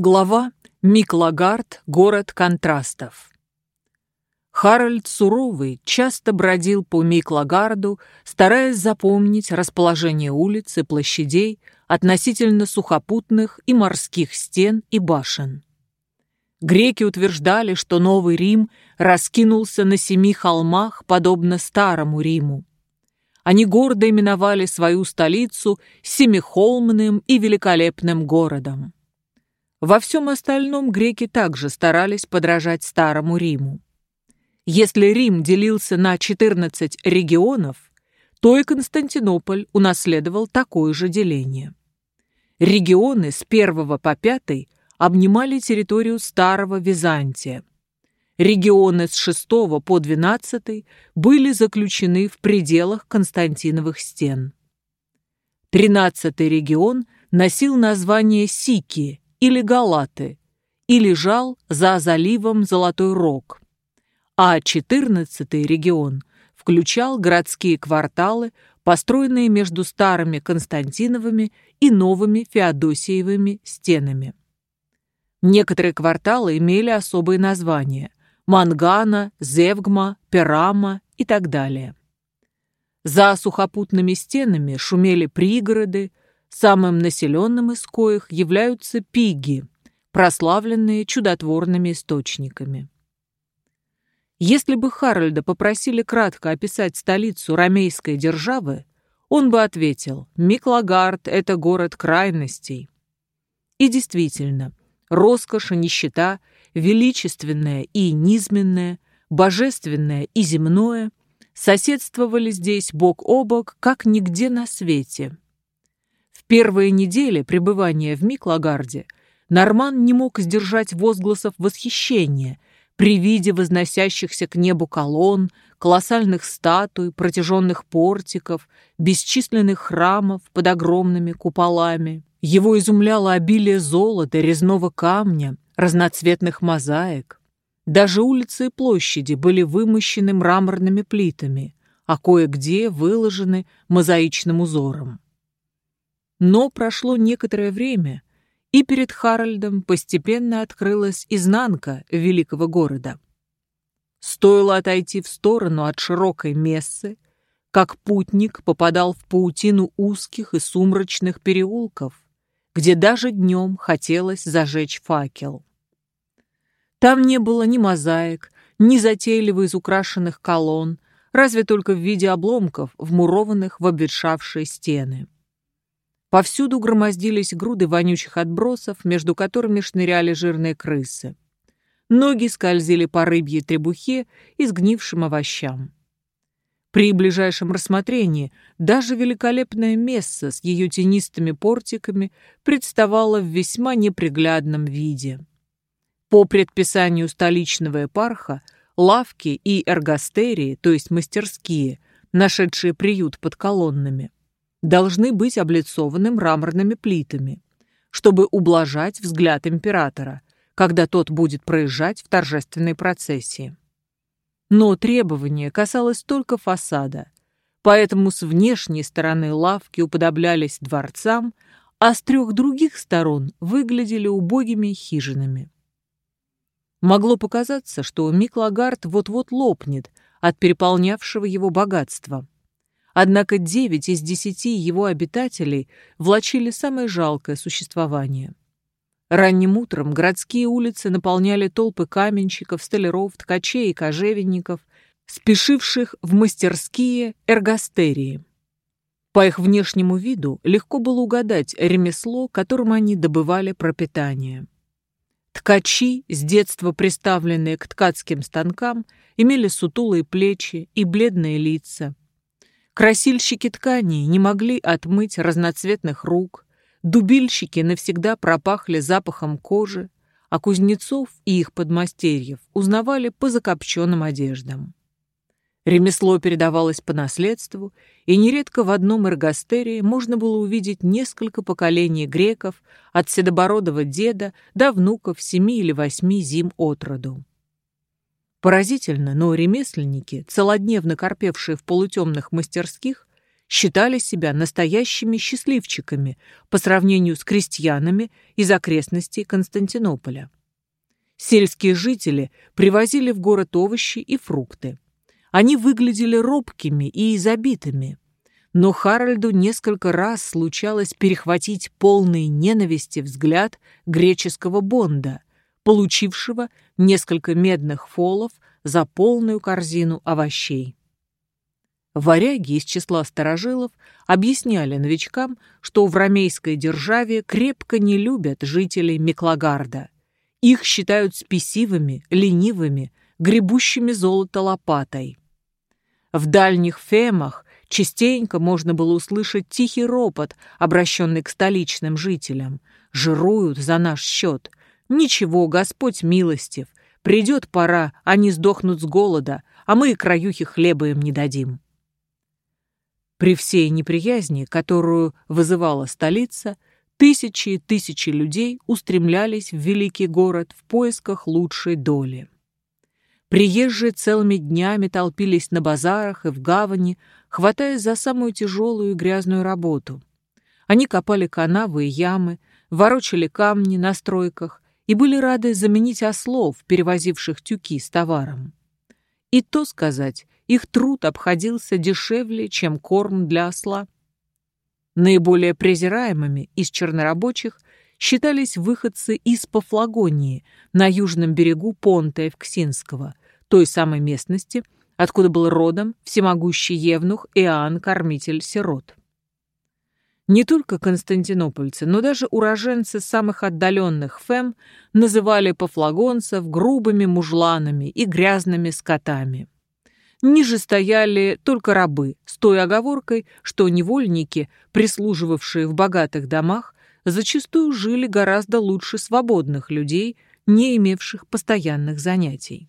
Глава Миклагард. Город контрастов. Харальд Суровый часто бродил по Миклагарду, стараясь запомнить расположение улиц и площадей относительно сухопутных и морских стен и башен. Греки утверждали, что Новый Рим раскинулся на семи холмах, подобно Старому Риму. Они гордо именовали свою столицу семихолмным и великолепным городом. Во всем остальном греки также старались подражать Старому Риму. Если Рим делился на 14 регионов, то и Константинополь унаследовал такое же деление. Регионы с 1 по 5 обнимали территорию Старого Византия. Регионы с 6 по 12 были заключены в пределах Константиновых стен. Тринадцатый регион носил название Сики или Галаты и лежал за заливом Золотой Рог. А 14-й регион включал городские кварталы, построенные между старыми Константиновыми и новыми Феодосиевыми стенами. Некоторые кварталы имели особые названия – Мангана, Зевгма, Перама и так далее. За сухопутными стенами шумели пригороды, Самым населенным из коих являются пиги, прославленные чудотворными источниками. Если бы Харальда попросили кратко описать столицу ромейской державы, он бы ответил «Миклагард – это город крайностей». И действительно, роскошь и нищета, величественное и низменное, божественное и земное соседствовали здесь бок о бок, как нигде на свете – первые недели пребывания в Миклагарде Норман не мог сдержать возгласов восхищения при виде возносящихся к небу колонн, колоссальных статуй, протяженных портиков, бесчисленных храмов под огромными куполами. Его изумляло обилие золота, резного камня, разноцветных мозаик. Даже улицы и площади были вымощены мраморными плитами, а кое-где выложены мозаичным узором. Но прошло некоторое время, и перед Харальдом постепенно открылась изнанка великого города. Стоило отойти в сторону от широкой мессы, как путник попадал в паутину узких и сумрачных переулков, где даже днем хотелось зажечь факел. Там не было ни мозаик, ни затейливо изукрашенных колонн, разве только в виде обломков, вмурованных в обветшавшие стены. Повсюду громоздились груды вонючих отбросов, между которыми шныряли жирные крысы. Ноги скользили по рыбьей требухе и сгнившим овощам. При ближайшем рассмотрении даже великолепное место с ее тенистыми портиками представало в весьма неприглядном виде. По предписанию столичного эпарха, лавки и эргостерии, то есть мастерские, нашедшие приют под колоннами, должны быть облицованы мраморными плитами, чтобы ублажать взгляд императора, когда тот будет проезжать в торжественной процессии. Но требование касалось только фасада, поэтому с внешней стороны лавки уподоблялись дворцам, а с трех других сторон выглядели убогими хижинами. Могло показаться, что Миклагард вот-вот лопнет от переполнявшего его богатства – Однако девять из десяти его обитателей влачили самое жалкое существование. Ранним утром городские улицы наполняли толпы каменщиков, столяров, ткачей и кожевенников, спешивших в мастерские эргостерии. По их внешнему виду легко было угадать ремесло, которым они добывали пропитание. Ткачи, с детства приставленные к ткацким станкам, имели сутулые плечи и бледные лица – Красильщики тканей не могли отмыть разноцветных рук, дубильщики навсегда пропахли запахом кожи, а кузнецов и их подмастерьев узнавали по закопченным одеждам. Ремесло передавалось по наследству, и нередко в одном эргостерии можно было увидеть несколько поколений греков от седобородого деда до внуков семи или восьми зим от роду. Поразительно, но ремесленники, целодневно корпевшие в полутемных мастерских, считали себя настоящими счастливчиками по сравнению с крестьянами из окрестностей Константинополя. Сельские жители привозили в город овощи и фрукты. Они выглядели робкими и изобитыми. Но Харальду несколько раз случалось перехватить полный ненависти взгляд греческого бонда, получившего несколько медных фолов за полную корзину овощей. Варяги из числа старожилов объясняли новичкам, что в ромейской державе крепко не любят жителей Миклагарда. Их считают спесивыми, ленивыми, гребущими золото лопатой. В дальних фемах частенько можно было услышать тихий ропот, обращенный к столичным жителям. «Жируют за наш счет. Ничего, Господь милостив. Придет пора, они сдохнут с голода, а мы и краюхи хлеба им не дадим». При всей неприязни, которую вызывала столица, тысячи и тысячи людей устремлялись в великий город в поисках лучшей доли. Приезжие целыми днями толпились на базарах и в гавани, хватаясь за самую тяжелую и грязную работу. Они копали канавы и ямы, ворочали камни на стройках и были рады заменить ослов, перевозивших тюки с товаром. И то сказать, их труд обходился дешевле, чем корм для осла. Наиболее презираемыми из чернорабочих считались выходцы из Пафлагонии на южном берегу Понта Евксинского, той самой местности, откуда был родом всемогущий евнух Иоанн Кормитель Сирот. Не только константинопольцы, но даже уроженцы самых отдаленных фем называли пафлагонцев грубыми мужланами и грязными скотами. Ниже стояли только рабы, с той оговоркой, что невольники, прислуживавшие в богатых домах, зачастую жили гораздо лучше свободных людей, не имевших постоянных занятий.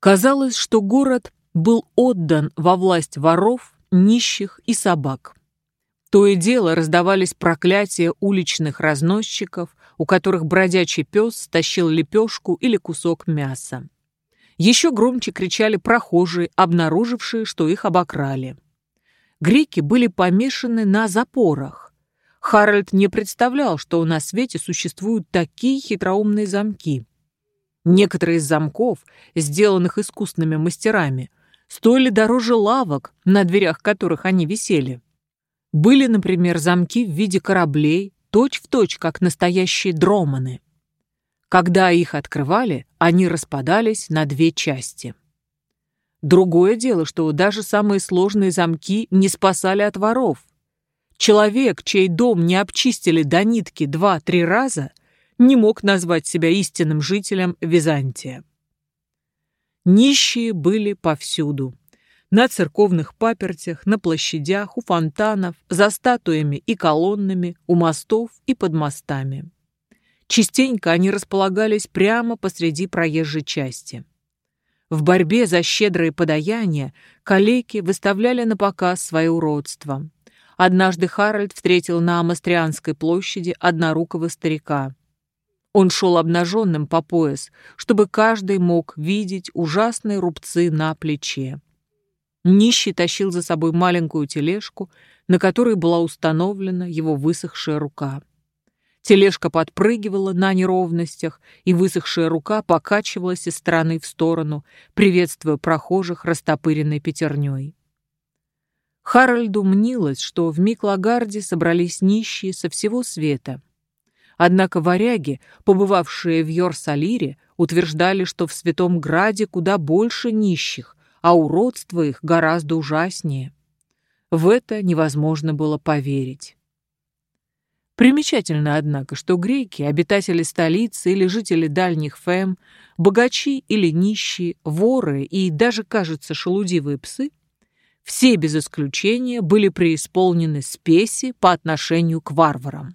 Казалось, что город был отдан во власть воров, нищих и собак. То и дело раздавались проклятия уличных разносчиков, у которых бродячий пес стащил лепешку или кусок мяса. Еще громче кричали прохожие, обнаружившие, что их обокрали. Греки были помешаны на запорах. Харальд не представлял, что на свете существуют такие хитроумные замки. Некоторые из замков, сделанных искусными мастерами, стоили дороже лавок, на дверях которых они висели. Были, например, замки в виде кораблей, точь-в-точь, точь, как настоящие дроманы. Когда их открывали, они распадались на две части. Другое дело, что даже самые сложные замки не спасали от воров. Человек, чей дом не обчистили до нитки два-три раза, не мог назвать себя истинным жителем Византия. Нищие были повсюду. На церковных папертях, на площадях, у фонтанов, за статуями и колоннами, у мостов и под мостами. Частенько они располагались прямо посреди проезжей части. В борьбе за щедрые подаяния калеки выставляли на показ свое уродство. Однажды Харальд встретил на Амастрианской площади однорукого старика. Он шел обнаженным по пояс, чтобы каждый мог видеть ужасные рубцы на плече. Нищий тащил за собой маленькую тележку, на которой была установлена его высохшая рука. Тележка подпрыгивала на неровностях, и высохшая рука покачивалась из стороны в сторону, приветствуя прохожих растопыренной пятерней. Харальду мнилось, что в Миклагарде собрались нищие со всего света. Однако варяги, побывавшие в Йорсалире, утверждали, что в Святом Граде куда больше нищих, а уродство их гораздо ужаснее. В это невозможно было поверить. Примечательно, однако, что греки, обитатели столицы или жители дальних фем, богачи или нищие, воры и даже, кажется, шелудивые псы, все без исключения были преисполнены спеси по отношению к варварам.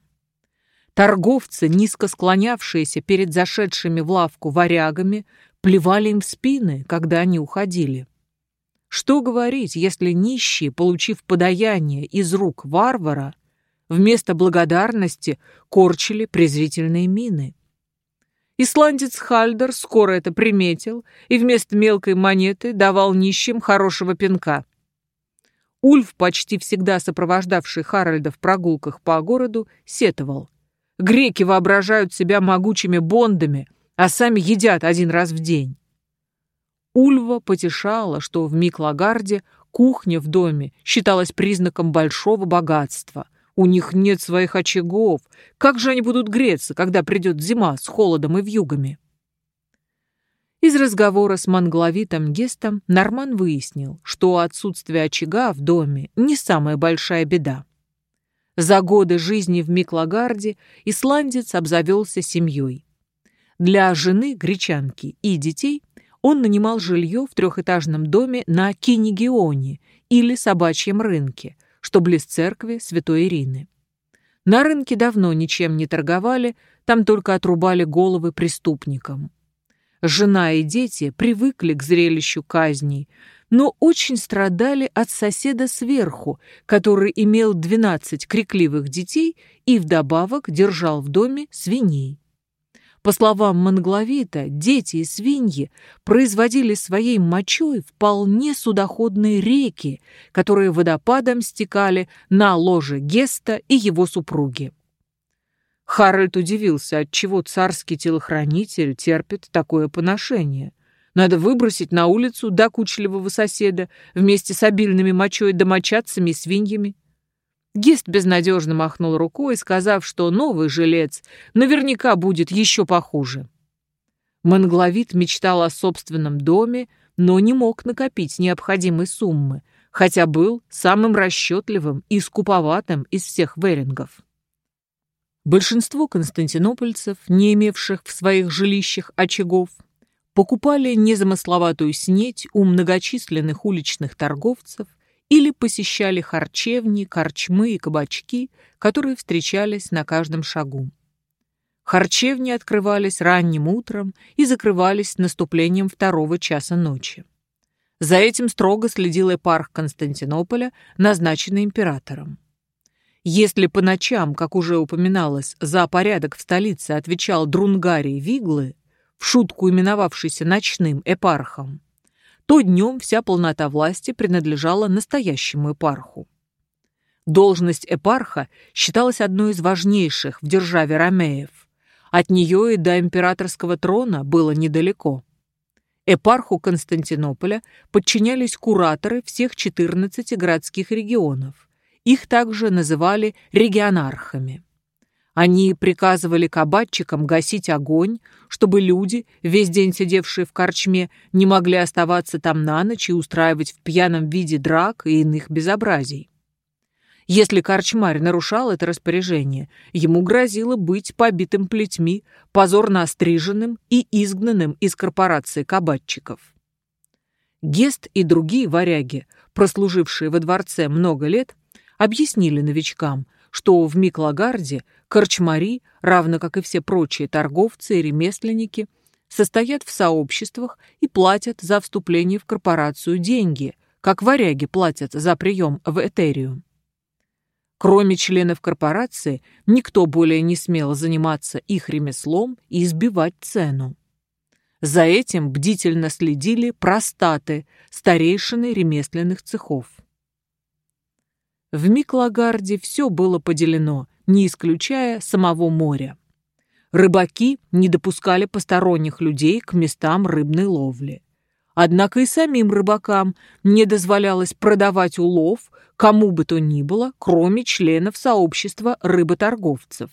Торговцы, низко склонявшиеся перед зашедшими в лавку варягами, плевали им в спины, когда они уходили. Что говорить, если нищие, получив подаяние из рук варвара, вместо благодарности корчили презрительные мины. Исландец Хальдер скоро это приметил и вместо мелкой монеты давал нищим хорошего пинка. Ульф, почти всегда сопровождавший Харальда в прогулках по городу, сетовал. Греки воображают себя могучими бондами, а сами едят один раз в день. Ульва потешала, что в Миклагарде кухня в доме считалась признаком большого богатства. У них нет своих очагов. Как же они будут греться, когда придет зима с холодом и вьюгами? Из разговора с мангловитом Гестом Норман выяснил, что отсутствие очага в доме не самая большая беда. За годы жизни в Миклагарде исландец обзавелся семьей. Для жены, гречанки и детей он нанимал жилье в трехэтажном доме на Кинигионе или собачьем рынке, что близ церкви Святой Ирины. На рынке давно ничем не торговали, там только отрубали головы преступникам. Жена и дети привыкли к зрелищу казней, но очень страдали от соседа сверху, который имел 12 крикливых детей и вдобавок держал в доме свиней. По словам Мангловита, дети и свиньи производили своей мочой вполне судоходные реки, которые водопадом стекали на ложе Геста и его супруги. Харальд удивился, отчего царский телохранитель терпит такое поношение – надо выбросить на улицу докучливого соседа вместе с обильными мочой домочадцами и свиньями. Гест безнадежно махнул рукой, сказав, что новый жилец наверняка будет еще похуже. Мангловит мечтал о собственном доме, но не мог накопить необходимой суммы, хотя был самым расчетливым и скуповатым из всех верингов. Большинство константинопольцев, не имевших в своих жилищах очагов, покупали незамысловатую снеть у многочисленных уличных торговцев или посещали харчевни, корчмы и кабачки, которые встречались на каждом шагу. Харчевни открывались ранним утром и закрывались наступлением второго часа ночи. За этим строго следил эпарх Константинополя, назначенный императором. Если по ночам, как уже упоминалось, за порядок в столице отвечал Друнгарий Виглы, в шутку именовавшийся ночным эпархом, то днем вся полнота власти принадлежала настоящему эпарху. Должность эпарха считалась одной из важнейших в державе ромеев. От нее и до императорского трона было недалеко. Эпарху Константинополя подчинялись кураторы всех 14 городских регионов. Их также называли регионархами. Они приказывали кабачикам гасить огонь, чтобы люди, весь день сидевшие в корчме, не могли оставаться там на ночь и устраивать в пьяном виде драк и иных безобразий. Если корчмарь нарушал это распоряжение, ему грозило быть побитым плетьми, позорно остриженным и изгнанным из корпорации кабачиков. Гест и другие варяги, прослужившие во дворце много лет, объяснили новичкам – что в Миклагарде корчмари, равно как и все прочие торговцы и ремесленники, состоят в сообществах и платят за вступление в корпорацию деньги, как варяги платят за прием в Этериум. Кроме членов корпорации, никто более не смел заниматься их ремеслом и избивать цену. За этим бдительно следили простаты, старейшины ремесленных цехов. В Миклагарде все было поделено, не исключая самого моря. Рыбаки не допускали посторонних людей к местам рыбной ловли. Однако и самим рыбакам не дозволялось продавать улов кому бы то ни было, кроме членов сообщества рыботорговцев.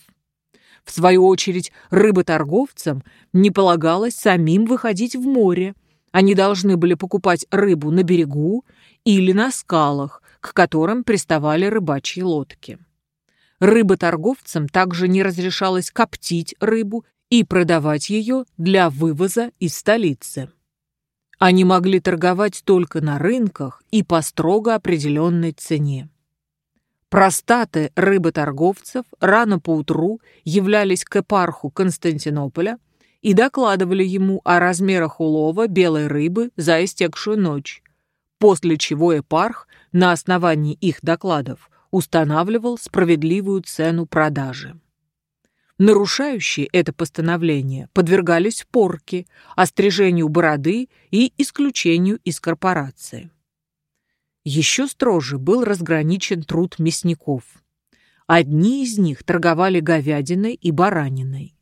В свою очередь, рыботорговцам не полагалось самим выходить в море. Они должны были покупать рыбу на берегу или на скалах, к которым приставали рыбачьи лодки. Рыботорговцам также не разрешалось коптить рыбу и продавать ее для вывоза из столицы. Они могли торговать только на рынках и по строго определенной цене. Простаты рыботорговцев рано поутру являлись к эпарху Константинополя и докладывали ему о размерах улова белой рыбы за истекшую ночь, после чего епарх на основании их докладов устанавливал справедливую цену продажи. Нарушающие это постановление подвергались порке, острижению бороды и исключению из корпорации. Еще строже был разграничен труд мясников. Одни из них торговали говядиной и бараниной.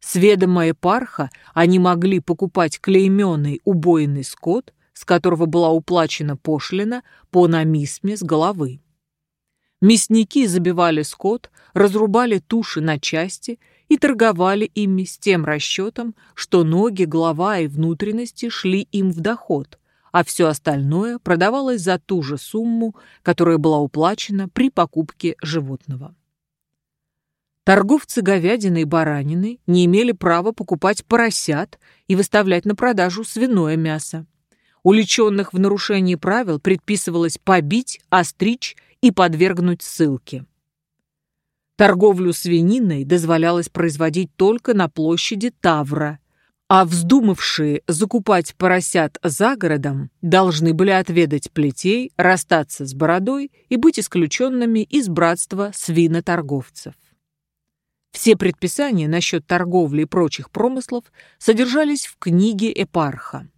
С ведома епарха они могли покупать клейменный убойный скот, с которого была уплачена пошлина по намисме с головы. Мясники забивали скот, разрубали туши на части и торговали ими с тем расчетом, что ноги, голова и внутренности шли им в доход, а все остальное продавалось за ту же сумму, которая была уплачена при покупке животного. Торговцы говядиной и бараниной не имели права покупать поросят и выставлять на продажу свиное мясо. Уличенных в нарушении правил предписывалось побить, остричь и подвергнуть ссылке. Торговлю свининой дозволялось производить только на площади Тавра, а вздумавшие закупать поросят за городом должны были отведать плетей, расстаться с бородой и быть исключенными из братства свиноторговцев. Все предписания насчет торговли и прочих промыслов содержались в книге Эпарха.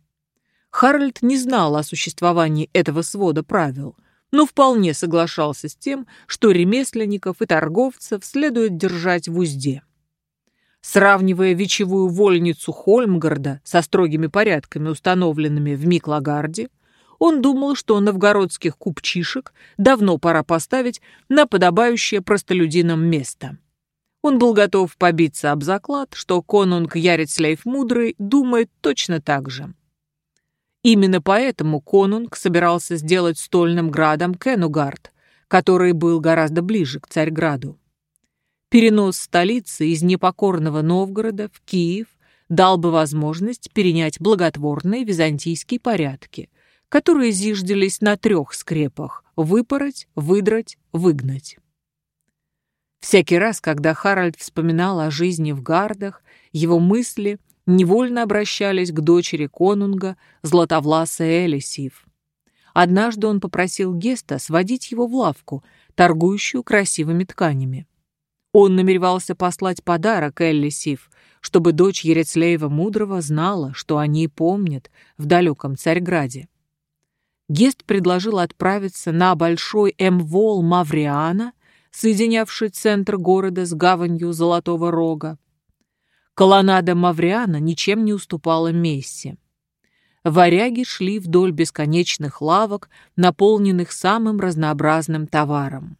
Харальд не знал о существовании этого свода правил, но вполне соглашался с тем, что ремесленников и торговцев следует держать в узде. Сравнивая вечевую вольницу Хольмгарда со строгими порядками, установленными в Миклагарде, он думал, что новгородских купчишек давно пора поставить на подобающее простолюдинам место. Он был готов побиться об заклад, что конунг Ярицлейф Мудрый думает точно так же. Именно поэтому конунг собирался сделать стольным градом Кенугард, который был гораздо ближе к Царьграду. Перенос столицы из непокорного Новгорода в Киев дал бы возможность перенять благотворные византийские порядки, которые зиждились на трех скрепах – выпороть, выдрать, выгнать. Всякий раз, когда Харальд вспоминал о жизни в гардах, его мысли – невольно обращались к дочери конунга, златовласой Элисив. Однажды он попросил Геста сводить его в лавку, торгующую красивыми тканями. Он намеревался послать подарок Эллисив, чтобы дочь Ерецлеева Мудрого знала, что они помнят в далеком Царьграде. Гест предложил отправиться на большой Эмвол Мавриана, соединявший центр города с гаванью Золотого Рога, Колоннада Мавриана ничем не уступала Мессе. Варяги шли вдоль бесконечных лавок, наполненных самым разнообразным товаром.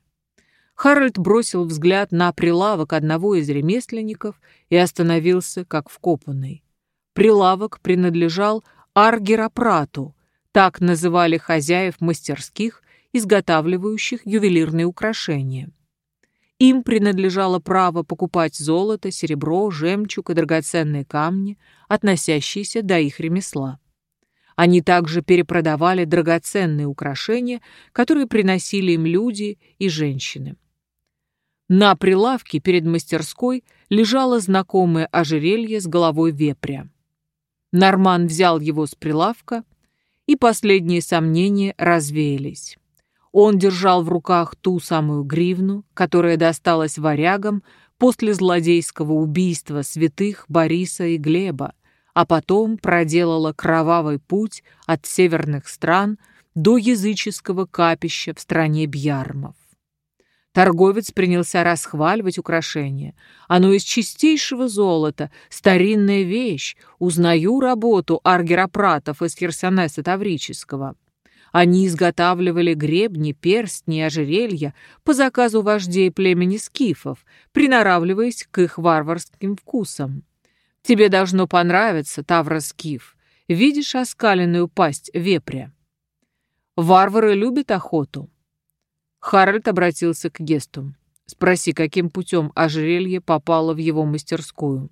Харальд бросил взгляд на прилавок одного из ремесленников и остановился, как вкопанный. Прилавок принадлежал Аргерапрату, так называли хозяев мастерских, изготавливающих ювелирные украшения. Им принадлежало право покупать золото, серебро, жемчуг и драгоценные камни, относящиеся до их ремесла. Они также перепродавали драгоценные украшения, которые приносили им люди и женщины. На прилавке перед мастерской лежало знакомое ожерелье с головой вепря. Норман взял его с прилавка, и последние сомнения развеялись. Он держал в руках ту самую гривну, которая досталась варягам после злодейского убийства святых Бориса и Глеба, а потом проделала кровавый путь от северных стран до языческого капища в стране Бьярмов. Торговец принялся расхваливать украшение. Оно из чистейшего золота, старинная вещь. Узнаю работу аргеропратов из Херсонеса Таврического. Они изготавливали гребни, перстни ожерелья по заказу вождей племени скифов, приноравливаясь к их варварским вкусам. Тебе должно понравиться, Тавра-скиф. Видишь оскаленную пасть вепря? Варвары любят охоту. Харальд обратился к Гесту. Спроси, каким путем ожерелье попало в его мастерскую.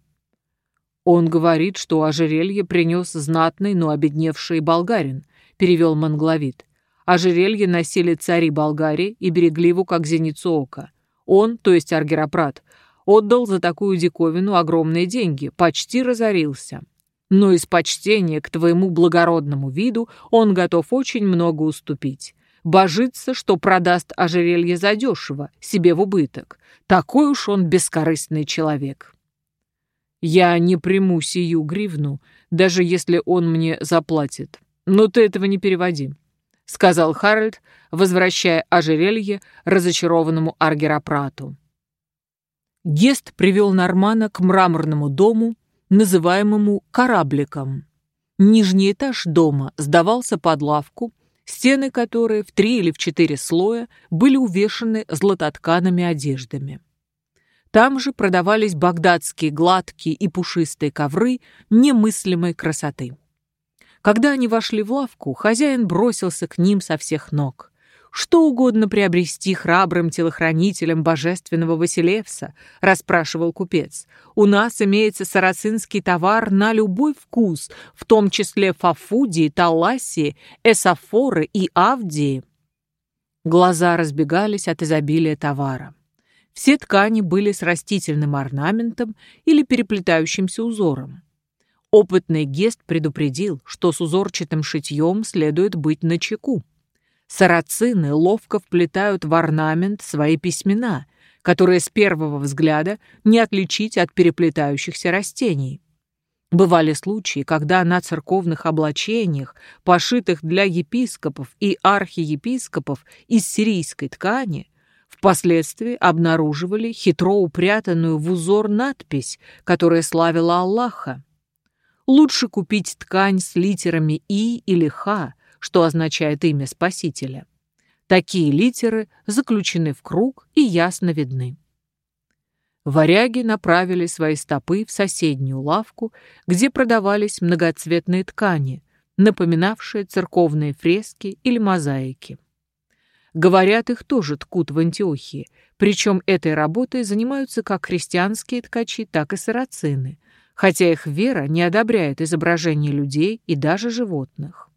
Он говорит, что ожерелье принес знатный, но обедневший болгарин, перевел Мангловит. Ожерелье носили цари Болгарии и берегли его, как зеницу ока. Он, то есть Аргеропрат, отдал за такую диковину огромные деньги, почти разорился. Но из почтения к твоему благородному виду он готов очень много уступить. Божится, что продаст ожерелье задешево, себе в убыток. Такой уж он бескорыстный человек. Я не приму сию гривну, даже если он мне заплатит. Но ты этого не переводи. — сказал Харальд, возвращая ожерелье разочарованному аргеропрату. Гест привел Нормана к мраморному дому, называемому «корабликом». Нижний этаж дома сдавался под лавку, стены которой в три или в четыре слоя были увешаны златотканными одеждами. Там же продавались багдадские гладкие и пушистые ковры немыслимой красоты. Когда они вошли в лавку, хозяин бросился к ним со всех ног. Что угодно приобрести храбрым телохранителям божественного Василевса, расспрашивал купец. У нас имеется сарацинский товар на любой вкус, в том числе фафудии, таласии, эсофоры и авдии. Глаза разбегались от изобилия товара. Все ткани были с растительным орнаментом или переплетающимся узором. Опытный гест предупредил, что с узорчатым шитьем следует быть начеку. Сарацины ловко вплетают в орнамент свои письмена, которые с первого взгляда не отличить от переплетающихся растений. Бывали случаи, когда на церковных облачениях, пошитых для епископов и архиепископов из сирийской ткани, впоследствии обнаруживали хитро упрятанную в узор надпись, которая славила Аллаха. Лучше купить ткань с литерами «и» или «х», что означает имя Спасителя. Такие литеры заключены в круг и ясно видны. Варяги направили свои стопы в соседнюю лавку, где продавались многоцветные ткани, напоминавшие церковные фрески или мозаики. Говорят, их тоже ткут в Антиохии, причем этой работой занимаются как христианские ткачи, так и сарацины, хотя их вера не одобряет изображение людей и даже животных.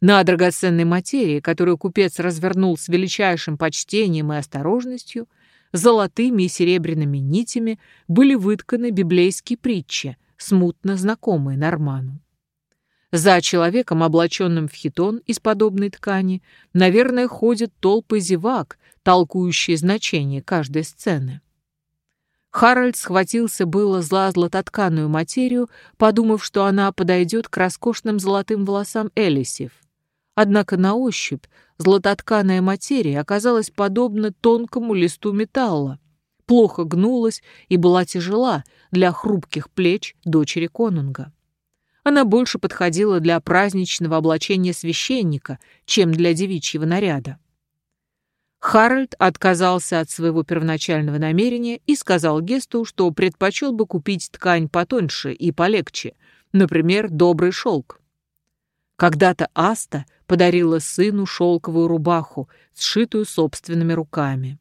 На драгоценной материи, которую купец развернул с величайшим почтением и осторожностью, золотыми и серебряными нитями были вытканы библейские притчи, смутно знакомые Норману. За человеком, облаченным в хитон из подобной ткани, наверное, ходят толпы зевак, толкующие значение каждой сцены. Харальд схватился было за златотканую материю, подумав, что она подойдет к роскошным золотым волосам Элисев. Однако на ощупь златотканая материя оказалась подобна тонкому листу металла, плохо гнулась и была тяжела для хрупких плеч дочери конунга. Она больше подходила для праздничного облачения священника, чем для девичьего наряда. Харальд отказался от своего первоначального намерения и сказал Гесту, что предпочел бы купить ткань потоньше и полегче, например, добрый шелк. Когда-то Аста подарила сыну шелковую рубаху, сшитую собственными руками.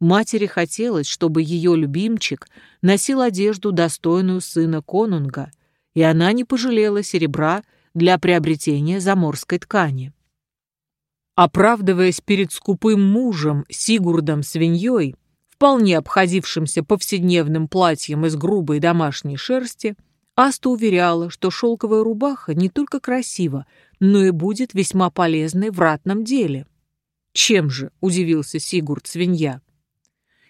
Матери хотелось, чтобы ее любимчик носил одежду, достойную сына конунга, и она не пожалела серебра для приобретения заморской ткани. Оправдываясь перед скупым мужем Сигурдом свиньей, вполне обходившимся повседневным платьем из грубой домашней шерсти, Аста уверяла, что шелковая рубаха не только красива, но и будет весьма полезной в ратном деле. Чем же, удивился Сигурд свинья.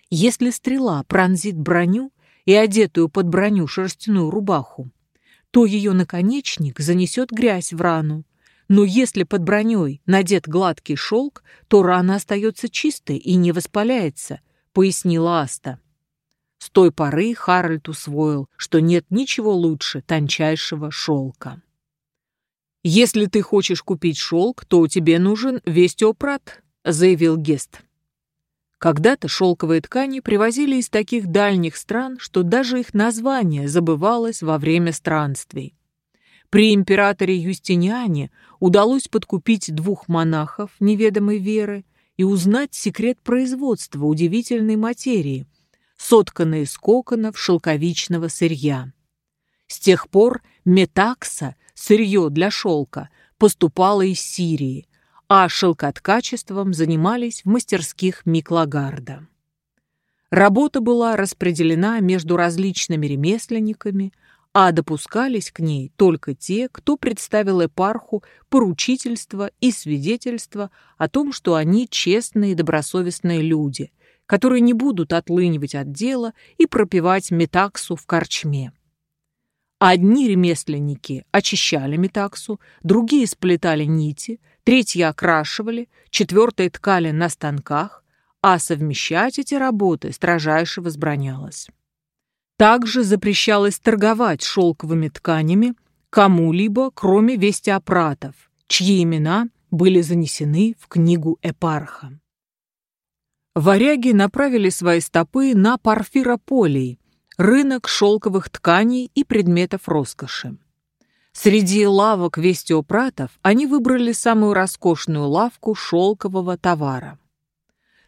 Если стрела пронзит броню и одетую под броню шерстяную рубаху, то ее наконечник занесет грязь в рану. Но если под броней надет гладкий шелк, то рана остается чистой и не воспаляется, пояснила Аста. С той поры Харальд усвоил, что нет ничего лучше тончайшего шелка. «Если ты хочешь купить шелк, то тебе нужен вестиопрат», — заявил Гест. Когда-то шелковые ткани привозили из таких дальних стран, что даже их название забывалось во время странствий. При императоре Юстиниане удалось подкупить двух монахов неведомой веры и узнать секрет производства удивительной материи, сотканной из коконов шелковичного сырья. С тех пор метакса, сырье для шелка, поступало из Сирии, а шелкоткачеством занимались в мастерских Миклагарда. Работа была распределена между различными ремесленниками, а допускались к ней только те, кто представил эпарху поручительство и свидетельство о том, что они честные и добросовестные люди, которые не будут отлынивать от дела и пропивать метаксу в корчме. Одни ремесленники очищали метаксу, другие сплетали нити, третьи окрашивали, четвертые ткали на станках, а совмещать эти работы строжайше возбранялось. Также запрещалось торговать шелковыми тканями кому-либо, кроме вестиопратов, чьи имена были занесены в книгу Эпарха. Варяги направили свои стопы на Парфирополий, рынок шелковых тканей и предметов роскоши. Среди лавок вестиопратов они выбрали самую роскошную лавку шелкового товара.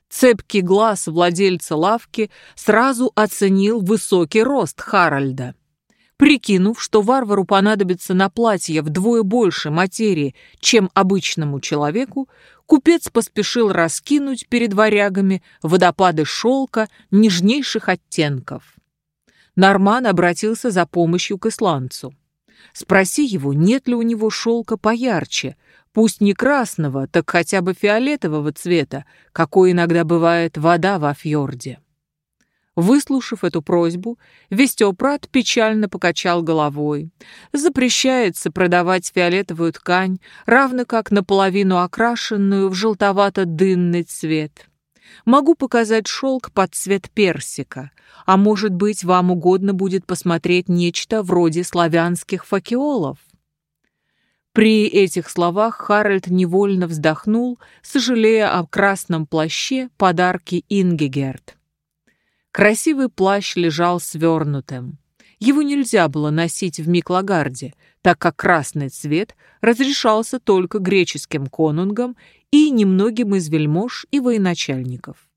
Цепкий глаз владельца лавки сразу оценил высокий рост Харальда. Прикинув, что варвару понадобится на платье вдвое больше материи, чем обычному человеку, купец поспешил раскинуть перед варягами водопады шелка нежнейших оттенков. Норман обратился за помощью к исландцу. Спроси его, нет ли у него шелка поярче, пусть не красного, так хотя бы фиолетового цвета, какой иногда бывает вода во фьорде. Выслушав эту просьбу, Вестеопрат печально покачал головой. Запрещается продавать фиолетовую ткань, равно как наполовину окрашенную в желтовато-дынный цвет. Могу показать шелк под цвет персика, а может быть, вам угодно будет посмотреть нечто вроде славянских факиолов. При этих словах Харальд невольно вздохнул, сожалея о красном плаще подарки Ингегерт. Красивый плащ лежал свернутым. Его нельзя было носить в Миклагарде, так как красный цвет разрешался только греческим конунгам и немногим из вельмож и военачальников.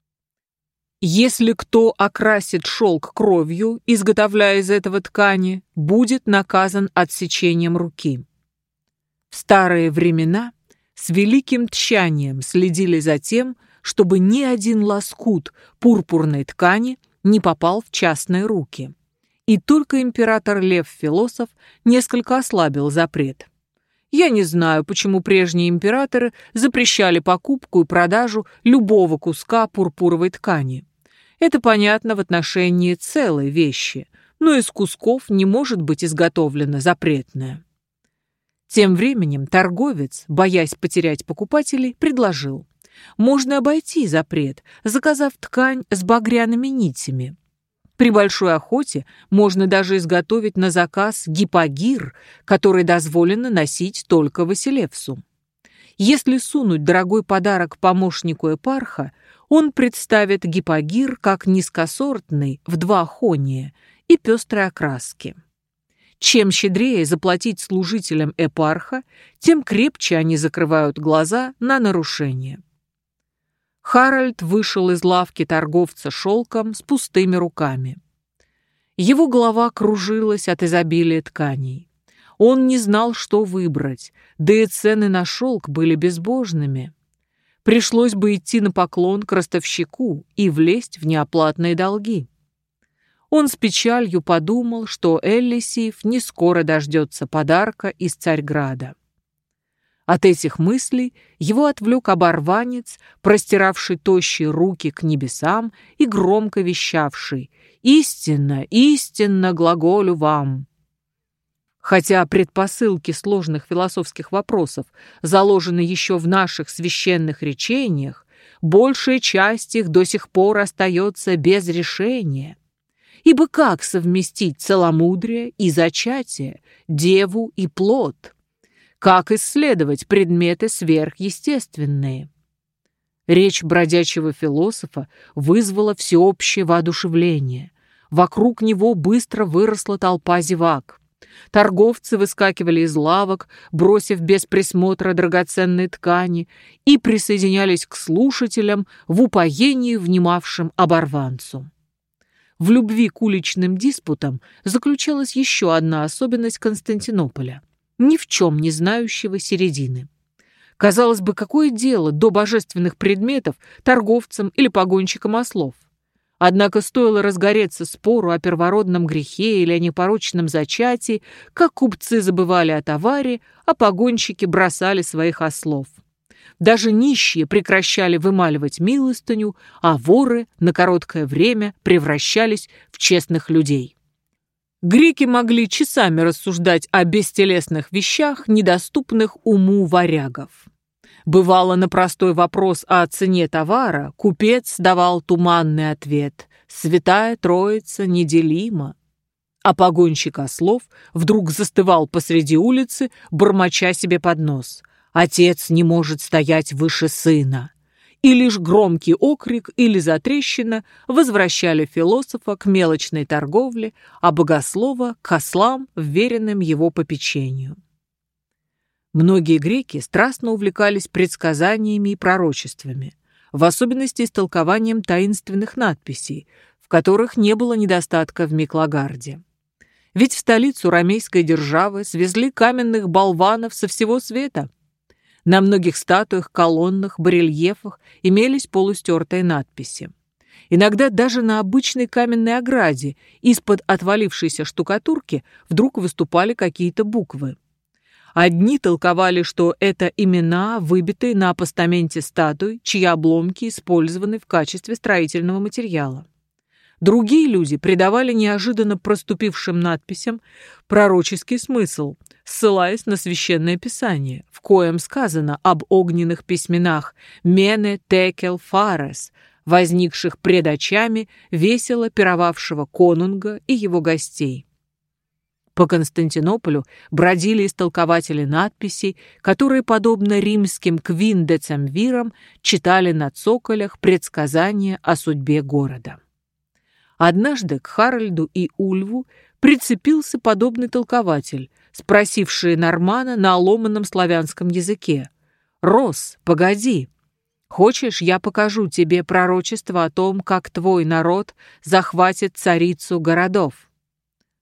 Если кто окрасит шелк кровью, изготовляя из этого ткани, будет наказан отсечением руки. В старые времена с великим тщанием следили за тем, чтобы ни один лоскут пурпурной ткани не попал в частные руки. И только император Лев Философ несколько ослабил запрет. Я не знаю, почему прежние императоры запрещали покупку и продажу любого куска пурпуровой ткани. Это понятно в отношении целой вещи, но из кусков не может быть изготовлено запретное. Тем временем торговец, боясь потерять покупателей, предложил. Можно обойти запрет, заказав ткань с багряными нитями. При большой охоте можно даже изготовить на заказ гипогир, который дозволено носить только Василевсу. Если сунуть дорогой подарок помощнику Эпарха, он представит гипогир как низкосортный в два хония и пестрой окраски. Чем щедрее заплатить служителям Эпарха, тем крепче они закрывают глаза на нарушение. Харальд вышел из лавки торговца шелком с пустыми руками. Его голова кружилась от изобилия тканей. Он не знал, что выбрать, да и цены на шелк были безбожными. Пришлось бы идти на поклон к ростовщику и влезть в неоплатные долги. Он с печалью подумал, что Эллисиев не скоро дождется подарка из Царьграда. От этих мыслей его отвлек оборванец, простиравший тощие руки к небесам и громко вещавший «Истинно, истинно глаголю вам». Хотя предпосылки сложных философских вопросов заложены еще в наших священных речениях, большая часть их до сих пор остается без решения. Ибо как совместить целомудрие и зачатие, деву и плод? Как исследовать предметы сверхъестественные? Речь бродячего философа вызвала всеобщее воодушевление. Вокруг него быстро выросла толпа зевак. Торговцы выскакивали из лавок, бросив без присмотра драгоценные ткани, и присоединялись к слушателям в упоении, внимавшим оборванцу. В любви к уличным диспутам заключалась еще одна особенность Константинополя – ни в чем не знающего середины. Казалось бы, какое дело до божественных предметов торговцам или погонщикам ослов? Однако стоило разгореться спору о первородном грехе или о непорочном зачатии, как купцы забывали о товаре, а погонщики бросали своих ослов. Даже нищие прекращали вымаливать милостыню, а воры на короткое время превращались в честных людей. Греки могли часами рассуждать о бестелесных вещах, недоступных уму варягов. Бывало, на простой вопрос о цене товара купец давал туманный ответ «Святая Троица неделима». А погонщик ослов вдруг застывал посреди улицы, бормоча себе под нос. «Отец не может стоять выше сына» и лишь громкий окрик или затрещина возвращали философа к мелочной торговле, а богослова к ослам, вверенным его попечению. Многие греки страстно увлекались предсказаниями и пророчествами, в особенности истолкованием таинственных надписей, в которых не было недостатка в Миклагарде. Ведь в столицу ромейской державы свезли каменных болванов со всего света – на многих статуях, колоннах, барельефах имелись полустертые надписи. Иногда даже на обычной каменной ограде из-под отвалившейся штукатурки вдруг выступали какие-то буквы. Одни толковали, что это имена, выбитые на постаменте статуй, чьи обломки использованы в качестве строительного материала. Другие люди придавали неожиданно проступившим надписям пророческий смысл, ссылаясь на священное писание, в коем сказано об огненных письменах «Мене текел фарес», возникших пред очами весело пировавшего конунга и его гостей. По Константинополю бродили истолкователи надписей, которые, подобно римским квиндецамвирам, читали на цоколях предсказания о судьбе города. Однажды к Харальду и Ульву прицепился подобный толкователь, спросивший Нормана на ломаном славянском языке. «Рос, погоди! Хочешь, я покажу тебе пророчество о том, как твой народ захватит царицу городов?»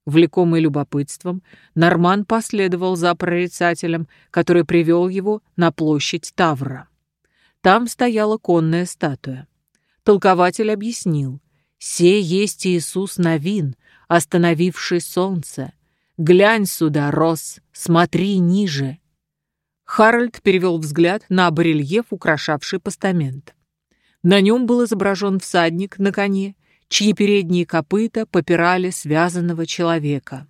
Влекомый любопытством, Норман последовал за прорицателем, который привел его на площадь Тавра. Там стояла конная статуя. Толкователь объяснил, Се есть Иисус Новин, остановивший солнце. Глянь сюда, Рос, смотри ниже. Харальд перевел взгляд на барельеф, украшавший постамент. На нем был изображен всадник на коне, чьи передние копыта попирали связанного человека.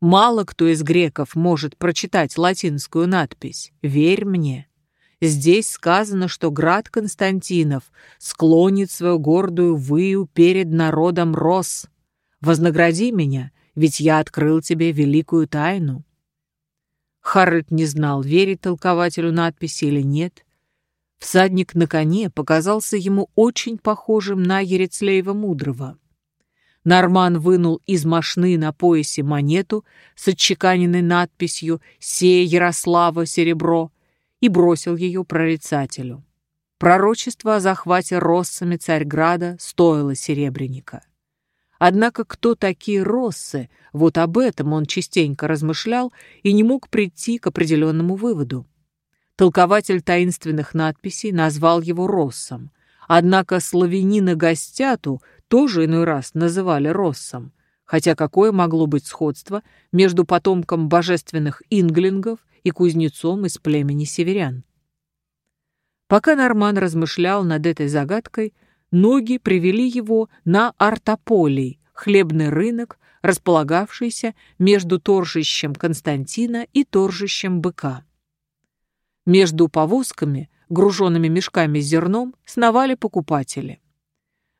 Мало кто из греков может прочитать латинскую надпись, верь мне. Здесь сказано, что град Константинов склонит свою гордую выю перед народом Рос. Вознагради меня, ведь я открыл тебе великую тайну. Харальд не знал, верить толкователю надписи или нет. Всадник на коне показался ему очень похожим на Ерецлеева Мудрого. Норман вынул из мошны на поясе монету с отчеканенной надписью «Сея Ярослава серебро» и бросил ее прорицателю. Пророчество о захвате россами Царьграда стоило серебряника. Однако кто такие россы, вот об этом он частенько размышлял и не мог прийти к определенному выводу. Толкователь таинственных надписей назвал его Россом, однако славянина Гостяту тоже иной раз называли Россом, хотя какое могло быть сходство между потомком божественных инглингов и кузнецом из племени северян. Пока Норман размышлял над этой загадкой, ноги привели его на Артополий, хлебный рынок, располагавшийся между торжищем Константина и торжищем быка. Между повозками, груженными мешками с зерном, сновали покупатели.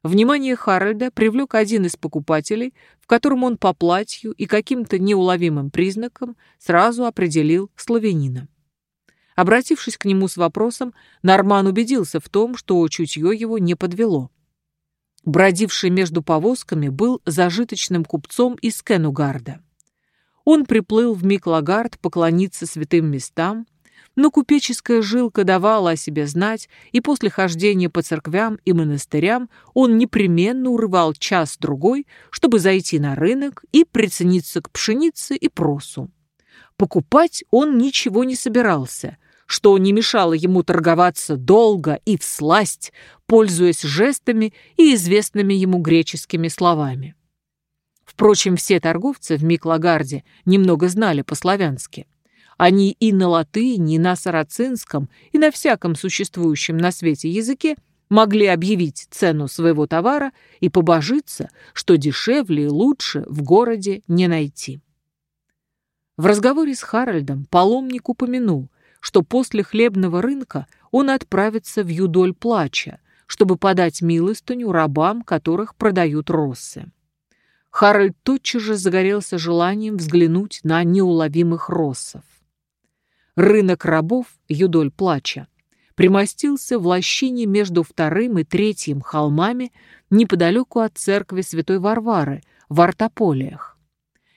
Внимание Харальда привлек один из покупателей, в котором он по платью и каким-то неуловимым признакам сразу определил славянина. Обратившись к нему с вопросом, Норман убедился в том, что чутье его не подвело. Бродивший между повозками был зажиточным купцом из Кенугарда. Он приплыл в Миклагард поклониться святым местам, но купеческая жилка давала о себе знать, и после хождения по церквям и монастырям он непременно урывал час-другой, чтобы зайти на рынок и прицениться к пшенице и просу. Покупать он ничего не собирался, что не мешало ему торговаться долго и всласть, пользуясь жестами и известными ему греческими словами. Впрочем, все торговцы в Миклагарде немного знали по-славянски. Они и на латыни, и на сарацинском, и на всяком существующем на свете языке могли объявить цену своего товара и побожиться, что дешевле и лучше в городе не найти. В разговоре с Харальдом паломник упомянул, что после хлебного рынка он отправится в Юдоль плача, чтобы подать милостыню рабам, которых продают россы. Харальд тотчас же загорелся желанием взглянуть на неуловимых россов. Рынок рабов, Юдоль плача, примостился в лощине между вторым и третьим холмами неподалеку от церкви святой Варвары в Артополиях.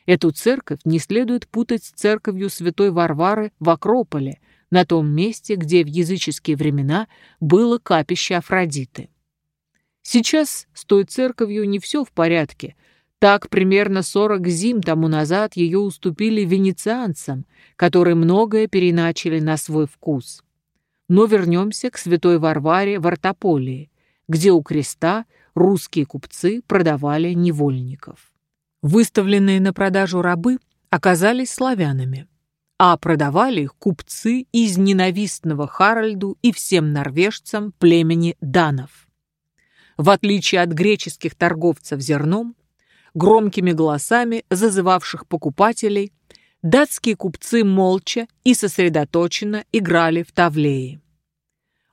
Эту церковь не следует путать с церковью святой Варвары в Акрополе, на том месте, где в языческие времена было капище Афродиты. Сейчас с той церковью не все в порядке. Так примерно 40 зим тому назад ее уступили венецианцам, которые многое переначали на свой вкус. Но вернемся к святой Варваре в Артополии, где у креста русские купцы продавали невольников. Выставленные на продажу рабы оказались славянами а продавали их купцы из ненавистного Харальду и всем норвежцам племени данов. В отличие от греческих торговцев зерном, громкими голосами зазывавших покупателей, датские купцы молча и сосредоточенно играли в тавлеи.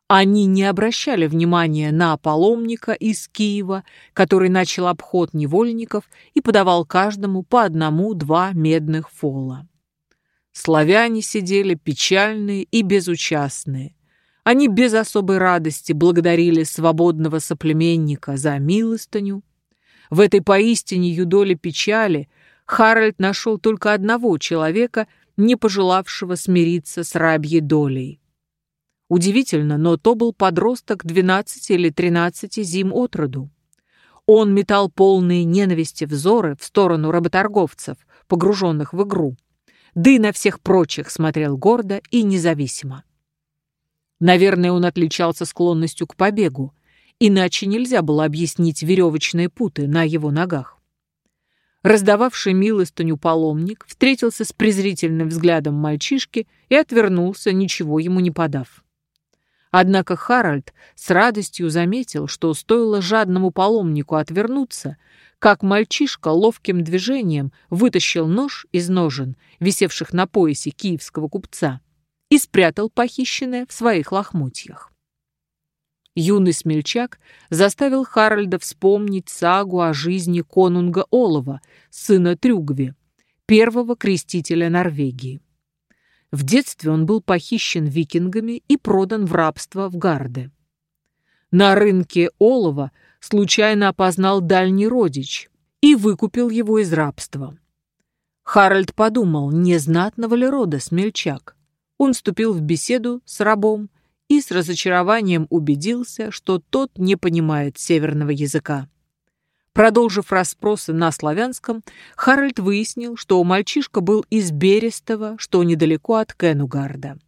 Они не обращали внимания на паломника из Киева, который начал обход невольников и подавал каждому по одному-два медных фола. Славяне сидели печальные и безучастные. Они без особой радости благодарили свободного соплеменника за милостыню. В этой поистине юдоле печали Харальд нашел только одного человека, не пожелавшего смириться с рабьей долей. Удивительно, но то был подросток 12 или 13 зим от роду. Он метал полные ненависти взоры в сторону работорговцев, погруженных в игру да и на всех прочих смотрел гордо и независимо. Наверное, он отличался склонностью к побегу, иначе нельзя было объяснить веревочные путы на его ногах. Раздававший милостыню паломник встретился с презрительным взглядом мальчишки и отвернулся, ничего ему не подав. Однако Харальд с радостью заметил, что стоило жадному паломнику отвернуться, как мальчишка ловким движением вытащил нож из ножен, висевших на поясе киевского купца, и спрятал похищенное в своих лохмотьях. Юный смельчак заставил Харальда вспомнить сагу о жизни конунга Олова, сына Трюгви, первого крестителя Норвегии. В детстве он был похищен викингами и продан в рабство в Гарде. На рынке Олова случайно опознал дальний родич и выкупил его из рабства. Харальд подумал, не знатного ли рода смельчак. Он вступил в беседу с рабом и с разочарованием убедился, что тот не понимает северного языка. Продолжив расспросы на славянском, Харальд выяснил, что мальчишка был из Берестова, что недалеко от Кенугарда.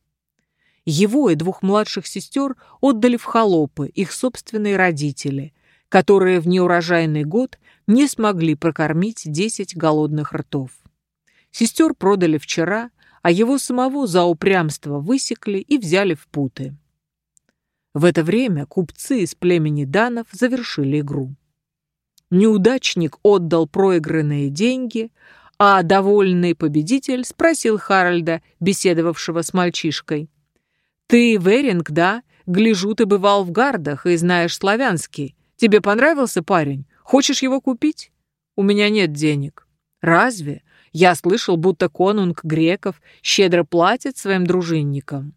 Его и двух младших сестер отдали в холопы их собственные родители, которые в неурожайный год не смогли прокормить десять голодных ртов. Сестер продали вчера, а его самого за упрямство высекли и взяли в путы. В это время купцы из племени Данов завершили игру. Неудачник отдал проигранные деньги, а довольный победитель спросил Харальда, беседовавшего с мальчишкой. «Ты Веринг, да? Гляжу, ты бывал в гардах и знаешь славянский. Тебе понравился парень? Хочешь его купить? У меня нет денег. Разве? Я слышал, будто конунг греков щедро платит своим дружинникам.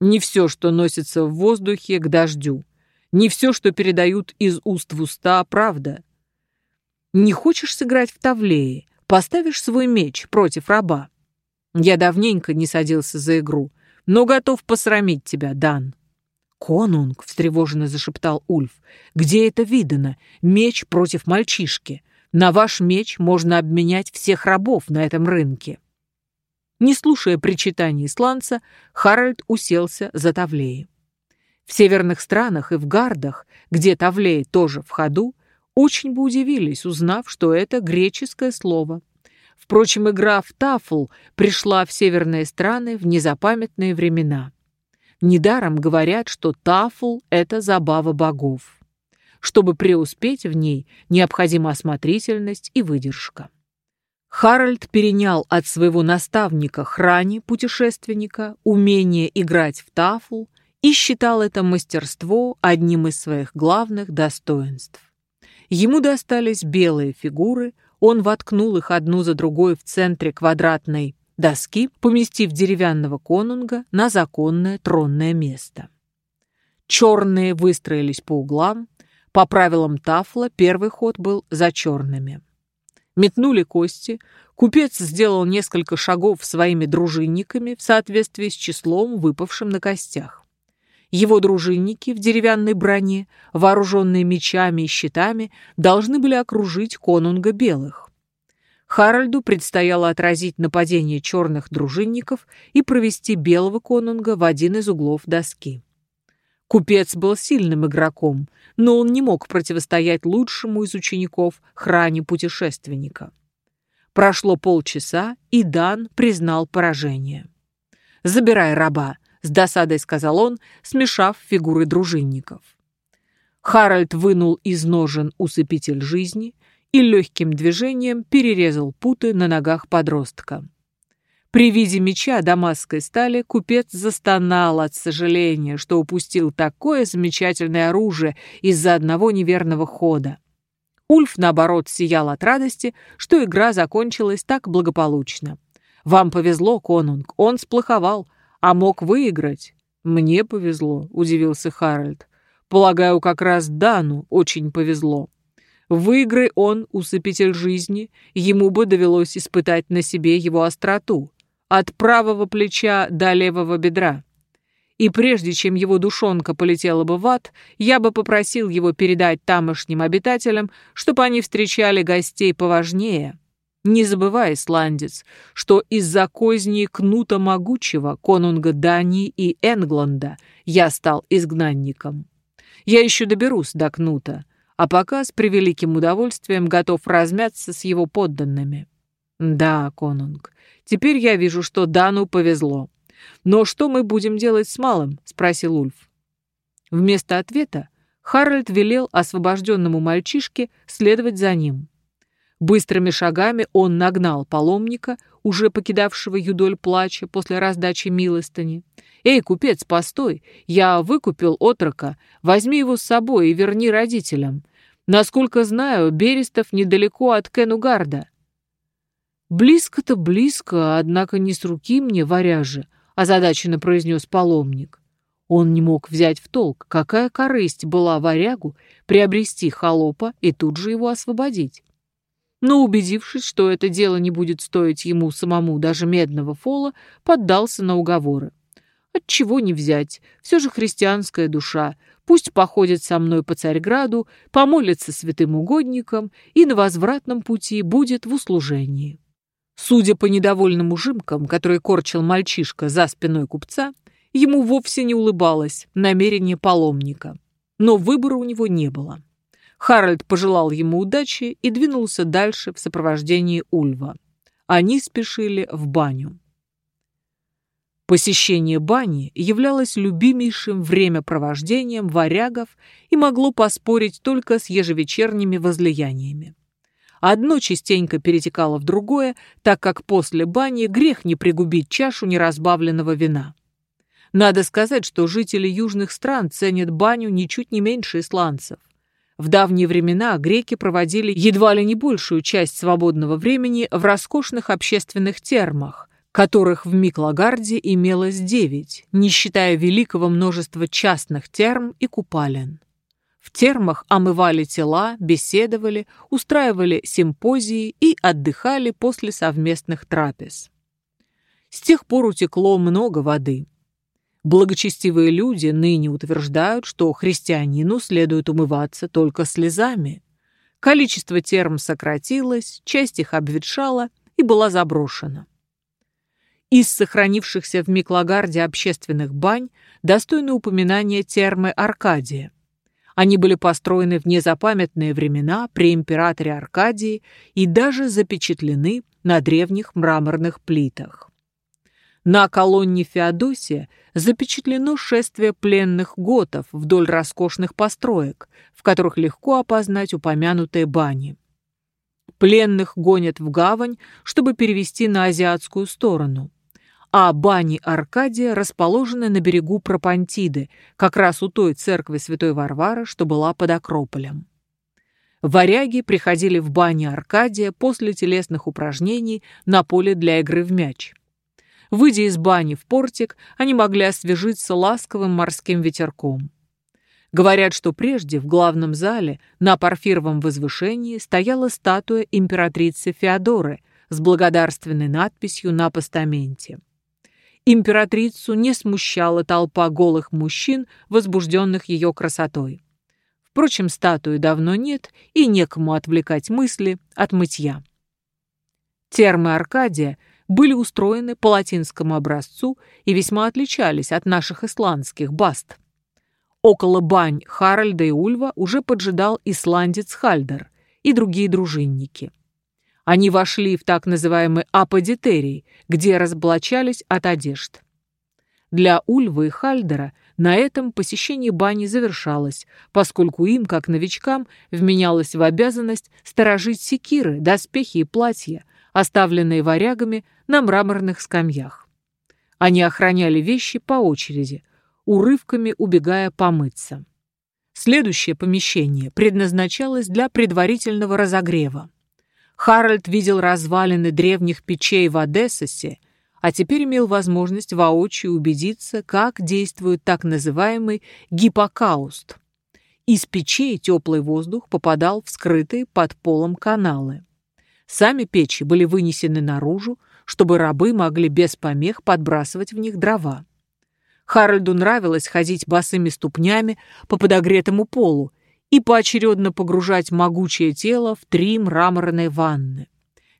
Не все, что носится в воздухе, к дождю. Не все, что передают из уст в уста, правда. Не хочешь сыграть в тавлее? Поставишь свой меч против раба? Я давненько не садился за игру, но готов посрамить тебя, Дан. «Конунг!» — встревоженно зашептал Ульф. «Где это видано? Меч против мальчишки. На ваш меч можно обменять всех рабов на этом рынке». Не слушая причитаний исландца, Харальд уселся за Тавлеи. В северных странах и в Гардах, где Тавлеи тоже в ходу, очень бы удивились, узнав, что это греческое слово. Впрочем, игра в тафл пришла в северные страны в незапамятные времена. Недаром говорят, что тафл – это забава богов. Чтобы преуспеть в ней, необходима осмотрительность и выдержка. Харальд перенял от своего наставника Храни, путешественника, умение играть в тафл и считал это мастерство одним из своих главных достоинств. Ему достались белые фигуры, он воткнул их одну за другой в центре квадратной доски, поместив деревянного конунга на законное тронное место. Черные выстроились по углам, по правилам Тафла первый ход был за черными. Метнули кости, купец сделал несколько шагов своими дружинниками в соответствии с числом, выпавшим на костях. Его дружинники в деревянной броне, вооруженные мечами и щитами, должны были окружить конунга белых. Харальду предстояло отразить нападение черных дружинников и провести белого конунга в один из углов доски. Купец был сильным игроком, но он не мог противостоять лучшему из учеников хране путешественника. Прошло полчаса, и Дан признал поражение. «Забирай раба», — с досадой сказал он, смешав фигуры дружинников. Харальд вынул из ножен усыпитель жизни и легким движением перерезал путы на ногах подростка. При виде меча дамасской стали купец застонал от сожаления, что упустил такое замечательное оружие из-за одного неверного хода. Ульф, наоборот, сиял от радости, что игра закончилась так благополучно. «Вам повезло, конунг, он сплоховал, а мог выиграть». «Мне повезло», — удивился Харальд. «Полагаю, как раз Дану очень повезло». Выиграй он усыпитель жизни, ему бы довелось испытать на себе его остроту от правого плеча до левого бедра. И прежде чем его душонка полетела бы в ад, я бы попросил его передать тамошним обитателям, чтобы они встречали гостей поважнее. Не забывай, сландец, что из-за козни Кнута Могучего, конунга Дании и Энгланда, я стал изгнанником. Я еще доберусь до Кнута, а пока с превеликим удовольствием готов размяться с его подданными. Да, конунг, Теперь я вижу, что Дану повезло. Но что мы будем делать с малым? спросил Ульф. Вместо ответа Харальд велел освобожденному мальчишке следовать за ним. Быстрыми шагами он нагнал паломника, уже покидавшего юдоль плача после раздачи милостыни. «Эй, купец, постой! Я выкупил отрока. Возьми его с собой и верни родителям. Насколько знаю, Берестов недалеко от Кенугарда. «Близко-то близко, однако не с руки мне, варяже», — озадаченно произнес паломник. Он не мог взять в толк, какая корысть была варягу приобрести холопа и тут же его освободить. Но, убедившись, что это дело не будет стоить ему самому даже медного фола, поддался на уговоры. Отчего не взять? Все же христианская душа. Пусть походит со мной по Царьграду, помолится святым угодникам и на возвратном пути будет в услужении. Судя по недовольным ужимкам, которые корчил мальчишка за спиной купца, ему вовсе не улыбалось намерение паломника. Но выбора у него не было. Харальд пожелал ему удачи и двинулся дальше в сопровождении Ульва. Они спешили в баню. Посещение бани являлось любимейшим времяпровождением варягов и могло поспорить только с ежевечерними возлияниями. Одно частенько перетекало в другое, так как после бани грех не пригубить чашу неразбавленного вина. Надо сказать, что жители южных стран ценят баню ничуть не меньше исландцев. В давние времена греки проводили едва ли не большую часть свободного времени в роскошных общественных термах, которых в Миклагарде имелось девять, не считая великого множества частных терм и купалин. В термах омывали тела, беседовали, устраивали симпозии и отдыхали после совместных трапез. С тех пор утекло много воды. Благочестивые люди ныне утверждают, что христианину следует умываться только слезами. Количество терм сократилось, часть их обветшала и была заброшена. Из сохранившихся в Миклагарде общественных бань достойны упоминания термы Аркадия – они были построены в незапамятные времена при императоре Аркадии и даже запечатлены на древних мраморных плитах. На колонне Феодосия запечатлено шествие пленных готов вдоль роскошных построек, в которых легко опознать упомянутые бани. Пленных гонят в гавань, чтобы перевести на азиатскую сторону. А бани Аркадия расположены на берегу Пропантиды, как раз у той церкви святой Варвары, что была под Акрополем. Варяги приходили в бани Аркадия после телесных упражнений на поле для игры в мяч. Выйдя из бани в портик, они могли освежиться ласковым морским ветерком. Говорят, что прежде в главном зале на парфировом возвышении стояла статуя императрицы Феодоры с благодарственной надписью на постаменте. Императрицу не смущала толпа голых мужчин, возбужденных ее красотой. Впрочем, статуи давно нет, и некому отвлекать мысли от мытья. Термы Аркадия были устроены по латинскому образцу и весьма отличались от наших исландских баст. Около бань Харальда и Ульва уже поджидал исландец Хальдер и другие дружинники. Они вошли в так называемый аподитерий, где разоблачались от одежд. Для Ульва и Хальдера на этом посещение бани завершалось, поскольку им, как новичкам, вменялось в обязанность сторожить секиры, доспехи и платья, оставленные варягами на мраморных скамьях. Они охраняли вещи по очереди, урывками убегая помыться. Следующее помещение предназначалось для предварительного разогрева. Харальд видел развалины древних печей в Одессосе, а теперь имел возможность воочию убедиться, как действует так называемый гипокауст. Из печей теплый воздух попадал в скрытые под полом каналы. Сами печи были вынесены наружу, чтобы рабы могли без помех подбрасывать в них дрова. Харальду нравилось ходить босыми ступнями по подогретому полу и поочередно погружать могучее тело в три мраморные ванны.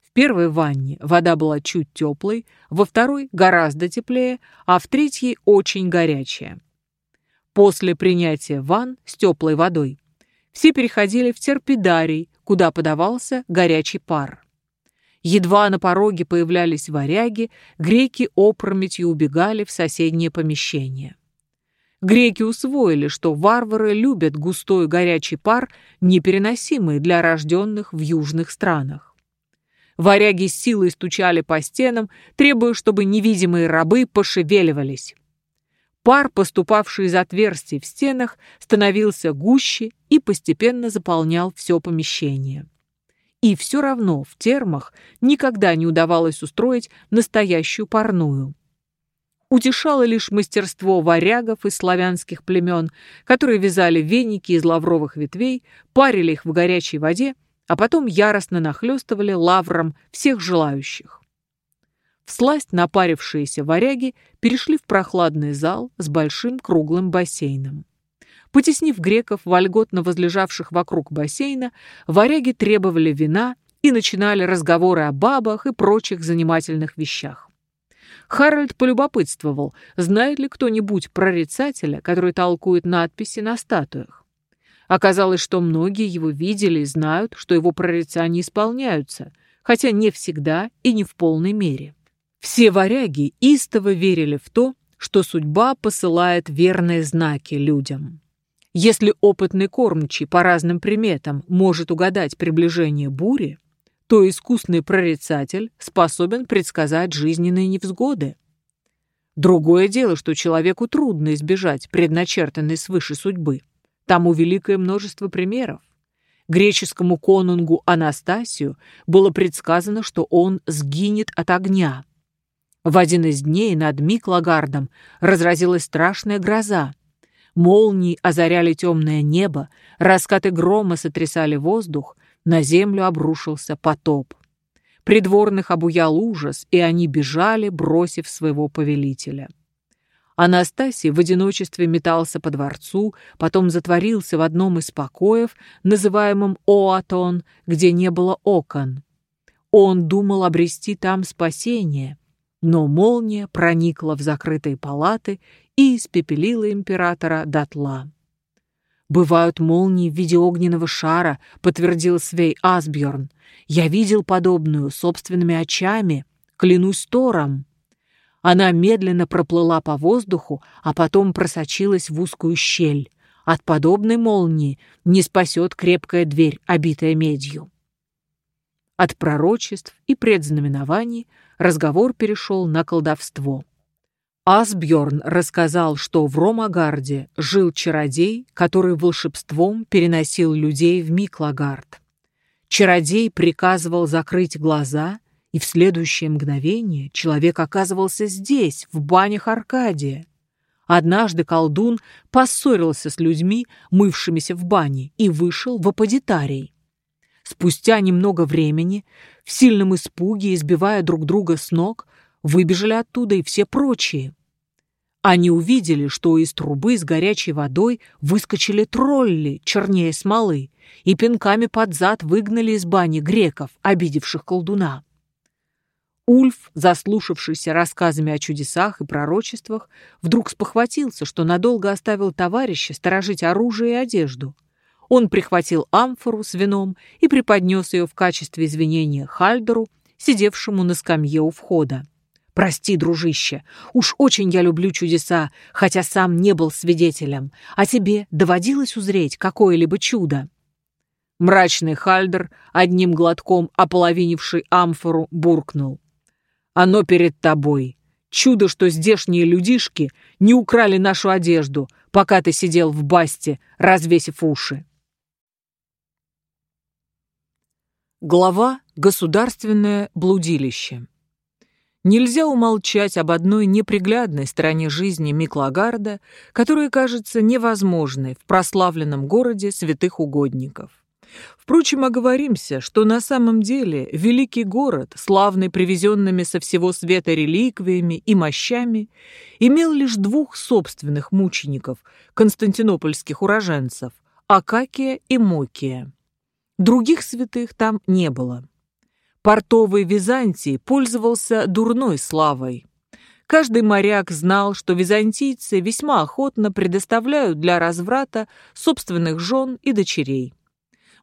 В первой ванне вода была чуть теплой, во второй гораздо теплее, а в третьей очень горячая. После принятия ванн с теплой водой все переходили в терпидарий, куда подавался горячий пар. Едва на пороге появлялись варяги, греки опрометью убегали в соседнее помещение. Греки усвоили, что варвары любят густой горячий пар, непереносимый для рожденных в южных странах. Варяги с силой стучали по стенам, требуя, чтобы невидимые рабы пошевеливались. Пар, поступавший из отверстий в стенах, становился гуще и постепенно заполнял все помещение. И все равно в термах никогда не удавалось устроить настоящую парную. Утешало лишь мастерство варягов из славянских племен, которые вязали веники из лавровых ветвей, парили их в горячей воде, а потом яростно нахлестывали лавром всех желающих. Всласть напарившиеся варяги перешли в прохладный зал с большим круглым бассейном. Потеснив греков, вольготно возлежавших вокруг бассейна, варяги требовали вина и начинали разговоры о бабах и прочих занимательных вещах. Харальд полюбопытствовал, знает ли кто-нибудь прорицателя, который толкует надписи на статуях. Оказалось, что многие его видели и знают, что его прорицания исполняются, хотя не всегда и не в полной мере. Все варяги истово верили в то, что судьба посылает верные знаки людям. Если опытный кормчий по разным приметам может угадать приближение бури, то искусный прорицатель способен предсказать жизненные невзгоды. Другое дело, что человеку трудно избежать предначертанной свыше судьбы. Тому великое множество примеров. Греческому конунгу Анастасию было предсказано, что он сгинет от огня – в один из дней над Миклагардом разразилась страшная гроза. Молнии озаряли темное небо, раскаты грома сотрясали воздух, на землю обрушился потоп. Придворных обуял ужас, и они бежали, бросив своего повелителя. Анастасий в одиночестве метался по дворцу, потом затворился в одном из покоев, называемом Оатон, где не было окон. Он думал обрести там спасение, но молния проникла в закрытые палаты и испепелила императора дотла. «Бывают молнии в виде огненного шара», — подтвердил Свей Асбjörn. «Я видел подобную собственными очами, клянусь Тором». Она медленно проплыла по воздуху, а потом просочилась в узкую щель. От подобной молнии не спасет крепкая дверь, обитая медью. От пророчеств и предзнаменований разговор перешел на колдовство. Асбьорн рассказал, что в Ромагарде жил чародей, который волшебством переносил людей в Миклагард. Чародей приказывал закрыть глаза, и в следующее мгновение человек оказывался здесь, в банях Аркадия. Однажды колдун поссорился с людьми, мывшимися в бане, и вышел в аподитарий. Спустя немного времени, в сильном испуге, избивая друг друга с ног, выбежали оттуда и все прочие. Они увидели, что из трубы с горячей водой выскочили тролли, чернее смолы, и пинками под зад выгнали из бани греков, обидевших колдуна. Ульф, заслушавшийся рассказами о чудесах и пророчествах, вдруг спохватился, что надолго оставил товарища сторожить оружие и одежду. Он прихватил амфору с вином и преподнес ее в качестве извинения Хальдеру, сидевшему на скамье у входа. «Прости, дружище, уж очень я люблю чудеса, хотя сам не был свидетелем. А тебе доводилось узреть какое-либо чудо?» Мрачный Хальдер, одним глотком ополовинивший амфору, буркнул. «Оно перед тобой. Чудо, что здешние людишки не украли нашу одежду, пока ты сидел в басте, развесив уши». Глава «Государственное блудилище». Нельзя умолчать об одной неприглядной стороне жизни Миклагарда, которая кажется невозможной в прославленном городе святых угодников. Впрочем, оговоримся, что на самом деле великий город, славный привезенными со всего света реликвиями и мощами, имел лишь двух собственных мучеников, константинопольских уроженцев – Акакия и Мокия. Других святых там не было. Портовый Византий пользовался дурной славой. Каждый моряк знал, что византийцы весьма охотно предоставляют для разврата собственных жен и дочерей.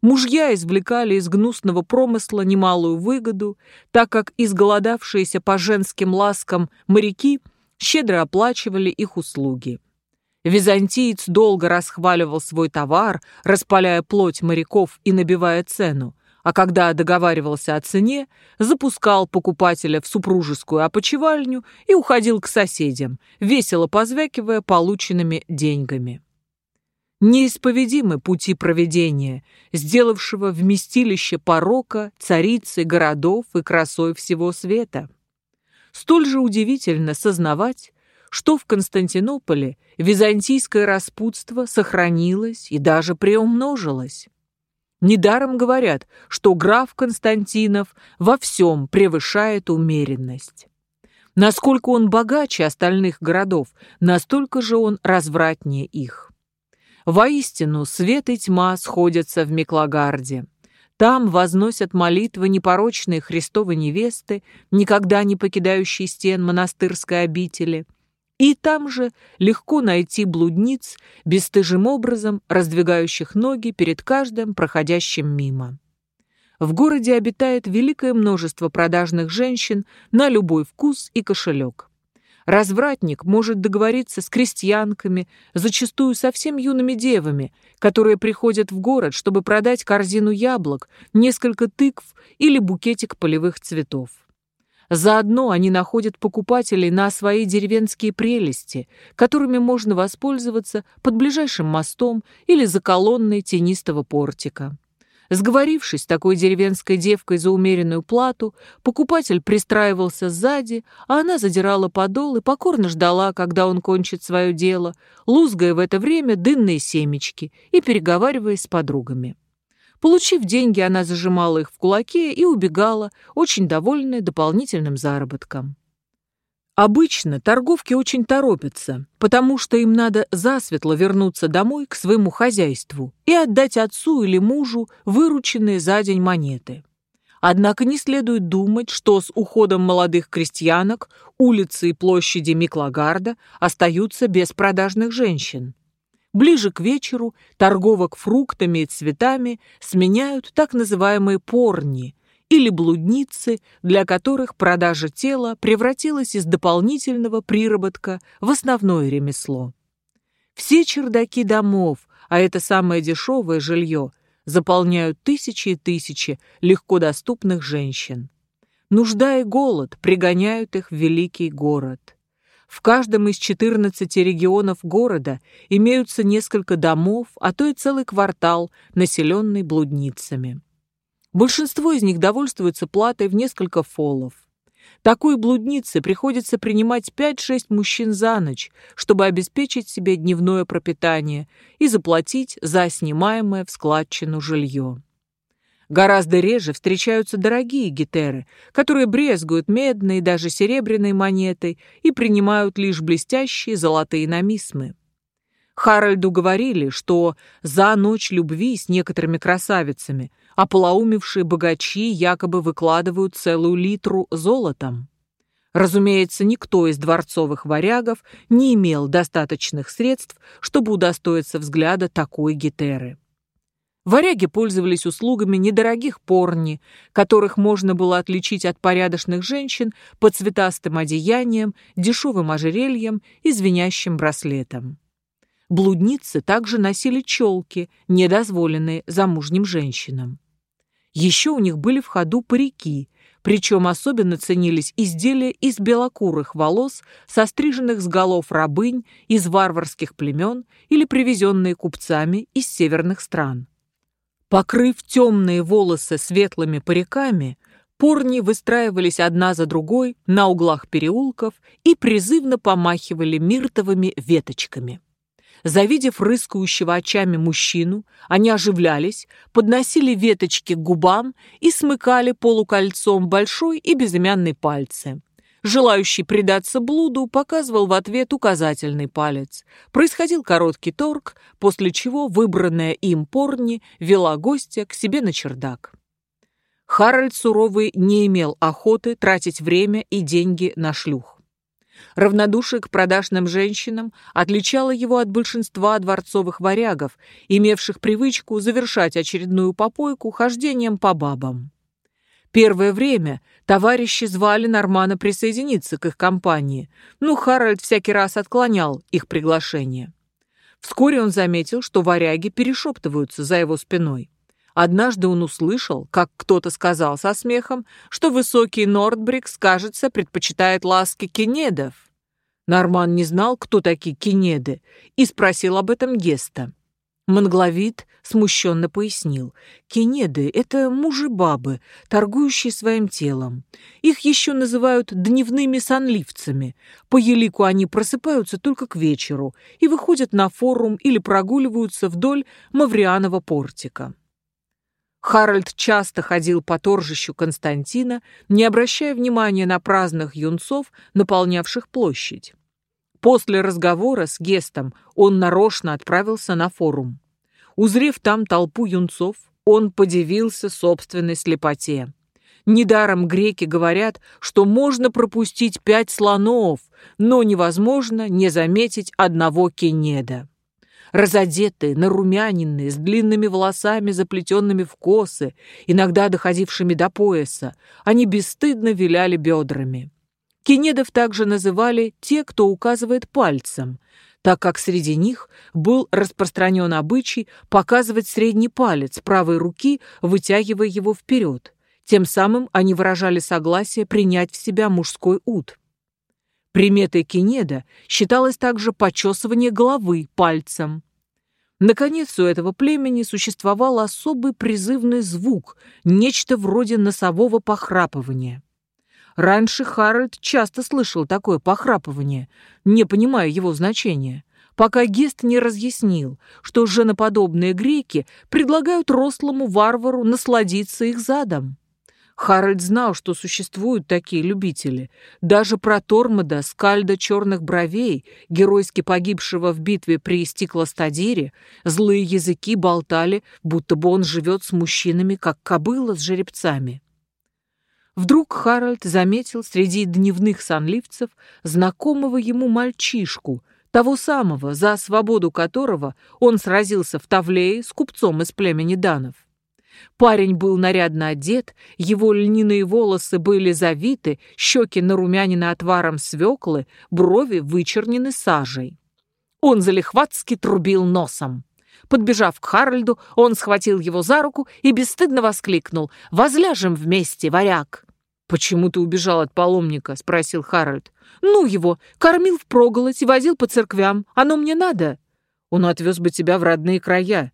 Мужья извлекали из гнусного промысла немалую выгоду, так как изголодавшиеся по женским ласкам моряки щедро оплачивали их услуги. Византиец долго расхваливал свой товар, распаляя плоть моряков и набивая цену, а когда договаривался о цене, запускал покупателя в супружескую опочивальню и уходил к соседям, весело позвякивая полученными деньгами. Неисповедимы пути проведения, сделавшего вместилище порока, царицы, городов и красой всего света. Столь же удивительно сознавать, что в Константинополе византийское распутство сохранилось и даже приумножилось. Недаром говорят, что граф Константинов во всем превышает умеренность. Насколько он богаче остальных городов, настолько же он развратнее их. Воистину, свет и тьма сходятся в Миклагарде. Там возносят молитвы непорочные Христовы невесты, никогда не покидающие стен монастырской обители. И там же легко найти блудниц, бесстыжим образом раздвигающих ноги перед каждым проходящим мимо. В городе обитает великое множество продажных женщин на любой вкус и кошелек. Развратник может договориться с крестьянками, зачастую совсем юными девами, которые приходят в город, чтобы продать корзину яблок, несколько тыкв или букетик полевых цветов. Заодно они находят покупателей на свои деревенские прелести, которыми можно воспользоваться под ближайшим мостом или за колонной тенистого портика. Сговорившись с такой деревенской девкой за умеренную плату, покупатель пристраивался сзади, а она задирала подол и покорно ждала, когда он кончит свое дело, лузгая в это время дынные семечки и переговариваясь с подругами. Получив деньги, она зажимала их в кулаке и убегала, очень довольная дополнительным заработком. Обычно торговки очень торопятся, потому что им надо засветло вернуться домой к своему хозяйству и отдать отцу или мужу вырученные за день монеты. Однако не следует думать, что с уходом молодых крестьянок улицы и площади Миклагарда остаются без продажных женщин. Ближе к вечеру торговок фруктами и цветами сменяют так называемые порни, или блудницы, для которых продажа тела превратилась из дополнительного приработка в основное ремесло. Все чердаки домов, а это самое дешевое жилье, заполняют тысячи и тысячи легко доступных женщин. Нужда и голод пригоняют их в великий город. В каждом из 14 регионов города имеются несколько домов, а то и целый квартал, населенный блудницами. Большинство из них довольствуются платой в несколько фолов. Такой блуднице приходится принимать 5-6 мужчин за ночь, чтобы обеспечить себе дневное пропитание и заплатить за снимаемое в складчину жилье. Гораздо реже встречаются дорогие гитеры, которые брезгуют медной и даже серебряной монетой и принимают лишь блестящие золотые намисмы. Харальду говорили, что за ночь любви с некоторыми красавицами ополоумевшие богачи якобы выкладывают целую литру золотом. Разумеется, никто из дворцовых варягов не имел достаточных средств, чтобы удостоиться взгляда такой гетеры. Варяги пользовались услугами недорогих порни, которых можно было отличить от порядочных женщин по цветастым одеяниям, дешевым ожерельям и звенящим браслетам. Блудницы также носили челки, недозволенные замужним женщинам. Еще у них были в ходу парики, причем особенно ценились изделия из белокурых волос, состриженных с голов рабынь из варварских племен или привезенные купцами из северных стран. Покрыв темные волосы светлыми париками, порни выстраивались одна за другой на углах переулков и призывно помахивали миртовыми веточками. Завидев рыскающего очами мужчину, они оживлялись, подносили веточки к губам и смыкали полукольцом большой и безымянный пальцы. Желающий предаться блуду показывал в ответ указательный палец. Происходил короткий торг, после чего выбранная им порни вела гостя к себе на чердак. Харальд Суровый не имел охоты тратить время и деньги на шлюх. Равнодушие к продажным женщинам отличало его от большинства дворцовых варягов, имевших привычку завершать очередную попойку хождением по бабам. Первое время товарищи звали Нормана присоединиться к их компании, но Харальд всякий раз отклонял их приглашение. Вскоре он заметил, что варяги перешептываются за его спиной. Однажды он услышал, как кто-то сказал со смехом, что высокий Нордбрикс, кажется, предпочитает ласки кенедов. Норман не знал, кто такие кенеды, и спросил об этом Геста. Монгловид смущенно пояснил. Кенеды — это мужи-бабы, торгующие своим телом. Их еще называют дневными сонливцами. По елику они просыпаются только к вечеру и выходят на форум или прогуливаются вдоль Маврианова портика. Харальд часто ходил по торжищу Константина, не обращая внимания на праздных юнцов, наполнявших площадь. После разговора с Гестом он нарочно отправился на форум. Узрев там толпу юнцов, он подивился собственной слепоте. Недаром греки говорят, что можно пропустить пять слонов, но невозможно не заметить одного кенеда. Разодетые, нарумяненные, с длинными волосами, заплетенными в косы, иногда доходившими до пояса, они бесстыдно виляли бедрами. Кенедов также называли «те, кто указывает пальцем», так как среди них был распространен обычай показывать средний палец правой руки, вытягивая его вперед. Тем самым они выражали согласие принять в себя мужской ут. Приметой Кенеда считалось также почесывание головы пальцем. Наконец, у этого племени существовал особый призывный звук, нечто вроде носового похрапывания. Раньше Харальд часто слышал такое похрапывание, не понимая его значения, пока Гест не разъяснил, что женоподобные греки предлагают рослому варвару насладиться их задом. Харальд знал, что существуют такие любители. Даже про Тормода, скальда черных бровей, геройски погибшего в битве при Стиклостадире, злые языки болтали, будто бы он живет с мужчинами, как кобыла с жеребцами. Вдруг Харальд заметил среди дневных сонливцев знакомого ему мальчишку, того самого, за свободу которого он сразился в Тавлее с купцом из племени Данов. Парень был нарядно одет, его льняные волосы были завиты, щеки нарумянины отваром свеклы, брови вычернены сажей. Он залихватски трубил носом. Подбежав к Харальду, он схватил его за руку и бесстыдно воскликнул «Возляжем вместе, варяг!» «Почему ты убежал от паломника?» — спросил Харальд. «Ну его, кормил впроголодь и возил по церквям. Оно мне надо». «Он отвез бы тебя в родные края».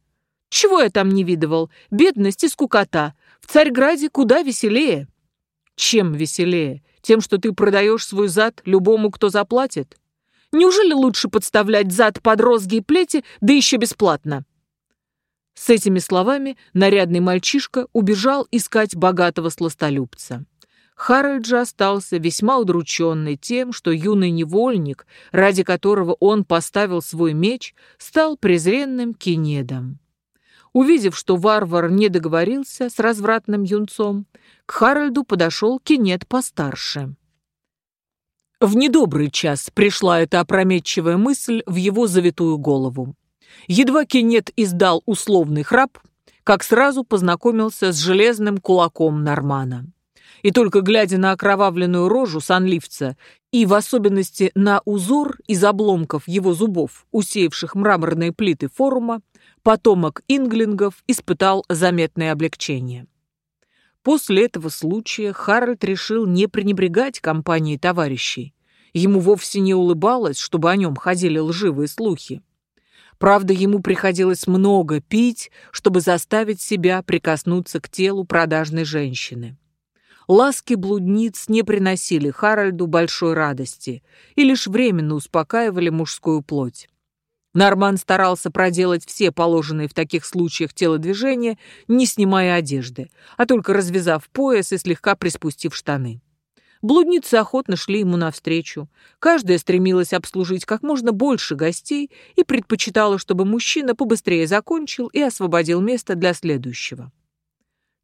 «Чего я там не видывал? Бедность и скукота. В Царьграде куда веселее». «Чем веселее? Тем, что ты продаешь свой зад любому, кто заплатит?» Неужели лучше подставлять зад под розги и плети, да еще бесплатно?» С этими словами нарядный мальчишка убежал искать богатого сластолюбца. Харальд же остался весьма удрученный тем, что юный невольник, ради которого он поставил свой меч, стал презренным кинедом. Увидев, что варвар не договорился с развратным юнцом, к Харальду подошел кинет постарше. В недобрый час пришла эта опрометчивая мысль в его завитую голову. Едва Кенет издал условный храп, как сразу познакомился с железным кулаком Нормана. И только глядя на окровавленную рожу санливца и в особенности на узор из обломков его зубов, усеявших мраморные плиты форума, потомок инглингов испытал заметное облегчение. После этого случая Харальд решил не пренебрегать компанией товарищей. Ему вовсе не улыбалось, чтобы о нем ходили лживые слухи. Правда, ему приходилось много пить, чтобы заставить себя прикоснуться к телу продажной женщины. Ласки блудниц не приносили Харальду большой радости и лишь временно успокаивали мужскую плоть. Норман старался проделать все положенные в таких случаях телодвижения, не снимая одежды, а только развязав пояс и слегка приспустив штаны. Блудницы охотно шли ему навстречу. Каждая стремилась обслужить как можно больше гостей и предпочитала, чтобы мужчина побыстрее закончил и освободил место для следующего.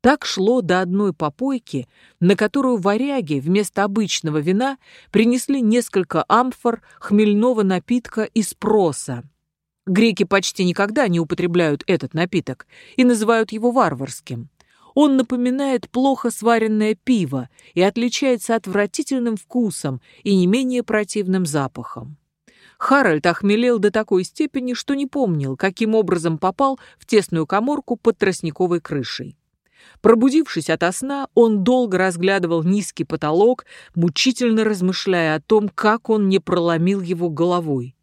Так шло до одной попойки, на которую варяги вместо обычного вина принесли несколько амфор хмельного напитка из проса, Греки почти никогда не употребляют этот напиток и называют его варварским. Он напоминает плохо сваренное пиво и отличается отвратительным вкусом и не менее противным запахом. Харальд охмелел до такой степени, что не помнил, каким образом попал в тесную коморку под тростниковой крышей. Пробудившись ото сна, он долго разглядывал низкий потолок, мучительно размышляя о том, как он не проломил его головой.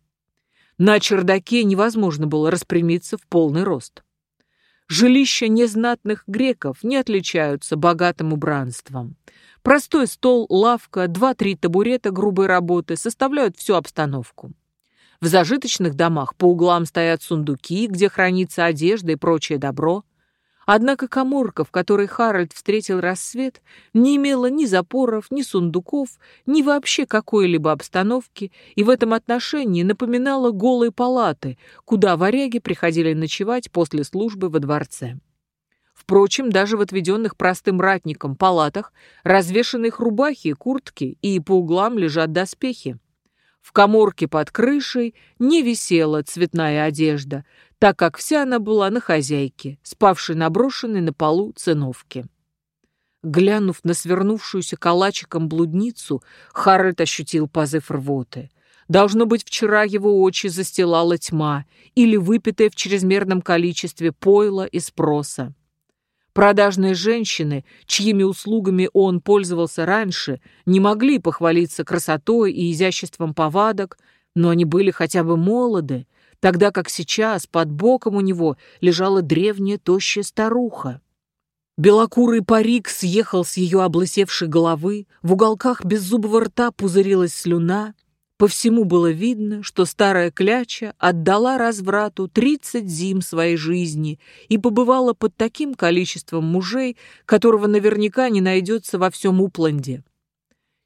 На чердаке невозможно было распрямиться в полный рост. Жилища незнатных греков не отличаются богатым убранством. Простой стол, лавка, два-три табурета грубой работы составляют всю обстановку. В зажиточных домах по углам стоят сундуки, где хранится одежда и прочее добро – Однако коморка, в которой Харальд встретил рассвет, не имела ни запоров, ни сундуков, ни вообще какой-либо обстановки, и в этом отношении напоминала голые палаты, куда варяги приходили ночевать после службы во дворце. Впрочем, даже в отведенных простым ратникам палатах развешаны их рубахи, куртки, и по углам лежат доспехи. В коморке под крышей не висела цветная одежда, так как вся она была на хозяйке, спавшей на брошенной на полу циновке. Глянув на свернувшуюся калачиком блудницу, Харальд ощутил позыв рвоты. Должно быть, вчера его очи застилала тьма или выпитая в чрезмерном количестве пойла и спроса. Продажные женщины, чьими услугами он пользовался раньше, не могли похвалиться красотой и изяществом повадок, но они были хотя бы молоды, тогда как сейчас под боком у него лежала древняя тощая старуха. Белокурый парик съехал с ее облысевшей головы, в уголках беззубого рта пузырилась слюна. По всему было видно, что старая кляча отдала разврату тридцать зим своей жизни и побывала под таким количеством мужей, которого наверняка не найдется во всем Упланде.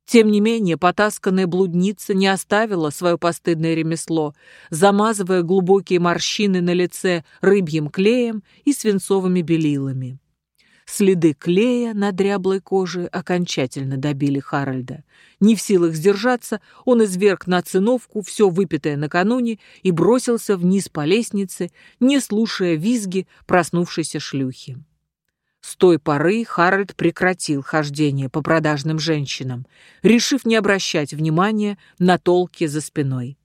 Тем не менее, потасканная блудница не оставила свое постыдное ремесло, замазывая глубокие морщины на лице рыбьим клеем и свинцовыми белилами. Следы клея на дряблой коже окончательно добили Харальда. Не в силах сдержаться, он изверг на циновку все выпитое накануне и бросился вниз по лестнице, не слушая визги проснувшейся шлюхи. С той поры Харальд прекратил хождение по продажным женщинам, решив не обращать внимания на толки за спиной.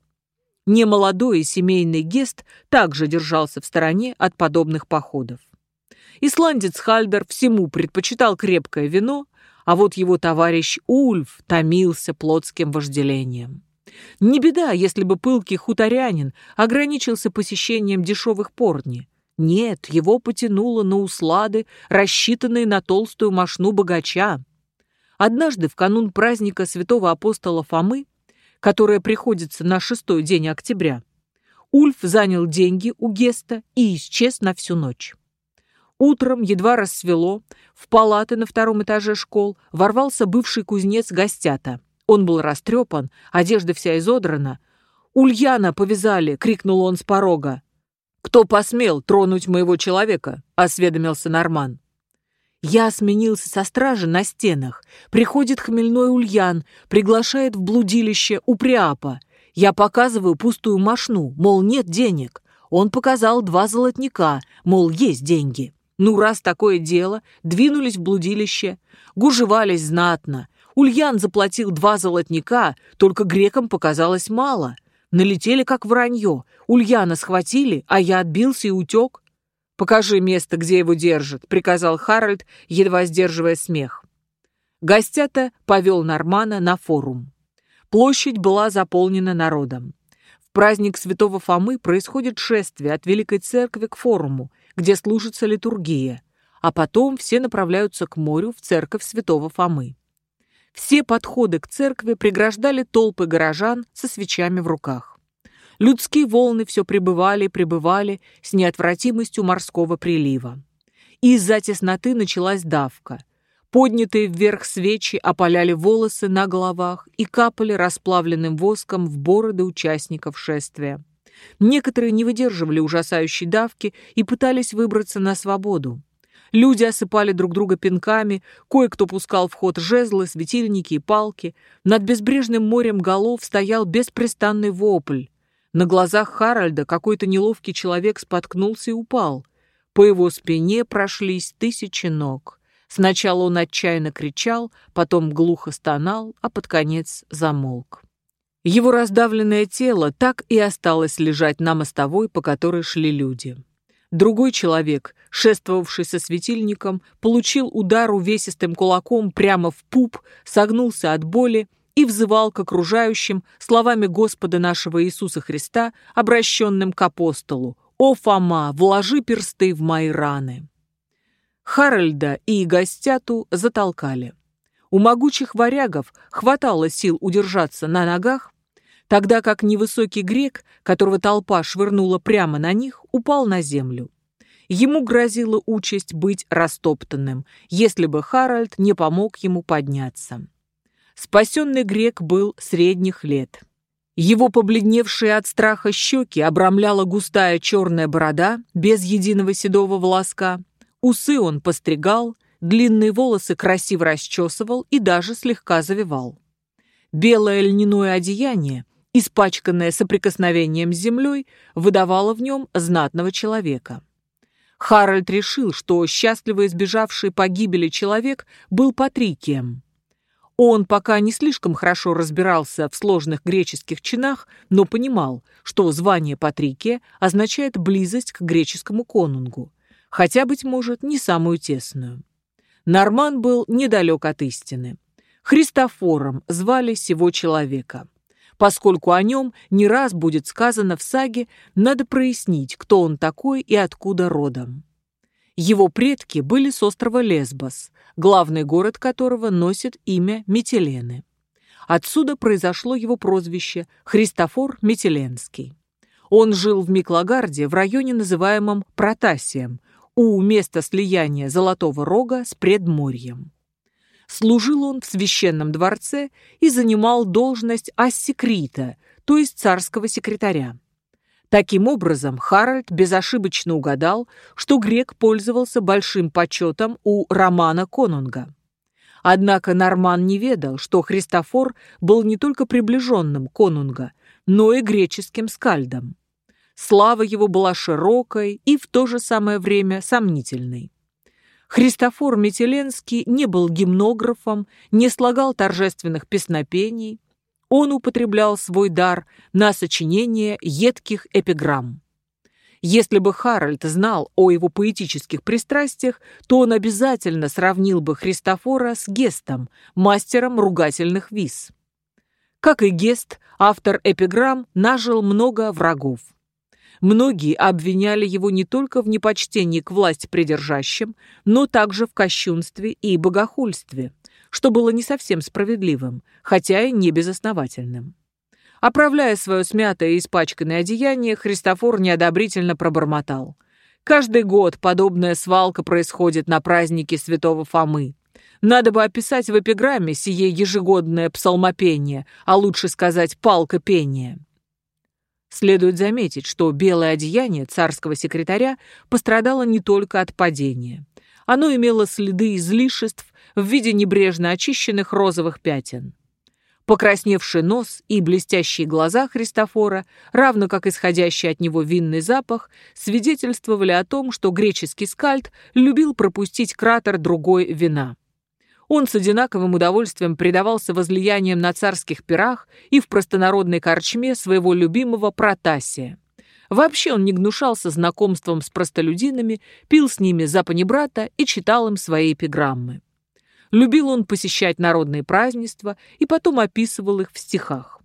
Немолодой семейный гест также держался в стороне от подобных походов. Исландец Хальдер всему предпочитал крепкое вино, а вот его товарищ Ульф томился плотским вожделением. Не беда, если бы пылкий хуторянин ограничился посещением дешевых порни. Нет, его потянуло на услады, рассчитанные на толстую мошну богача. Однажды, в канун праздника святого апостола Фомы, которое приходится на шестой день октября, Ульф занял деньги у Геста и исчез на всю ночь. Утром, едва рассвело, в палаты на втором этаже школ ворвался бывший кузнец Гостята. Он был растрепан, одежда вся изодрана. «Ульяна повязали!» — крикнул он с порога. «Кто посмел тронуть моего человека?» — осведомился Норман. Я сменился со стражи на стенах. Приходит хмельной Ульян, приглашает в блудилище у Приапа. Я показываю пустую мошну, мол, нет денег. Он показал два золотника, мол, есть деньги. Ну, раз такое дело, двинулись в блудилище. Гужевались знатно. Ульян заплатил два золотника, только грекам показалось мало. Налетели, как вранье. Ульяна схватили, а я отбился и утек. «Покажи место, где его держат», — приказал Харальд, едва сдерживая смех. Гостята повел Нормана на форум. Площадь была заполнена народом. В праздник Святого Фомы происходит шествие от Великой Церкви к форуму, где служится литургия, а потом все направляются к морю в церковь святого Фомы. Все подходы к церкви преграждали толпы горожан со свечами в руках. Людские волны все пребывали и пребывали с неотвратимостью морского прилива. Из-за тесноты началась давка. Поднятые вверх свечи опаляли волосы на головах и капали расплавленным воском в бороды участников шествия. Некоторые не выдерживали ужасающей давки и пытались выбраться на свободу. Люди осыпали друг друга пинками, кое-кто пускал в ход жезлы, светильники и палки. Над безбрежным морем голов стоял беспрестанный вопль. На глазах Харальда какой-то неловкий человек споткнулся и упал. По его спине прошлись тысячи ног. Сначала он отчаянно кричал, потом глухо стонал, а под конец замолк. Его раздавленное тело так и осталось лежать на мостовой, по которой шли люди. Другой человек, шествовавший со светильником, получил удар увесистым кулаком прямо в пуп, согнулся от боли и взывал к окружающим словами Господа нашего Иисуса Христа, обращенным к апостолу «О, Фома, вложи персты в мои раны!» Харальда и Гостяту затолкали. У могучих варягов хватало сил удержаться на ногах, тогда как невысокий грек, которого толпа швырнула прямо на них, упал на землю. Ему грозила участь быть растоптанным, если бы Харальд не помог ему подняться. Спасенный грек был средних лет. Его побледневшие от страха щеки обрамляла густая черная борода без единого седого волоска. Усы он постригал, длинные волосы красиво расчесывал и даже слегка завивал. Белое льняное одеяние испачканное соприкосновением с землей, выдавало в нем знатного человека. Харальд решил, что счастливо избежавший погибели человек был Патрикием. Он пока не слишком хорошо разбирался в сложных греческих чинах, но понимал, что звание Патрикия означает близость к греческому конунгу, хотя, быть может, не самую тесную. Норман был недалек от истины. Христофором звали сего человека – Поскольку о нем не раз будет сказано в саге, надо прояснить, кто он такой и откуда родом. Его предки были с острова Лесбос, главный город которого носит имя Метелены. Отсюда произошло его прозвище Христофор Метеленский. Он жил в Миклагарде в районе, называемом Протасием, у места слияния Золотого Рога с Предморьем. Служил он в священном дворце и занимал должность ассекрита, то есть царского секретаря. Таким образом, Харальд безошибочно угадал, что грек пользовался большим почетом у Романа Конунга. Однако Норман не ведал, что Христофор был не только приближенным Конунга, но и греческим скальдом. Слава его была широкой и в то же самое время сомнительной. Христофор Метеленский не был гимнографом, не слагал торжественных песнопений. Он употреблял свой дар на сочинение едких эпиграмм. Если бы Харальд знал о его поэтических пристрастиях, то он обязательно сравнил бы Христофора с Гестом, мастером ругательных виз. Как и Гест, автор эпиграмм нажил много врагов. Многие обвиняли его не только в непочтении к власть придержащим, но также в кощунстве и богохульстве, что было не совсем справедливым, хотя и не безосновательным. Оправляя свое смятое и испачканное одеяние, Христофор неодобрительно пробормотал. «Каждый год подобная свалка происходит на празднике святого Фомы. Надо бы описать в эпиграмме сие ежегодное псалмопение, а лучше сказать палка пения». Следует заметить, что белое одеяние царского секретаря пострадало не только от падения. Оно имело следы излишеств в виде небрежно очищенных розовых пятен. Покрасневший нос и блестящие глаза Христофора, равно как исходящий от него винный запах, свидетельствовали о том, что греческий скальд любил пропустить кратер другой вина. Он с одинаковым удовольствием предавался возлияниям на царских пирах и в простонародной корчме своего любимого Протасия. Вообще он не гнушался знакомством с простолюдинами, пил с ними за панибрата и читал им свои эпиграммы. Любил он посещать народные празднества и потом описывал их в стихах.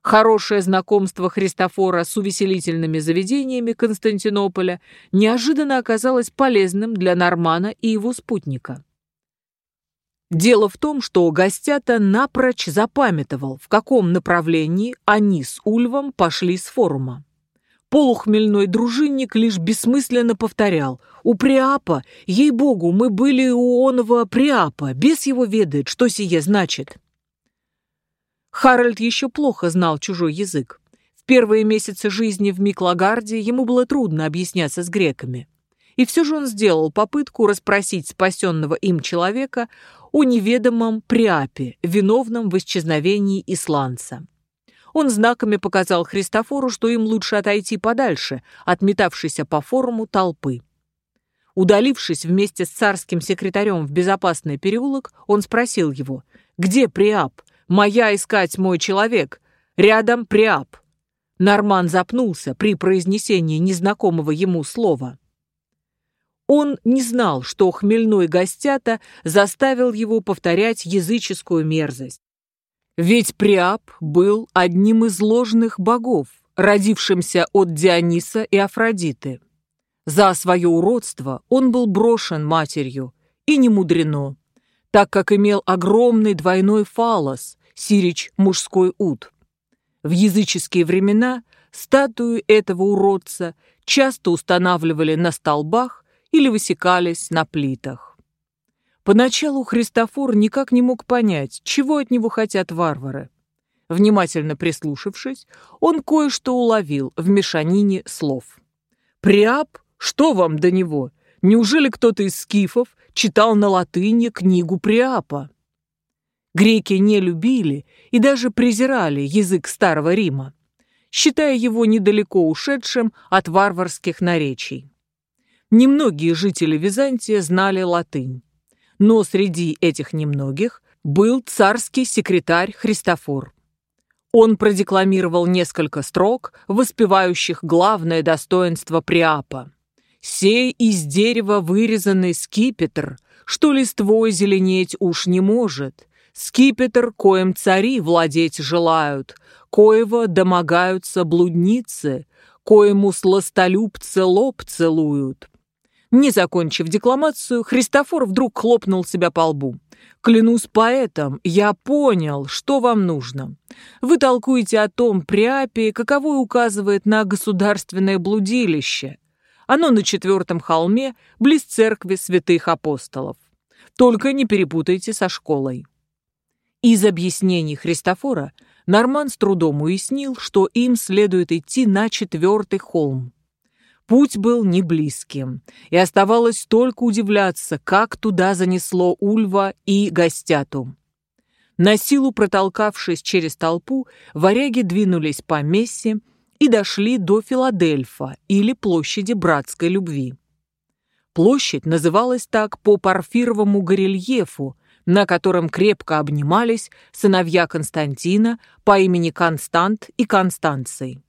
Хорошее знакомство Христофора с увеселительными заведениями Константинополя неожиданно оказалось полезным для Нормана и его спутника. Дело в том, что гостята напрочь запамятовал, в каком направлении они с Ульвом пошли с форума. Полухмельной дружинник лишь бессмысленно повторял «У Приапа, ей-богу, мы были у оного Приапа, бес его ведает, что сие значит». Харальд еще плохо знал чужой язык. В первые месяцы жизни в Миклагарде ему было трудно объясняться с греками. И все же он сделал попытку расспросить спасенного им человека о неведомом Приапе, виновном в исчезновении исландца. Он знаками показал Христофору, что им лучше отойти подальше от метавшейся по форуму толпы. Удалившись вместе с царским секретарем в безопасный переулок, он спросил его, «Где Приап? Моя искать мой человек. Рядом Приап». Норман запнулся при произнесении незнакомого ему слова. Он не знал, что хмельной гостята заставил его повторять языческую мерзость. Ведь Приап был одним из ложных богов, родившимся от Диониса и Афродиты. За свое уродство он был брошен матерью, и не мудрено, так как имел огромный двойной фалос, сирич мужской ут. В языческие времена статую этого уродца часто устанавливали на столбах или высекались на плитах. Поначалу Христофор никак не мог понять, чего от него хотят варвары. Внимательно прислушавшись, он кое-что уловил в мешанине слов. «Приап? Что вам до него? Неужели кто-то из скифов читал на латыни книгу Приапа?» Греки не любили и даже презирали язык Старого Рима, считая его недалеко ушедшим от варварских наречий. Немногие жители Византии знали латынь. Но среди этих немногих был царский секретарь Христофор. Он продекламировал несколько строк, воспевающих главное достоинство Приапа. «Сей из дерева вырезанный скипетр, что листвой зеленеть уж не может, скипетр, коем цари владеть желают, коего домогаются блудницы, коему сластолюбцы лоб целуют, не закончив декламацию, Христофор вдруг хлопнул себя по лбу. «Клянусь поэтом, я понял, что вам нужно. Вы толкуете о том Приапе, каковой указывает на государственное блудилище. Оно на четвертом холме, близ церкви святых апостолов. Только не перепутайте со школой». Из объяснений Христофора Норман с трудом уяснил, что им следует идти на четвертый холм. Путь был не близким, и оставалось только удивляться, как туда занесло Ульва и Гостяту. На силу протолкавшись через толпу, варяги двинулись по Мессе и дошли до Филадельфа или площади братской любви. Площадь называлась так по Порфировому горельефу, на котором крепко обнимались сыновья Константина по имени Констант и Констанций.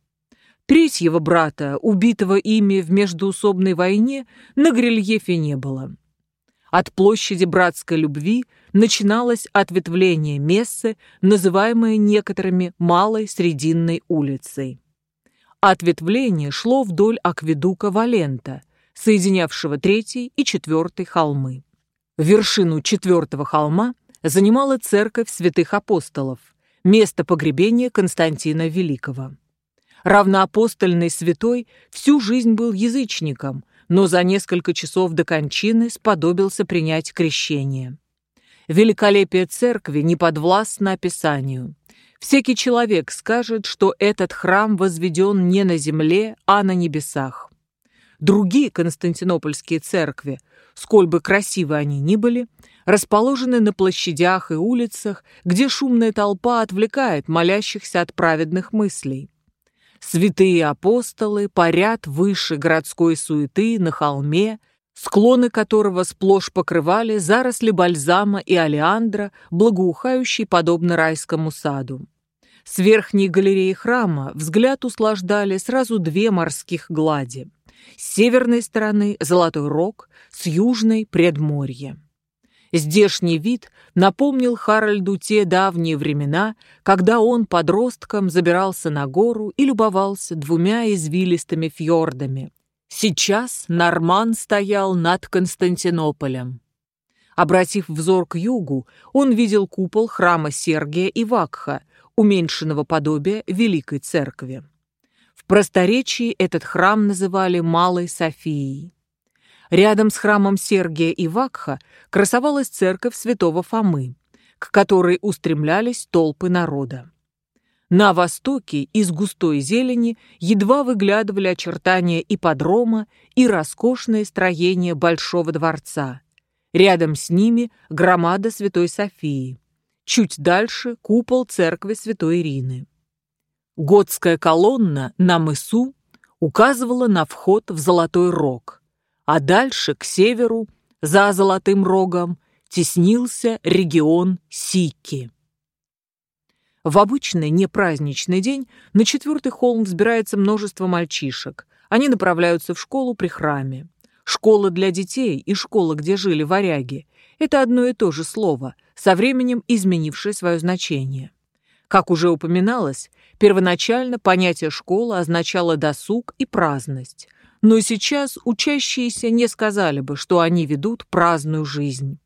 Третьего брата, убитого ими в междуусобной войне, на горельефе не было. От площади братской любви начиналось ответвление Мессы, называемое некоторыми Малой Срединной улицей. Ответвление шло вдоль акведука Валента, соединявшего третий и четвертый холмы. Вершину четвертого холма занимала церковь святых апостолов, место погребения Константина Великого. Равноапостольный святой всю жизнь был язычником, но за несколько часов до кончины сподобился принять крещение. Великолепие церкви не подвластно описанию. Всякий человек скажет, что этот храм возведен не на земле, а на небесах. Другие константинопольские церкви, сколь бы красивы они ни были, расположены на площадях и улицах, где шумная толпа отвлекает молящихся от праведных мыслей. Святые апостолы парят выше городской суеты на холме, склоны которого сплошь покрывали заросли бальзама и алиандра, благоухающие подобно райскому саду. С верхней галереи храма взгляд услаждали сразу две морских глади. С северной стороны – Золотой Рог, с южной – Предморье. Здешний вид напомнил Харальду те давние времена, когда он подростком забирался на гору и любовался двумя извилистыми фьордами. Сейчас Норман стоял над Константинополем. Обратив взор к югу, он видел купол храма Сергия и Вакха, уменьшенного подобия Великой Церкви. В просторечии этот храм называли Малой Софией. Рядом с храмом Сергия и Вакха красовалась церковь святого Фомы, к которой устремлялись толпы народа. На востоке из густой зелени едва выглядывали очертания ипподрома и роскошное строение Большого дворца. Рядом с ними громада Святой Софии. Чуть дальше купол церкви Святой Ирины. Готская колонна на мысу указывала на вход в Золотой Рог а дальше, к северу, за Золотым Рогом, теснился регион Сики. В обычный непраздничный день на четвертый холм взбирается множество мальчишек. Они направляются в школу при храме. Школа для детей и школа, где жили варяги – это одно и то же слово, со временем изменившее свое значение. Как уже упоминалось, первоначально понятие «школа» означало досуг и праздность – но сейчас учащиеся не сказали бы, что они ведут праздную жизнь.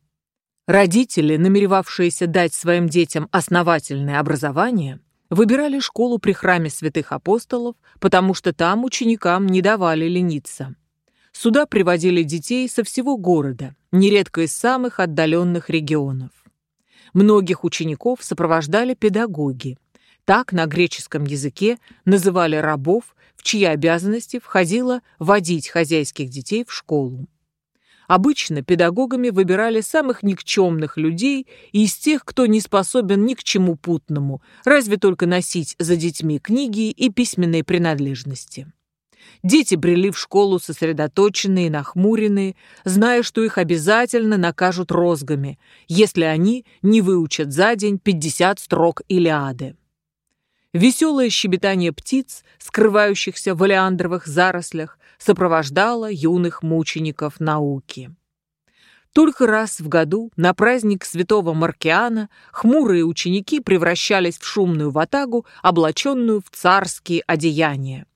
Родители, намеревавшиеся дать своим детям основательное образование, выбирали школу при храме святых апостолов, потому что там ученикам не давали лениться. Сюда приводили детей со всего города, нередко из самых отдаленных регионов. Многих учеников сопровождали педагоги. Так на греческом языке называли рабов, чьи обязанности входило водить хозяйских детей в школу. Обычно педагогами выбирали самых никчемных людей из тех, кто не способен ни к чему путному, разве только носить за детьми книги и письменные принадлежности. Дети брели в школу сосредоточенные, нахмуренные, зная, что их обязательно накажут розгами, если они не выучат за день 50 строк Илиады. Веселое щебетание птиц, скрывающихся в олеандровых зарослях, сопровождало юных мучеников науки. Только раз в году на праздник святого Маркиана хмурые ученики превращались в шумную ватагу, облаченную в царские одеяния.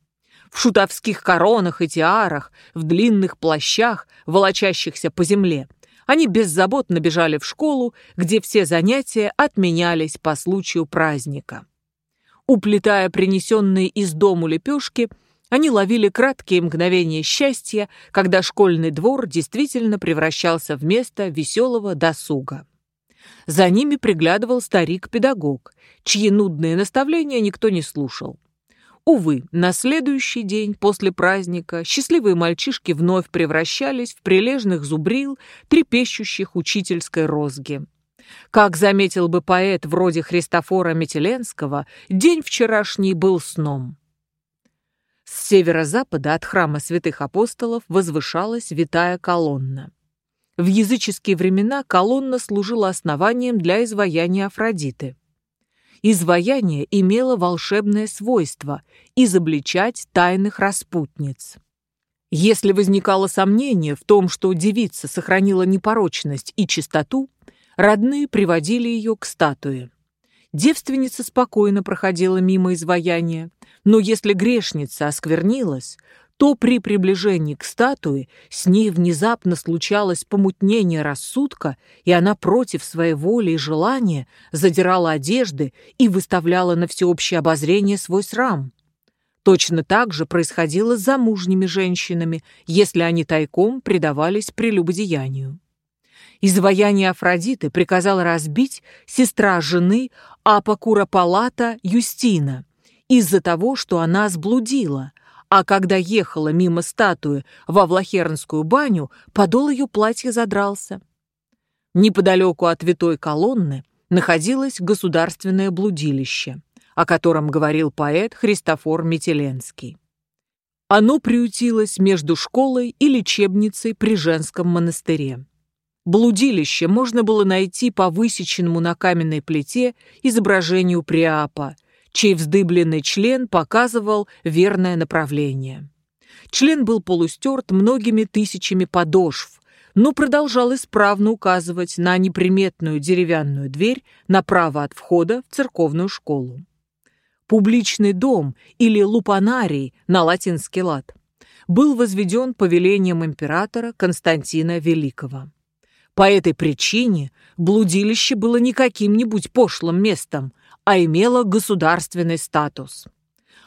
В шутовских коронах и тиарах, в длинных плащах, волочащихся по земле, они беззаботно бежали в школу, где все занятия отменялись по случаю праздника. Уплетая принесенные из дому лепешки, они ловили краткие мгновения счастья, когда школьный двор действительно превращался в место веселого досуга. За ними приглядывал старик-педагог, чьи нудные наставления никто не слушал. Увы, на следующий день после праздника счастливые мальчишки вновь превращались в прилежных зубрил, трепещущих учительской розги. Как заметил бы поэт вроде Христофора Метеленского, день вчерашний был сном. С северо-запада от храма святых апостолов возвышалась витая колонна. В языческие времена колонна служила основанием для изваяния Афродиты. Изваяние имело волшебное свойство – изобличать тайных распутниц. Если возникало сомнение в том, что девица сохранила непорочность и чистоту, родные приводили ее к статуе. Девственница спокойно проходила мимо изваяния, но если грешница осквернилась, то при приближении к статуе с ней внезапно случалось помутнение рассудка, и она против своей воли и желания задирала одежды и выставляла на всеобщее обозрение свой срам. Точно так же происходило с замужними женщинами, если они тайком предавались прелюбодеянию. Изваяние Афродиты приказала разбить сестра жены Апокуропалата Юстина из-за того, что она сблудила, а когда ехала мимо статуи во Влахернскую баню, подол ее платья задрался. Неподалеку от витой колонны находилось государственное блудилище, о котором говорил поэт Христофор Метеленский. Оно приютилось между школой и лечебницей при женском монастыре. Блудилище можно было найти по высеченному на каменной плите изображению Приапа – чей вздыбленный член показывал верное направление. Член был полустерт многими тысячами подошв, но продолжал исправно указывать на неприметную деревянную дверь направо от входа в церковную школу. Публичный дом или лупанарий на латинский лад был возведен повелением императора Константина Великого. По этой причине блудилище было не каким-нибудь пошлым местом, а имело государственный статус.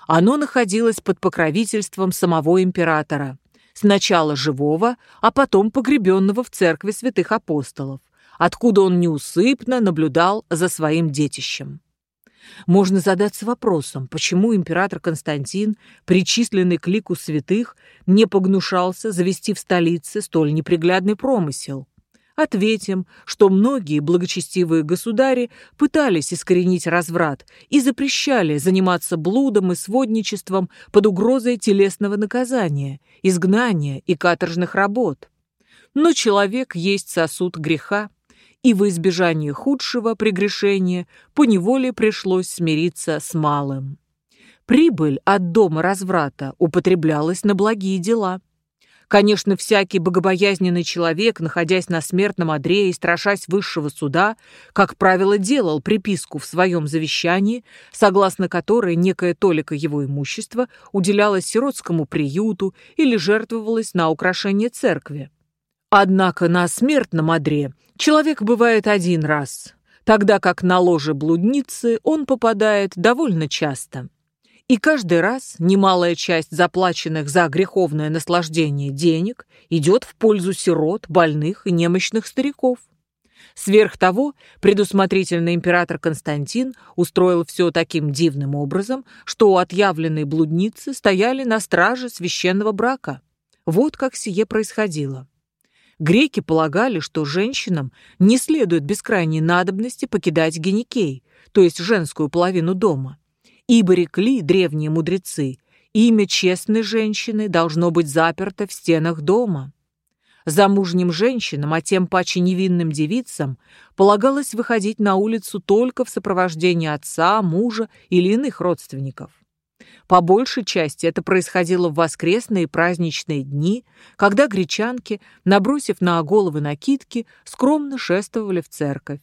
Оно находилось под покровительством самого императора, сначала живого, а потом погребенного в церкви святых апостолов, откуда он неусыпно наблюдал за своим детищем. Можно задаться вопросом, почему император Константин, причисленный к лику святых, не погнушался завести в столице столь неприглядный промысел, Ответим, что многие благочестивые государи пытались искоренить разврат и запрещали заниматься блудом и сводничеством под угрозой телесного наказания, изгнания и каторжных работ. Но человек есть сосуд греха, и в избежание худшего прегрешения поневоле пришлось смириться с малым. Прибыль от дома разврата употреблялась на благие дела – Конечно, всякий богобоязненный человек, находясь на смертном одре и страшась высшего суда, как правило, делал приписку в своем завещании, согласно которой некая толика его имущества уделялась сиротскому приюту или жертвовалась на украшение церкви. Однако на смертном одре человек бывает один раз, тогда как на ложе блудницы он попадает довольно часто. И каждый раз немалая часть заплаченных за греховное наслаждение денег идет в пользу сирот, больных и немощных стариков. Сверх того, предусмотрительный император Константин устроил все таким дивным образом, что у блудницы стояли на страже священного брака. Вот как сие происходило. Греки полагали, что женщинам не следует без крайней надобности покидать геникей, то есть женскую половину дома. Ибо рекли древние мудрецы, имя честной женщины должно быть заперто в стенах дома. Замужним женщинам, а тем паче невинным девицам, полагалось выходить на улицу только в сопровождении отца, мужа или иных родственников. По большей части это происходило в воскресные и праздничные дни, когда гречанки, набросив на головы накидки, скромно шествовали в церковь.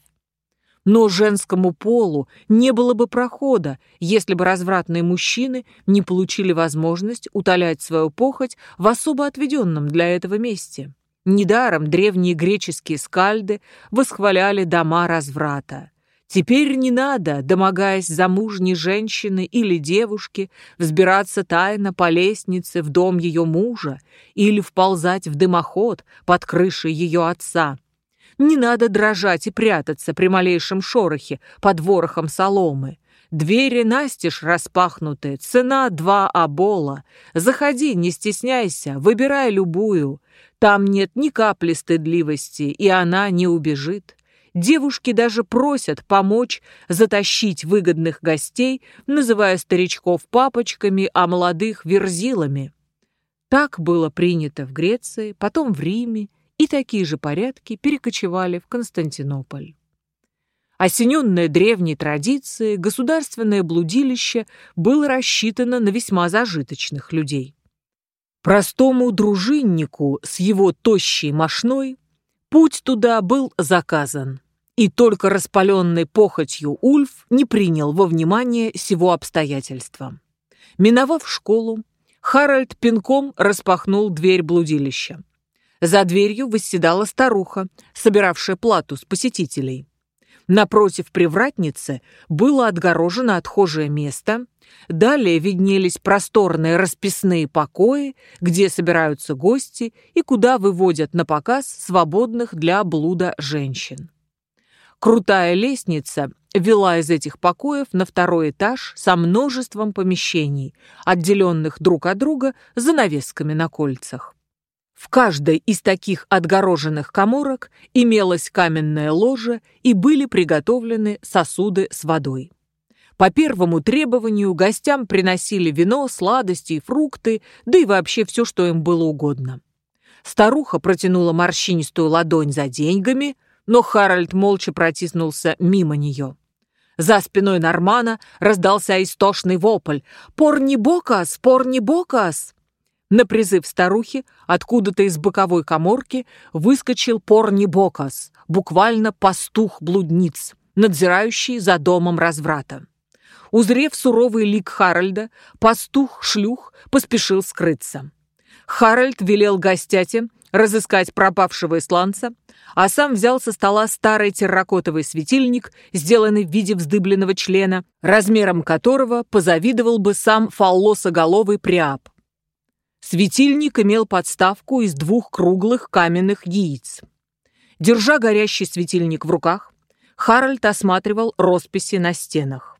Но женскому полу не было бы прохода, если бы развратные мужчины не получили возможность утолять свою похоть в особо отведенном для этого месте. Недаром древние греческие скальды восхваляли дома разврата. Теперь не надо, домогаясь замужней женщины или девушки, взбираться тайно по лестнице в дом ее мужа или вползать в дымоход под крышей ее отца, не надо дрожать и прятаться при малейшем шорохе под ворохом соломы. Двери настежь распахнуты, цена два обола. Заходи, не стесняйся, выбирай любую. Там нет ни капли стыдливости, и она не убежит. Девушки даже просят помочь затащить выгодных гостей, называя старичков папочками, а молодых верзилами. Так было принято в Греции, потом в Риме, и такие же порядки перекочевали в Константинополь. Осененное древней традицией, государственное блудилище было рассчитано на весьма зажиточных людей. Простому дружиннику с его тощей мошной путь туда был заказан и только распаленный похотью Ульф не принял во внимание сего обстоятельства. Миновав школу, Харальд пинком распахнул дверь блудилища. За дверью восседала старуха, собиравшая плату с посетителей. Напротив привратницы было отгорожено отхожее место, далее виднелись просторные расписные покои, где собираются гости и куда выводят на показ свободных для блуда женщин. Крутая лестница вела из этих покоев на второй этаж со множеством помещений, отделенных друг от друга занавесками на кольцах. В каждой из таких отгороженных коморок имелось каменное ложе и были приготовлены сосуды с водой. По первому требованию гостям приносили вино, сладости и фрукты, да и вообще все, что им было угодно. Старуха протянула морщинистую ладонь за деньгами, но Харальд молча протиснулся мимо нее. За спиной Нормана раздался истошный вопль «Порни-бокас! Порни-бокас!» На призыв старухи откуда-то из боковой коморки выскочил Порни-бокас, буквально пастух блудниц, надзирающий за домом разврата. Узрев суровый лик Харальда, пастух-шлюх поспешил скрыться. Харальд велел гостяте разыскать пропавшего исландца, а сам взял со стола старый терракотовый светильник, сделанный в виде вздыбленного члена, размером которого позавидовал бы сам фаллосоголовый Приап. Светильник имел подставку из двух круглых каменных яиц. Держа горящий светильник в руках, Харальд осматривал росписи на стенах.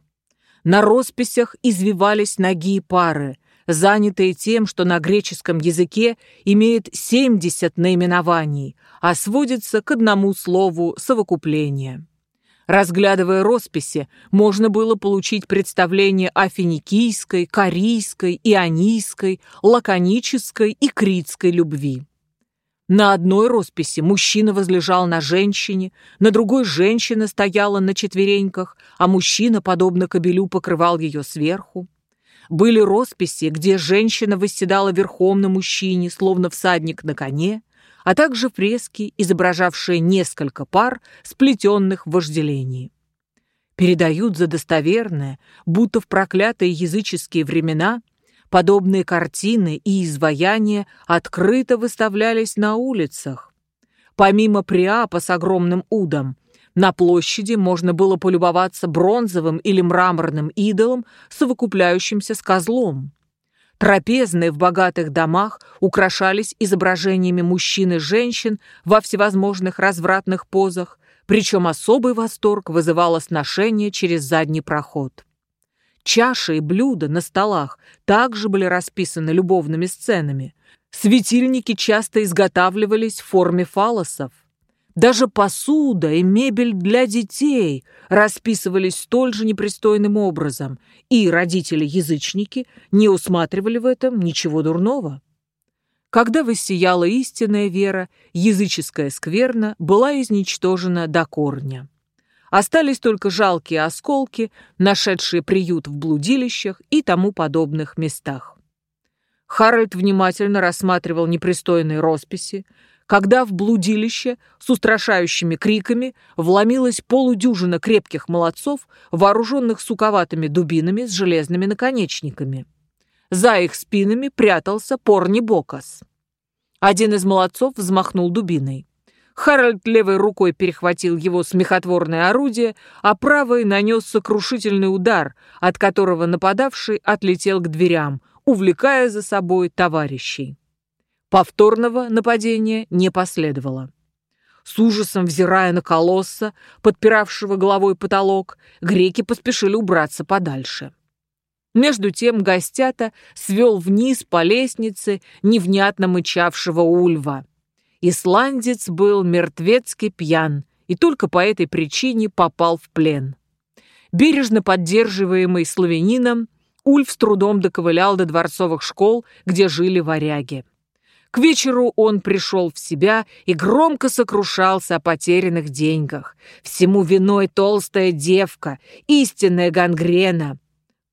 На росписях извивались ноги пары, занятые тем, что на греческом языке имеет 70 наименований, а сводится к одному слову «совокупление». Разглядывая росписи, можно было получить представление о финикийской, корейской, ионийской, лаконической и критской любви. На одной росписи мужчина возлежал на женщине, на другой женщина стояла на четвереньках, а мужчина, подобно кобелю, покрывал ее сверху. Были росписи, где женщина восседала верхом на мужчине, словно всадник на коне, а также фрески, изображавшие несколько пар, сплетенных в вожделении. Передают за достоверное, будто в проклятые языческие времена подобные картины и изваяния открыто выставлялись на улицах. Помимо Приапа с огромным удом, на площади можно было полюбоваться бронзовым или мраморным идолом, совокупляющимся с козлом. Трапезные в богатых домах украшались изображениями мужчин и женщин во всевозможных развратных позах, причем особый восторг вызывало сношение через задний проход. Чаши и блюда на столах также были расписаны любовными сценами. Светильники часто изготавливались в форме фалосов. Даже посуда и мебель для детей расписывались столь же непристойным образом, и родители-язычники не усматривали в этом ничего дурного. Когда воссияла истинная вера, языческая скверна была изничтожена до корня. Остались только жалкие осколки, нашедшие приют в блудилищах и тому подобных местах. Харальд внимательно рассматривал непристойные росписи, когда в блудилище с устрашающими криками вломилась полудюжина крепких молодцов, вооруженных суковатыми дубинами с железными наконечниками. За их спинами прятался Порни Бокас. Один из молодцов взмахнул дубиной. Харальд левой рукой перехватил его смехотворное орудие, а правой нанес сокрушительный удар, от которого нападавший отлетел к дверям, увлекая за собой товарищей. Повторного нападения не последовало. С ужасом взирая на колосса, подпиравшего головой потолок, греки поспешили убраться подальше. Между тем гостята свел вниз по лестнице невнятно мычавшего ульва. Исландец был мертвецки пьян и только по этой причине попал в плен. Бережно поддерживаемый славянином, Ульф с трудом доковылял до дворцовых школ, где жили варяги. К вечеру он пришел в себя и громко сокрушался о потерянных деньгах. Всему виной толстая девка, истинная гангрена.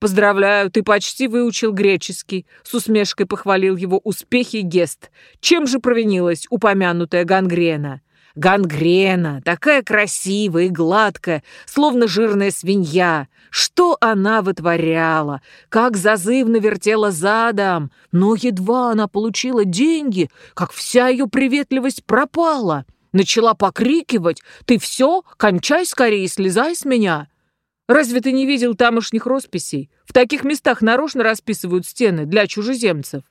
«Поздравляю, ты почти выучил греческий», — с усмешкой похвалил его успехи Гест. «Чем же провинилась упомянутая гангрена?» Гангрена, такая красивая и гладкая, словно жирная свинья. Что она вытворяла? Как зазывно вертела задом. Но едва она получила деньги, как вся ее приветливость пропала. Начала покрикивать «Ты все? Кончай скорее, слезай с меня!» Разве ты не видел тамошних росписей? В таких местах нарочно расписывают стены для чужеземцев.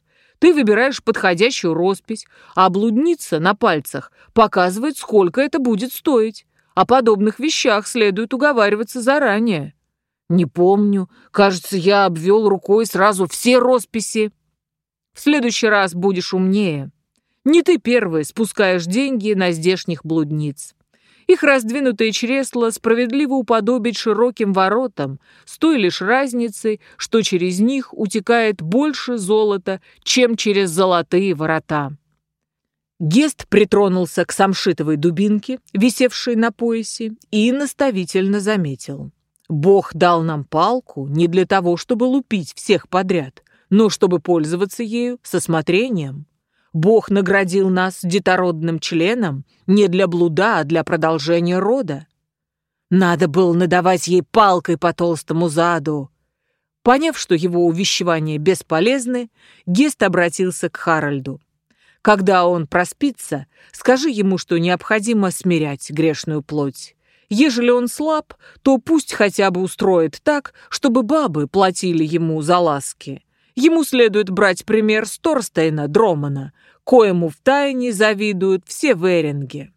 Ты выбираешь подходящую роспись, а блудница на пальцах показывает, сколько это будет стоить. О подобных вещах следует уговариваться заранее. Не помню. Кажется, я обвел рукой сразу все росписи. В следующий раз будешь умнее. Не ты первый спускаешь деньги на здешних блудниц. Их раздвинутые чресла справедливо уподобить широким воротам, с той лишь разницей, что через них утекает больше золота, чем через золотые ворота. Гест притронулся к самшитовой дубинке, висевшей на поясе, и наставительно заметил. «Бог дал нам палку не для того, чтобы лупить всех подряд, но чтобы пользоваться ею со смотрением. Бог наградил нас детородным членом не для блуда, а для продолжения рода. Надо было надавать ей палкой по толстому заду. Поняв, что его увещевания бесполезны, Гест обратился к Харальду. Когда он проспится, скажи ему, что необходимо смирять грешную плоть. Ежели он слаб, то пусть хотя бы устроит так, чтобы бабы платили ему за ласки. Ему следует брать пример с Торстейна Дромана, коему втайне завидуют все веринги.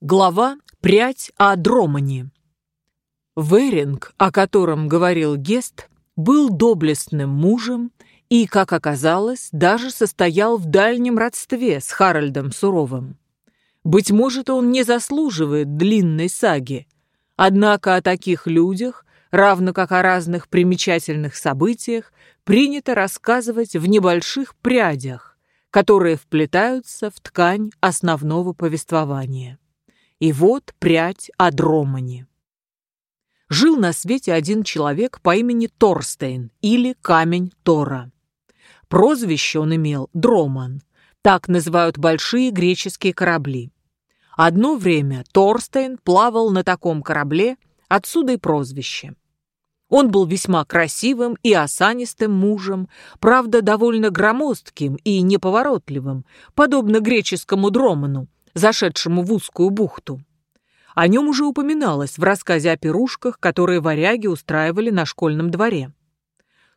Глава «Прядь о Дромане». Веринг, о котором говорил Гест, был доблестным мужем и, как оказалось, даже состоял в дальнем родстве с Харальдом Суровым. Быть может, он не заслуживает длинной саги, однако о таких людях равно как о разных примечательных событиях, принято рассказывать в небольших прядях, которые вплетаются в ткань основного повествования. И вот прядь о Дромане. Жил на свете один человек по имени Торстейн или Камень Тора. Прозвище он имел Дроман, так называют большие греческие корабли. Одно время Торстейн плавал на таком корабле, отсюда и прозвище. Он был весьма красивым и осанистым мужем, правда, довольно громоздким и неповоротливым, подобно греческому дроману, зашедшему в узкую бухту. О нем уже упоминалось в рассказе о пирушках, которые варяги устраивали на школьном дворе.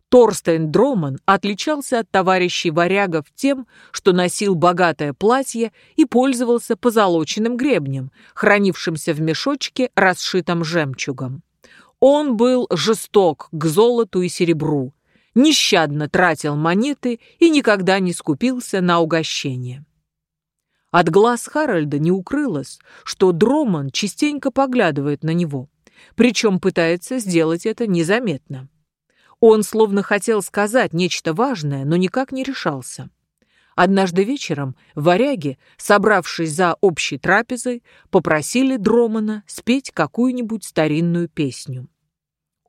Торстейн Дроман отличался от товарищей варягов тем, что носил богатое платье и пользовался позолоченным гребнем, хранившимся в мешочке, расшитом жемчугом. Он был жесток к золоту и серебру, нещадно тратил монеты и никогда не скупился на угощение. От глаз Харальда не укрылось, что Дроман частенько поглядывает на него, причем пытается сделать это незаметно. Он словно хотел сказать нечто важное, но никак не решался. Однажды вечером варяги, собравшись за общей трапезой, попросили Дромана спеть какую-нибудь старинную песню.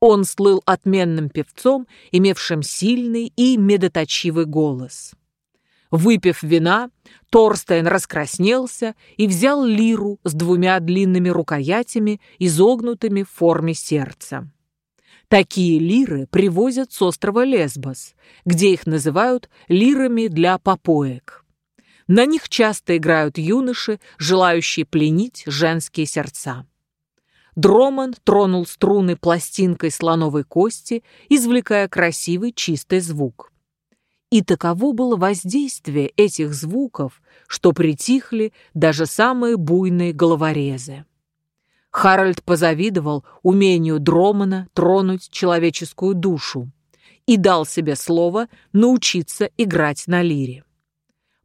Он слыл отменным певцом, имевшим сильный и медоточивый голос. Выпив вина, Торстейн раскраснелся и взял лиру с двумя длинными рукоятями, изогнутыми в форме сердца. Такие лиры привозят с острова Лесбос, где их называют лирами для попоек. На них часто играют юноши, желающие пленить женские сердца. Дроман тронул струны пластинкой слоновой кости, извлекая красивый чистый звук. И таково было воздействие этих звуков, что притихли даже самые буйные головорезы. Харальд позавидовал умению Дромана тронуть человеческую душу и дал себе слово научиться играть на лире.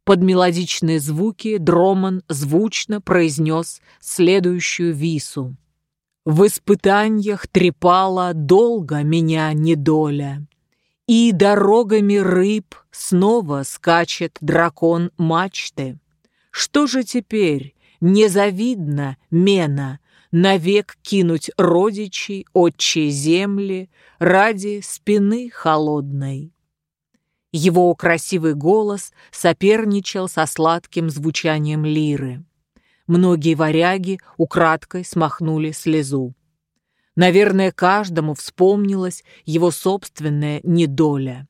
Под мелодичные звуки Дроман звучно произнес следующую вису. «В испытаниях трепала долго меня недоля, и дорогами рыб снова скачет дракон мачты. Что же теперь, незавидно, Мена, навек кинуть родичей, отчей земли ради спины холодной?» Его красивый голос соперничал со сладким звучанием лиры. Многие варяги украдкой смахнули слезу. Наверное, каждому вспомнилась его собственная недоля.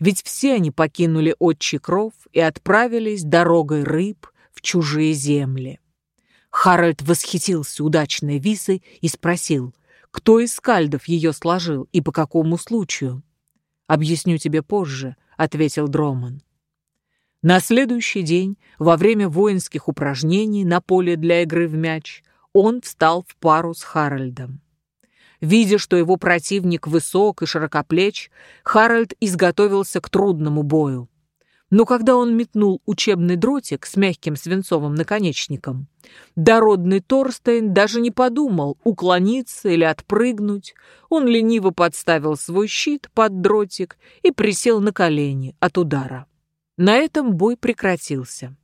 Ведь все они покинули отчий кров и отправились дорогой рыб в чужие земли. Харальд восхитился удачной визой и спросил, кто из скальдов ее сложил и по какому случаю. «Объясню тебе позже», — ответил Дроман. На следующий день, во время воинских упражнений на поле для игры в мяч, он встал в пару с Харальдом. Видя, что его противник высок и широкоплеч, Харальд изготовился к трудному бою. Но когда он метнул учебный дротик с мягким свинцовым наконечником, дородный Торстейн даже не подумал уклониться или отпрыгнуть. Он лениво подставил свой щит под дротик и присел на колени от удара. На этом бой прекратился.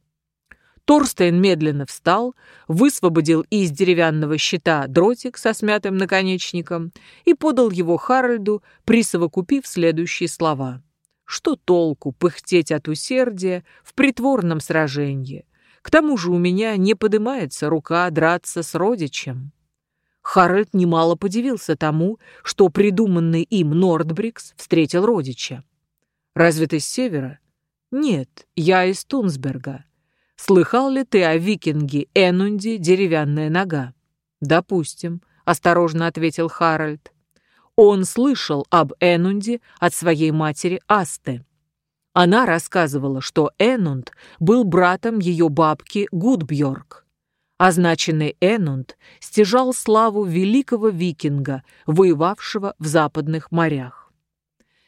Торстейн медленно встал, высвободил из деревянного щита дротик со смятым наконечником и подал его Харальду, присовокупив следующие слова. «Что толку пыхтеть от усердия в притворном сражении? К тому же у меня не подымается рука драться с родичем». Харальд немало подивился тому, что придуманный им Нордбрикс встретил родича. «Разве ты с севера?» «Нет, я из Тунсберга. Слыхал ли ты о викинге Энунде «Деревянная нога»?» «Допустим», — осторожно ответил Харальд. Он слышал об Энунде от своей матери Асты. Она рассказывала, что Энунд был братом ее бабки Гудбьорк. Означенный Энунд стяжал славу великого викинга, воевавшего в западных морях.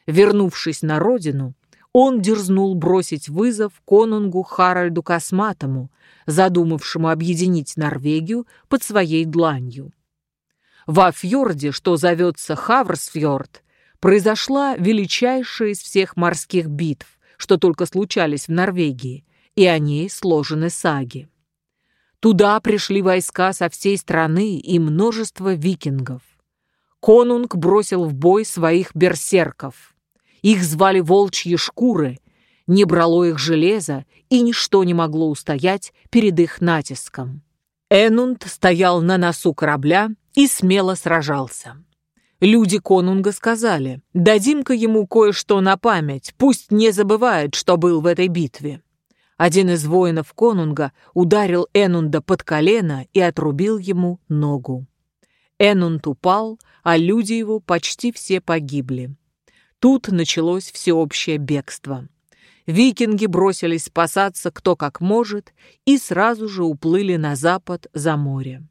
Вернувшись на родину, он дерзнул бросить вызов конунгу Харальду Косматому, задумавшему объединить Норвегию под своей дланью. Во фьорде, что зовется Хаврсфьорд, произошла величайшая из всех морских битв, что только случались в Норвегии, и о ней сложены саги. Туда пришли войска со всей страны и множество викингов. Конунг бросил в бой своих берсерков – их звали волчьи шкуры, не брало их железо, и ничто не могло устоять перед их натиском. Энунд стоял на носу корабля и смело сражался. Люди конунга сказали, дадим-ка ему кое-что на память, пусть не забывает, что был в этой битве. Один из воинов конунга ударил Энунда под колено и отрубил ему ногу. Энунд упал, а люди его почти все погибли. Тут началось всеобщее бегство. Викинги бросились спасаться кто как может и сразу же уплыли на запад за море.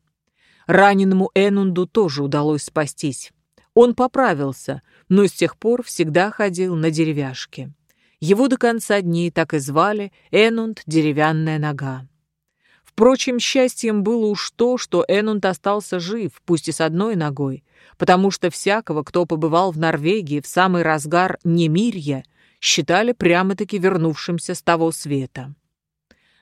Раненому Энунду тоже удалось спастись. Он поправился, но с тех пор всегда ходил на деревяшке. Его до конца дней так и звали Энунд «Деревянная нога». Впрочем, счастьем было уж то, что Энунд остался жив, пусть и с одной ногой, потому что всякого, кто побывал в Норвегии в самый разгар немирья, считали прямо-таки вернувшимся с того света.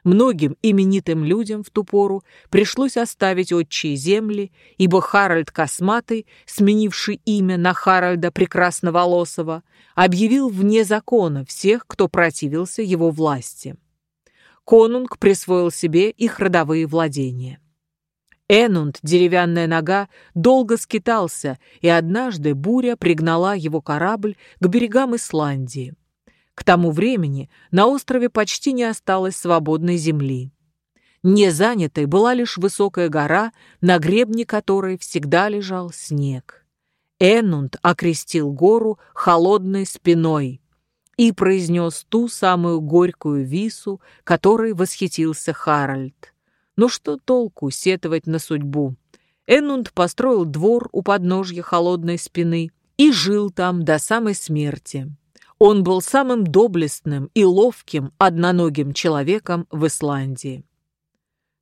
Многим именитым людям в ту пору пришлось оставить отчие земли, ибо Харальд Косматый, сменивший имя на Харальда Прекрасноволосого, объявил вне закона всех, кто противился его власти конунг присвоил себе их родовые владения. Энунд, деревянная нога, долго скитался, и однажды буря пригнала его корабль к берегам Исландии. К тому времени на острове почти не осталось свободной земли. Не занятой была лишь высокая гора, на гребне которой всегда лежал снег. Энунд окрестил гору холодной спиной, и произнес ту самую горькую вису, которой восхитился Харальд. Но что толку сетовать на судьбу? Энунд построил двор у подножья холодной спины и жил там до самой смерти. Он был самым доблестным и ловким одноногим человеком в Исландии.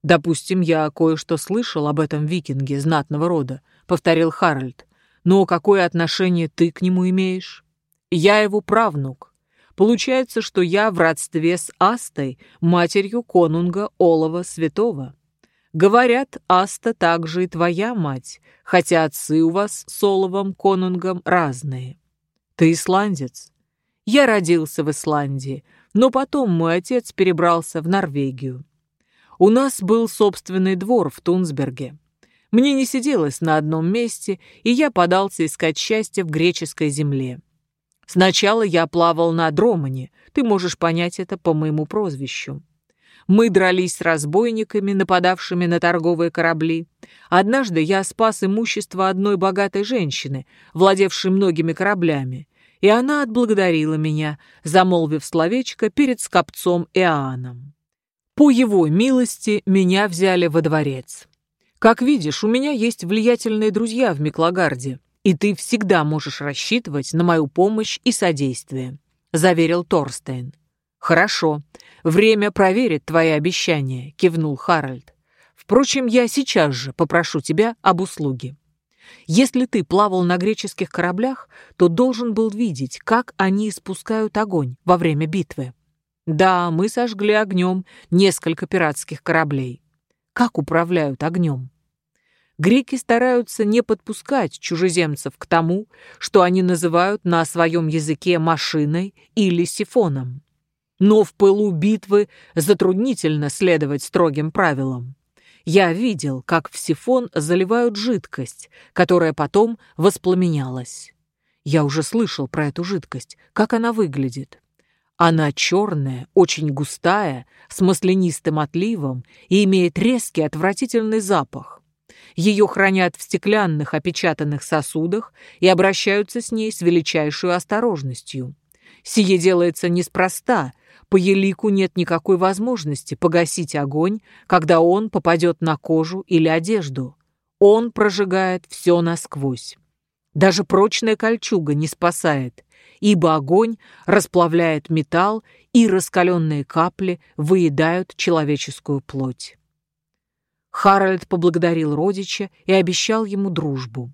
«Допустим, я кое-что слышал об этом викинге знатного рода», — повторил Харальд. «Но какое отношение ты к нему имеешь?» «Я его правнук. Получается, что я в родстве с Астой, матерью конунга Олова Святого. Говорят, Аста также и твоя мать, хотя отцы у вас с Оловом конунгом разные. Ты исландец?» Я родился в Исландии, но потом мой отец перебрался в Норвегию. У нас был собственный двор в Тунсберге. Мне не сиделось на одном месте, и я подался искать счастье в греческой земле. Сначала я плавал на Дромане, ты можешь понять это по моему прозвищу. Мы дрались с разбойниками, нападавшими на торговые корабли. Однажды я спас имущество одной богатой женщины, владевшей многими кораблями, и она отблагодарила меня, замолвив словечко перед скопцом Иоанном. По его милости меня взяли во дворец. Как видишь, у меня есть влиятельные друзья в Миклагарде, и ты всегда можешь рассчитывать на мою помощь и содействие», — заверил Торстейн. «Хорошо. Время проверит твои обещания», — кивнул Харальд. «Впрочем, я сейчас же попрошу тебя об услуге». Если ты плавал на греческих кораблях, то должен был видеть, как они испускают огонь во время битвы. Да, мы сожгли огнем несколько пиратских кораблей. Как управляют огнем? Греки стараются не подпускать чужеземцев к тому, что они называют на своем языке машиной или сифоном. Но в пылу битвы затруднительно следовать строгим правилам. Я видел, как в сифон заливают жидкость, которая потом воспламенялась. Я уже слышал про эту жидкость, как она выглядит. Она черная, очень густая, с маслянистым отливом и имеет резкий отвратительный запах. Ее хранят в стеклянных опечатанных сосудах и обращаются с ней с величайшей осторожностью. Сие делается неспроста, по елику нет никакой возможности погасить огонь, когда он попадет на кожу или одежду. Он прожигает все насквозь. Даже прочная кольчуга не спасает, ибо огонь расплавляет металл, и раскаленные капли выедают человеческую плоть. Харальд поблагодарил родича и обещал ему дружбу.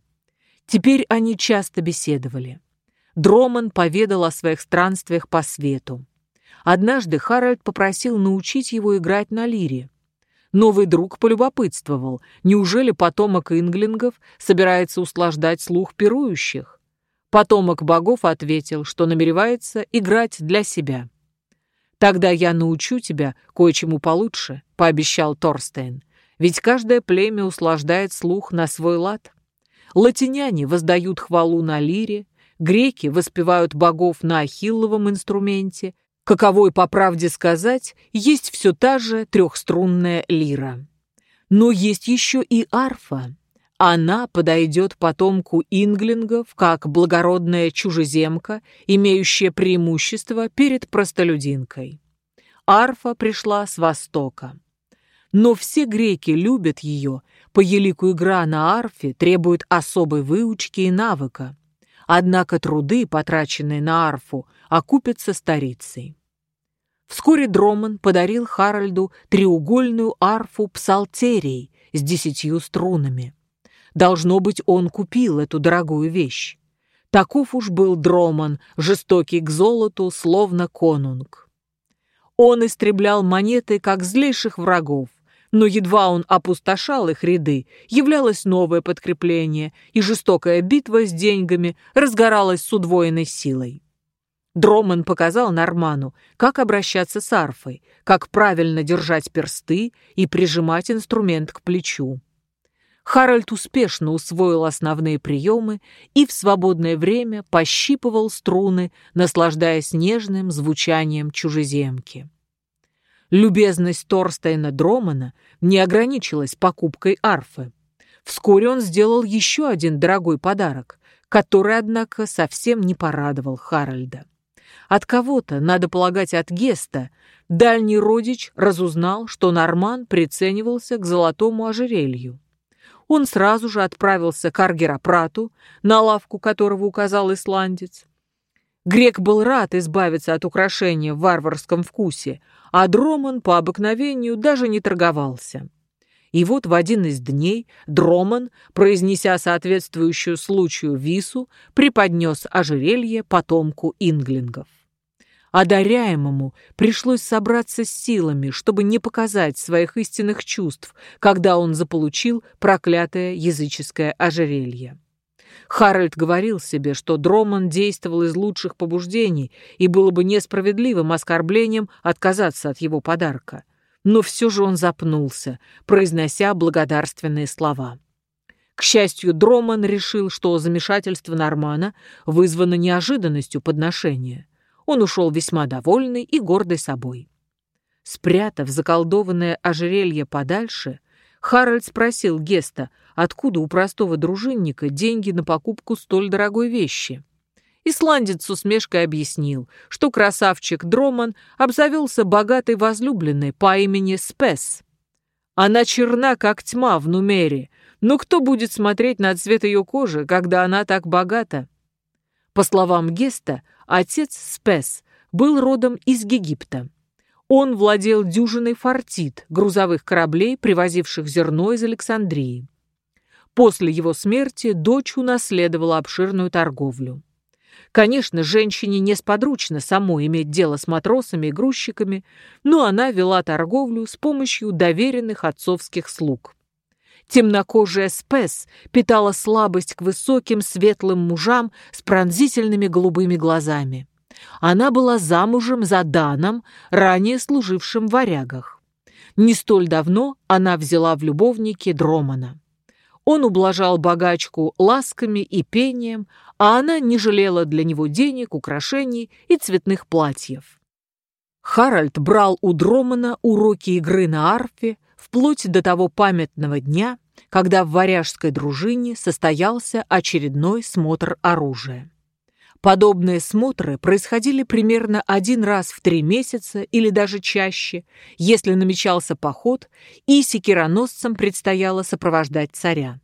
Теперь они часто беседовали. Дроман поведал о своих странствиях по свету. Однажды Харальд попросил научить его играть на лире. Новый друг полюбопытствовал, неужели потомок инглингов собирается услаждать слух пирующих? Потомок богов ответил, что намеревается играть для себя. «Тогда я научу тебя кое-чему получше», — пообещал Торстейн. «Ведь каждое племя услаждает слух на свой лад. Латиняне воздают хвалу на лире, греки воспевают богов на ахилловом инструменте, каковой, по правде сказать, есть все та же трехструнная лира. Но есть еще и арфа. Она подойдет потомку инглингов как благородная чужеземка, имеющая преимущество перед простолюдинкой. Арфа пришла с востока. Но все греки любят ее, по елику игра на арфе требует особой выучки и навыка. Однако труды, потраченные на арфу, окупятся старицей. Вскоре Дроман подарил Харальду треугольную арфу псалтерий с десятью струнами. Должно быть, он купил эту дорогую вещь. Таков уж был Дроман, жестокий к золоту, словно конунг. Он истреблял монеты, как злейших врагов, но едва он опустошал их ряды, являлось новое подкрепление, и жестокая битва с деньгами разгоралась с удвоенной силой. Дроман показал Норману, как обращаться с арфой, как правильно держать персты и прижимать инструмент к плечу. Харальд успешно усвоил основные приемы и в свободное время пощипывал струны, наслаждаясь нежным звучанием чужеземки. Любезность Торстейна Дромана не ограничилась покупкой арфы. Вскоре он сделал еще один дорогой подарок, который, однако, совсем не порадовал Харальда. От кого-то, надо полагать, от Геста, дальний родич разузнал, что Норман приценивался к золотому ожерелью. Он сразу же отправился к Аргеропрату, на лавку которого указал исландец. Грек был рад избавиться от украшения в варварском вкусе, а Дроман по обыкновению даже не торговался. И вот в один из дней Дроман, произнеся соответствующую случаю вису, преподнес ожерелье потомку инглингов. Одаряемому пришлось собраться с силами, чтобы не показать своих истинных чувств, когда он заполучил проклятое языческое ожерелье. Харальд говорил себе, что Дроман действовал из лучших побуждений, и было бы несправедливым оскорблением отказаться от его подарка. Но все же он запнулся, произнося благодарственные слова. К счастью, Дроман решил, что замешательство Нормана вызвано неожиданностью подношения. Он ушел весьма довольный и гордый собой. Спрятав заколдованное ожерелье подальше, Харальд спросил Геста, откуда у простого дружинника деньги на покупку столь дорогой вещи. Исландец с усмешкой объяснил, что красавчик Дроман обзавелся богатой возлюбленной по имени Спес. Она черна, как тьма в Нумере, но кто будет смотреть на цвет ее кожи, когда она так богата? По словам Геста, отец Спес был родом из Египта. Он владел дюжиной фортит, грузовых кораблей, привозивших зерно из Александрии. После его смерти дочь унаследовала обширную торговлю. Конечно, женщине несподручно самой иметь дело с матросами и грузчиками, но она вела торговлю с помощью доверенных отцовских слуг. Темнокожая Спес питала слабость к высоким светлым мужам с пронзительными голубыми глазами. Она была замужем за Даном, ранее служившим в варягах. Не столь давно она взяла в любовники Дромана. Он ублажал богачку ласками и пением, а она не жалела для него денег, украшений и цветных платьев. Харальд брал у Дромана уроки игры на арфе вплоть до того памятного дня, когда в варяжской дружине состоялся очередной смотр оружия. Подобные смотры происходили примерно один раз в три месяца или даже чаще, если намечался поход, и секироносцам предстояло сопровождать царя.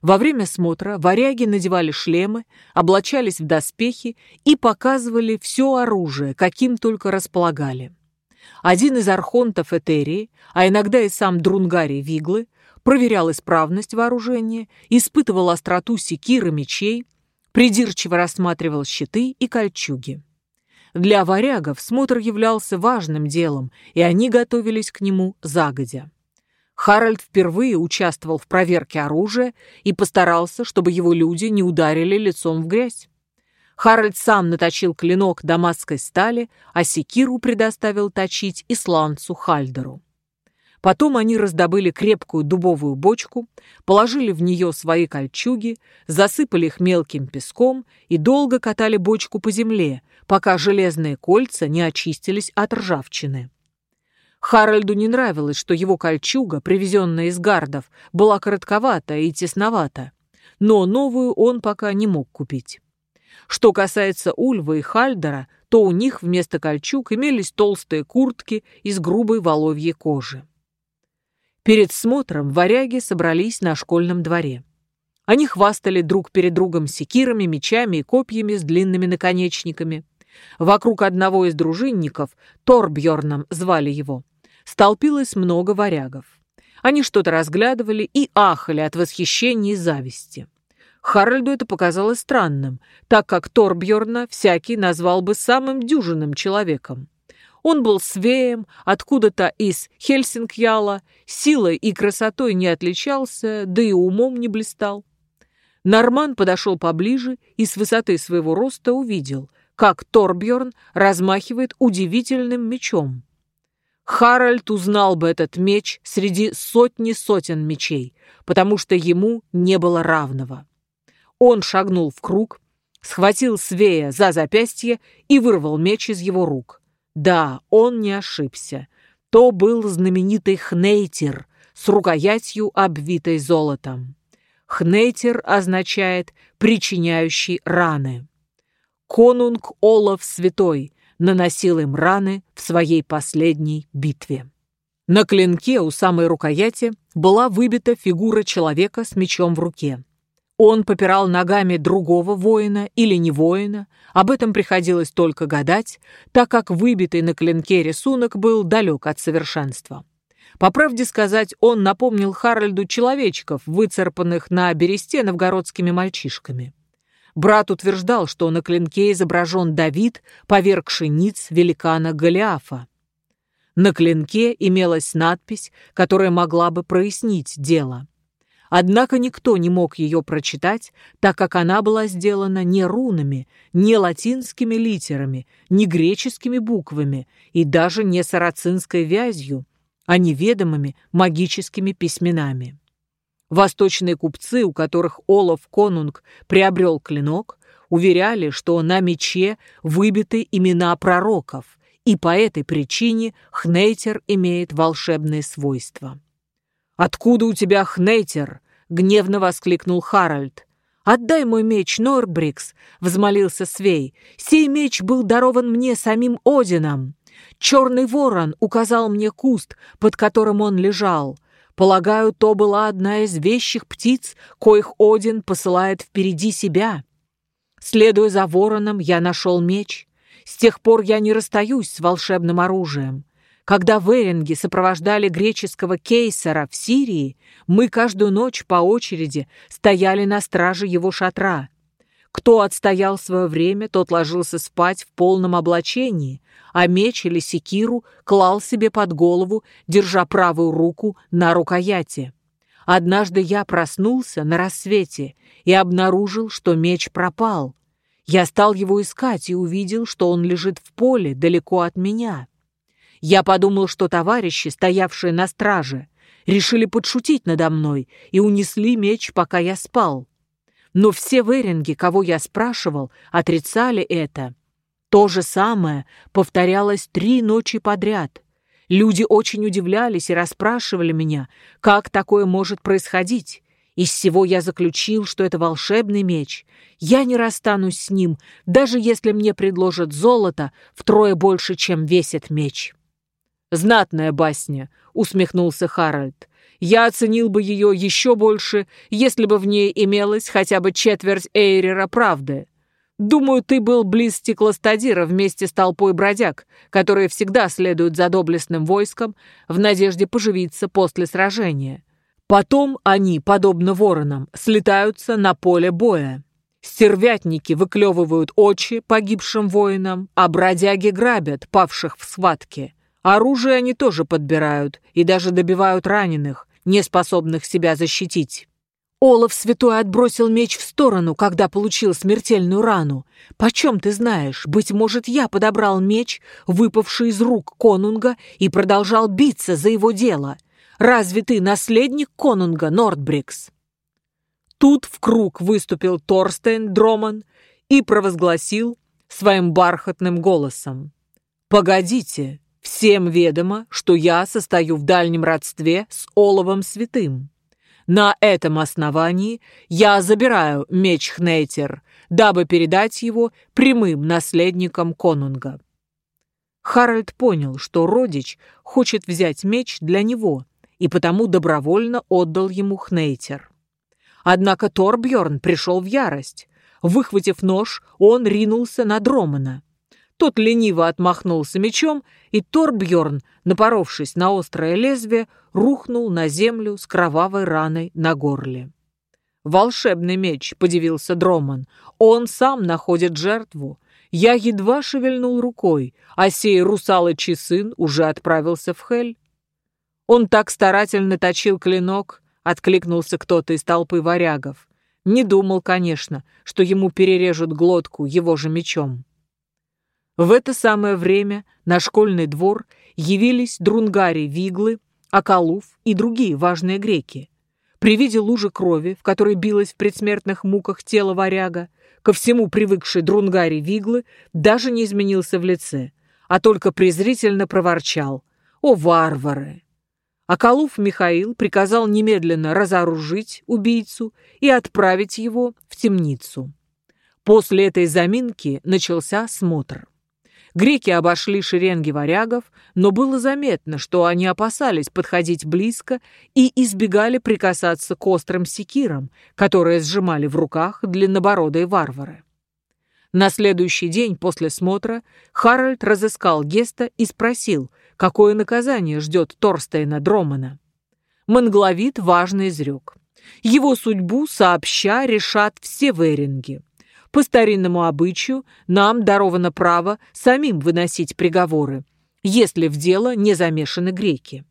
Во время смотра варяги надевали шлемы, облачались в доспехи и показывали все оружие, каким только располагали. Один из архонтов Этерии, а иногда и сам Друнгарий Виглы, проверял исправность вооружения, испытывал остроту секир и мечей, придирчиво рассматривал щиты и кольчуги. Для варягов смотр являлся важным делом, и они готовились к нему загодя. Харальд впервые участвовал в проверке оружия и постарался, чтобы его люди не ударили лицом в грязь. Харальд сам наточил клинок дамасской стали, а секиру предоставил точить исландцу Хальдеру. Потом они раздобыли крепкую дубовую бочку, положили в нее свои кольчуги, засыпали их мелким песком и долго катали бочку по земле, пока железные кольца не очистились от ржавчины. Харальду не нравилось, что его кольчуга, привезенная из гардов, была коротковата и тесновата, но новую он пока не мог купить. Что касается Ульва и Хальдера, то у них вместо кольчуг имелись толстые куртки из грубой воловьей кожи. Перед смотром варяги собрались на школьном дворе. Они хвастали друг перед другом секирами, мечами и копьями с длинными наконечниками. Вокруг одного из дружинников, Торбьерном звали его, столпилось много варягов. Они что-то разглядывали и ахали от восхищения и зависти. Харальду это показалось странным, так как Торбьерна всякий назвал бы самым дюжинным человеком. Он был свеем, откуда-то из Хельсингьяла, силой и красотой не отличался, да и умом не блистал. Норман подошел поближе и с высоты своего роста увидел, как Торбьерн размахивает удивительным мечом. Харальд узнал бы этот меч среди сотни сотен мечей, потому что ему не было равного. Он шагнул в круг, схватил Свея за запястье и вырвал меч из его рук. Да, он не ошибся. То был знаменитый Хнейтер с рукоятью, обвитой золотом. Хнейтер означает «причиняющий раны». Конунг Олаф Святой наносил им раны в своей последней битве. На клинке у самой рукояти была выбита фигура человека с мечом в руке. Он попирал ногами другого воина или не воина, об этом приходилось только гадать, так как выбитый на клинке рисунок был далек от совершенства. По правде сказать, он напомнил Харальду человечков, выцарпанных на бересте новгородскими мальчишками. Брат утверждал, что на клинке изображен Давид, повергший ниц великана Голиафа. На клинке имелась надпись, которая могла бы прояснить дело. Однако никто не мог ее прочитать, так как она была сделана не рунами, не латинскими литерами, не греческими буквами и даже не сарацинской вязью, а неведомыми магическими письменами. Восточные купцы, у которых Олаф Конунг приобрел клинок, уверяли, что на мече выбиты имена пророков, и по этой причине Хнейтер имеет волшебные свойства. «Откуда у тебя Хнейтер?» — гневно воскликнул Харальд. «Отдай мой меч, Норбрикс!» — взмолился Свей. «Сей меч был дарован мне самим Одином. Черный ворон указал мне куст, под которым он лежал. Полагаю, то была одна из вещих птиц, коих Один посылает впереди себя. Следуя за вороном, я нашел меч. С тех пор я не расстаюсь с волшебным оружием. Когда веринги сопровождали греческого кейсера в Сирии, мы каждую ночь по очереди стояли на страже его шатра. Кто отстоял свое время, тот ложился спать в полном облачении, а меч или секиру клал себе под голову, держа правую руку на рукояти. Однажды я проснулся на рассвете и обнаружил, что меч пропал. Я стал его искать и увидел, что он лежит в поле далеко от меня. Я подумал, что товарищи, стоявшие на страже, решили подшутить надо мной и унесли меч, пока я спал. Но все веринги, кого я спрашивал, отрицали это. То же самое повторялось три ночи подряд. Люди очень удивлялись и расспрашивали меня, как такое может происходить. Из всего я заключил, что это волшебный меч. Я не расстанусь с ним, даже если мне предложат золото втрое больше, чем весит меч. «Знатная басня», — усмехнулся Харальд. Я оценил бы ее еще больше, если бы в ней имелась хотя бы четверть Эйрера правды. Думаю, ты был близ стеклостадира вместе с толпой бродяг, которые всегда следуют за доблестным войском в надежде поживиться после сражения. Потом они, подобно воронам, слетаются на поле боя. Стервятники выклевывают очи погибшим воинам, а бродяги грабят павших в схватке. Оружие они тоже подбирают и даже добивают раненых, не способных себя защитить. Олаф Святой отбросил меч в сторону, когда получил смертельную рану. Почем ты знаешь, быть может, я подобрал меч, выпавший из рук конунга, и продолжал биться за его дело. Разве ты наследник конунга, Нордбрикс?» Тут в круг выступил Торстейн Дроман и провозгласил своим бархатным голосом. «Погодите, всем ведомо, что я состою в дальнем родстве с Оловом Святым. На этом основании я забираю меч Хнейтер, дабы передать его прямым наследникам конунга. Харальд понял, что родич хочет взять меч для него, и потому добровольно отдал ему Хнейтер. Однако Торбьорн пришел в ярость. Выхватив нож, он ринулся на Дромана. Тот лениво отмахнулся мечом, и Торбьорн, напоровшись на острое лезвие, рухнул на землю с кровавой раной на горле. «Волшебный меч», — подивился Дроман. «Он сам находит жертву. Я едва шевельнул рукой, а сей русалочий сын уже отправился в Хель». Он так старательно точил клинок, откликнулся кто-то из толпы варягов. Не думал, конечно, что ему перережут глотку его же мечом. В это самое время на школьный двор явились Друнгари Виглы, Акалуф и другие важные греки. При виде лужи крови, в которой билось в предсмертных муках тело варяга, ко всему привыкший Друнгари Виглы даже не изменился в лице, а только презрительно проворчал «О, варвары!». Акалуф Михаил приказал немедленно разоружить убийцу и отправить его в темницу. После этой заминки начался осмотр. Греки обошли шеренги варягов, но было заметно, что они опасались подходить близко и избегали прикасаться к острым секирам, которые сжимали в руках длиннобородые варвары. На следующий день после смотра Харальд разыскал Геста и спросил, какое наказание ждет Торстейна Дромана. Монгловит важно изрек. Его судьбу сообща решат все веринги. По старинному обычаю нам даровано право самим выносить приговоры, если в дело не замешаны греки.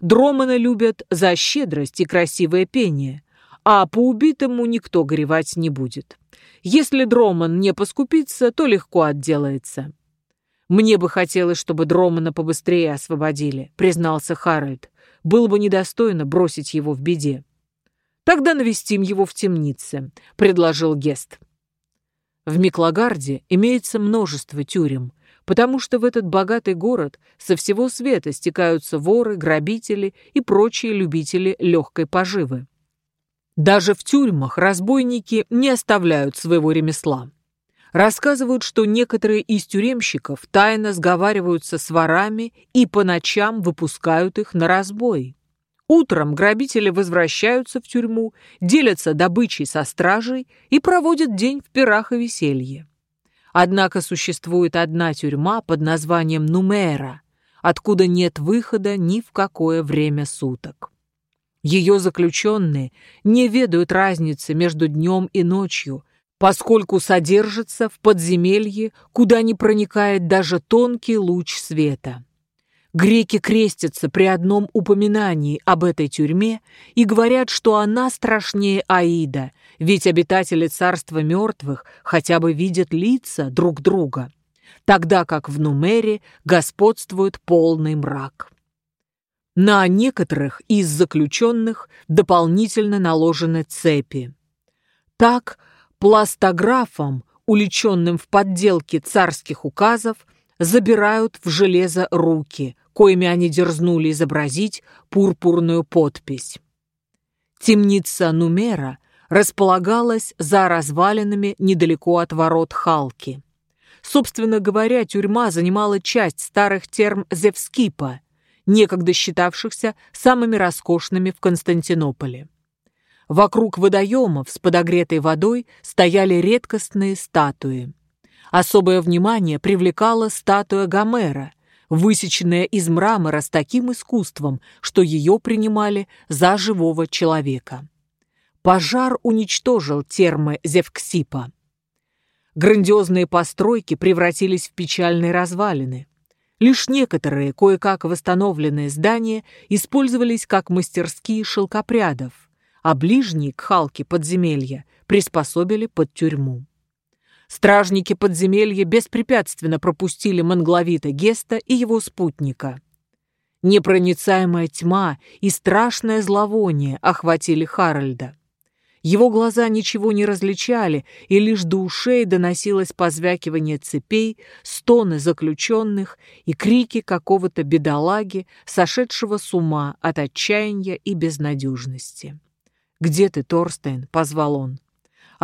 Дромана любят за щедрость и красивое пение, а по убитому никто горевать не будет. Если Дроман не поскупится, то легко отделается. «Мне бы хотелось, чтобы Дромана побыстрее освободили», — признался Харальд. «Было бы недостойно бросить его в беде». «Тогда навестим его в темнице», — предложил Гест. В Миклагарде имеется множество тюрем, потому что в этот богатый город со всего света стекаются воры, грабители и прочие любители легкой поживы. Даже в тюрьмах разбойники не оставляют своего ремесла. Рассказывают, что некоторые из тюремщиков тайно сговариваются с ворами и по ночам выпускают их на разбой. Утром грабители возвращаются в тюрьму, делятся добычей со стражей и проводят день в пирах и веселье. Однако существует одна тюрьма под названием Нумера, откуда нет выхода ни в какое время суток. Ее заключенные не ведают разницы между днем и ночью, поскольку содержатся в подземелье, куда не проникает даже тонкий луч света. Греки крестятся при одном упоминании об этой тюрьме и говорят, что она страшнее Аида, ведь обитатели царства мертвых хотя бы видят лица друг друга, тогда как в Нумере господствует полный мрак. На некоторых из заключенных дополнительно наложены цепи. Так, пластографом, уличенным в подделке царских указов, забирают в железо руки, коими они дерзнули изобразить пурпурную подпись. Темница Нумера располагалась за развалинами недалеко от ворот Халки. Собственно говоря, тюрьма занимала часть старых терм Зевскипа, некогда считавшихся самыми роскошными в Константинополе. Вокруг водоемов с подогретой водой стояли редкостные статуи. Особое внимание привлекала статуя Гомера, высеченная из мрамора с таким искусством, что ее принимали за живого человека. Пожар уничтожил термы Зевксипа. Грандиозные постройки превратились в печальные развалины. Лишь некоторые, кое-как восстановленные здания использовались как мастерские шелкопрядов, а ближние к Халке подземелья приспособили под тюрьму. Стражники подземелья беспрепятственно пропустили Мангловита Геста и его спутника. Непроницаемая тьма и страшное зловоние охватили Харальда. Его глаза ничего не различали, и лишь до ушей доносилось позвякивание цепей, стоны заключенных и крики какого-то бедолаги, сошедшего с ума от отчаяния и безнадежности. «Где ты, Торстейн?» — позвал он.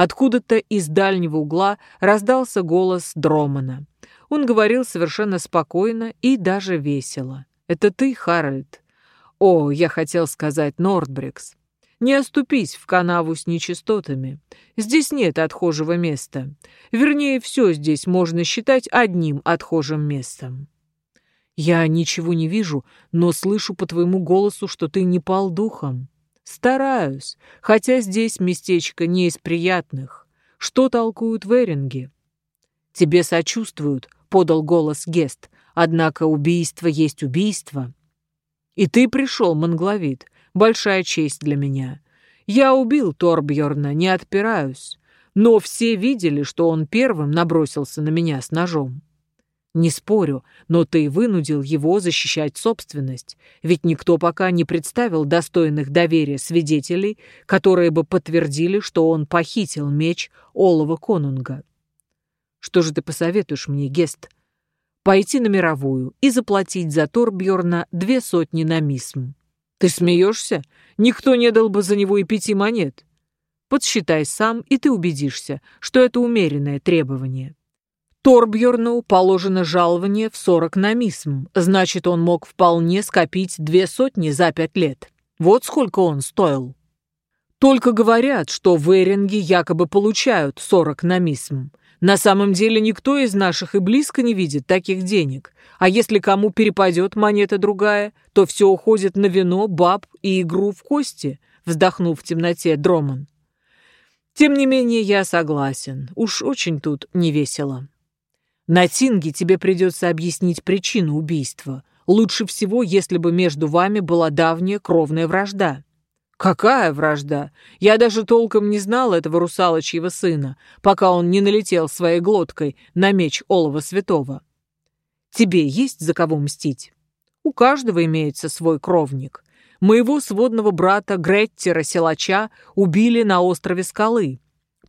Откуда-то из дальнего угла раздался голос Дромана. Он говорил совершенно спокойно и даже весело. «Это ты, Харальд?» «О, я хотел сказать Нордбрикс. Не оступись в канаву с нечистотами. Здесь нет отхожего места. Вернее, все здесь можно считать одним отхожим местом». «Я ничего не вижу, но слышу по твоему голосу, что ты не пал духом». Стараюсь, хотя здесь местечко не из приятных. Что толкуют веринги? Тебе сочувствуют, подал голос Гест, однако убийство есть убийство. И ты пришел, Монгловит, большая честь для меня. Я убил Торбьерна, не отпираюсь. Но все видели, что он первым набросился на меня с ножом. Не спорю, но ты вынудил его защищать собственность, ведь никто пока не представил достойных доверия свидетелей, которые бы подтвердили, что он похитил меч Олова Конунга. Что же ты посоветуешь мне, Гест? Пойти на мировую и заплатить за Торбьорна две сотни на мисм. Ты смеешься? Никто не дал бы за него и пяти монет. Подсчитай сам, и ты убедишься, что это умеренное требование. Торбьерну положено жалование в 40 намисм, значит, он мог вполне скопить две сотни за пять лет. Вот сколько он стоил. Только говорят, что в Эринге якобы получают 40 намисм. На самом деле никто из наших и близко не видит таких денег. А если кому перепадет монета другая, то все уходит на вино, баб и игру в кости, вздохнув в темноте Дроман. Тем не менее, я согласен. Уж очень тут невесело. На Тинге тебе придется объяснить причину убийства. Лучше всего, если бы между вами была давняя кровная вражда. Какая вражда? Я даже толком не знал этого русалочьего сына, пока он не налетел своей глоткой на меч Олова Святого. Тебе есть за кого мстить? У каждого имеется свой кровник. Моего сводного брата Греттера Силача убили на острове Скалы.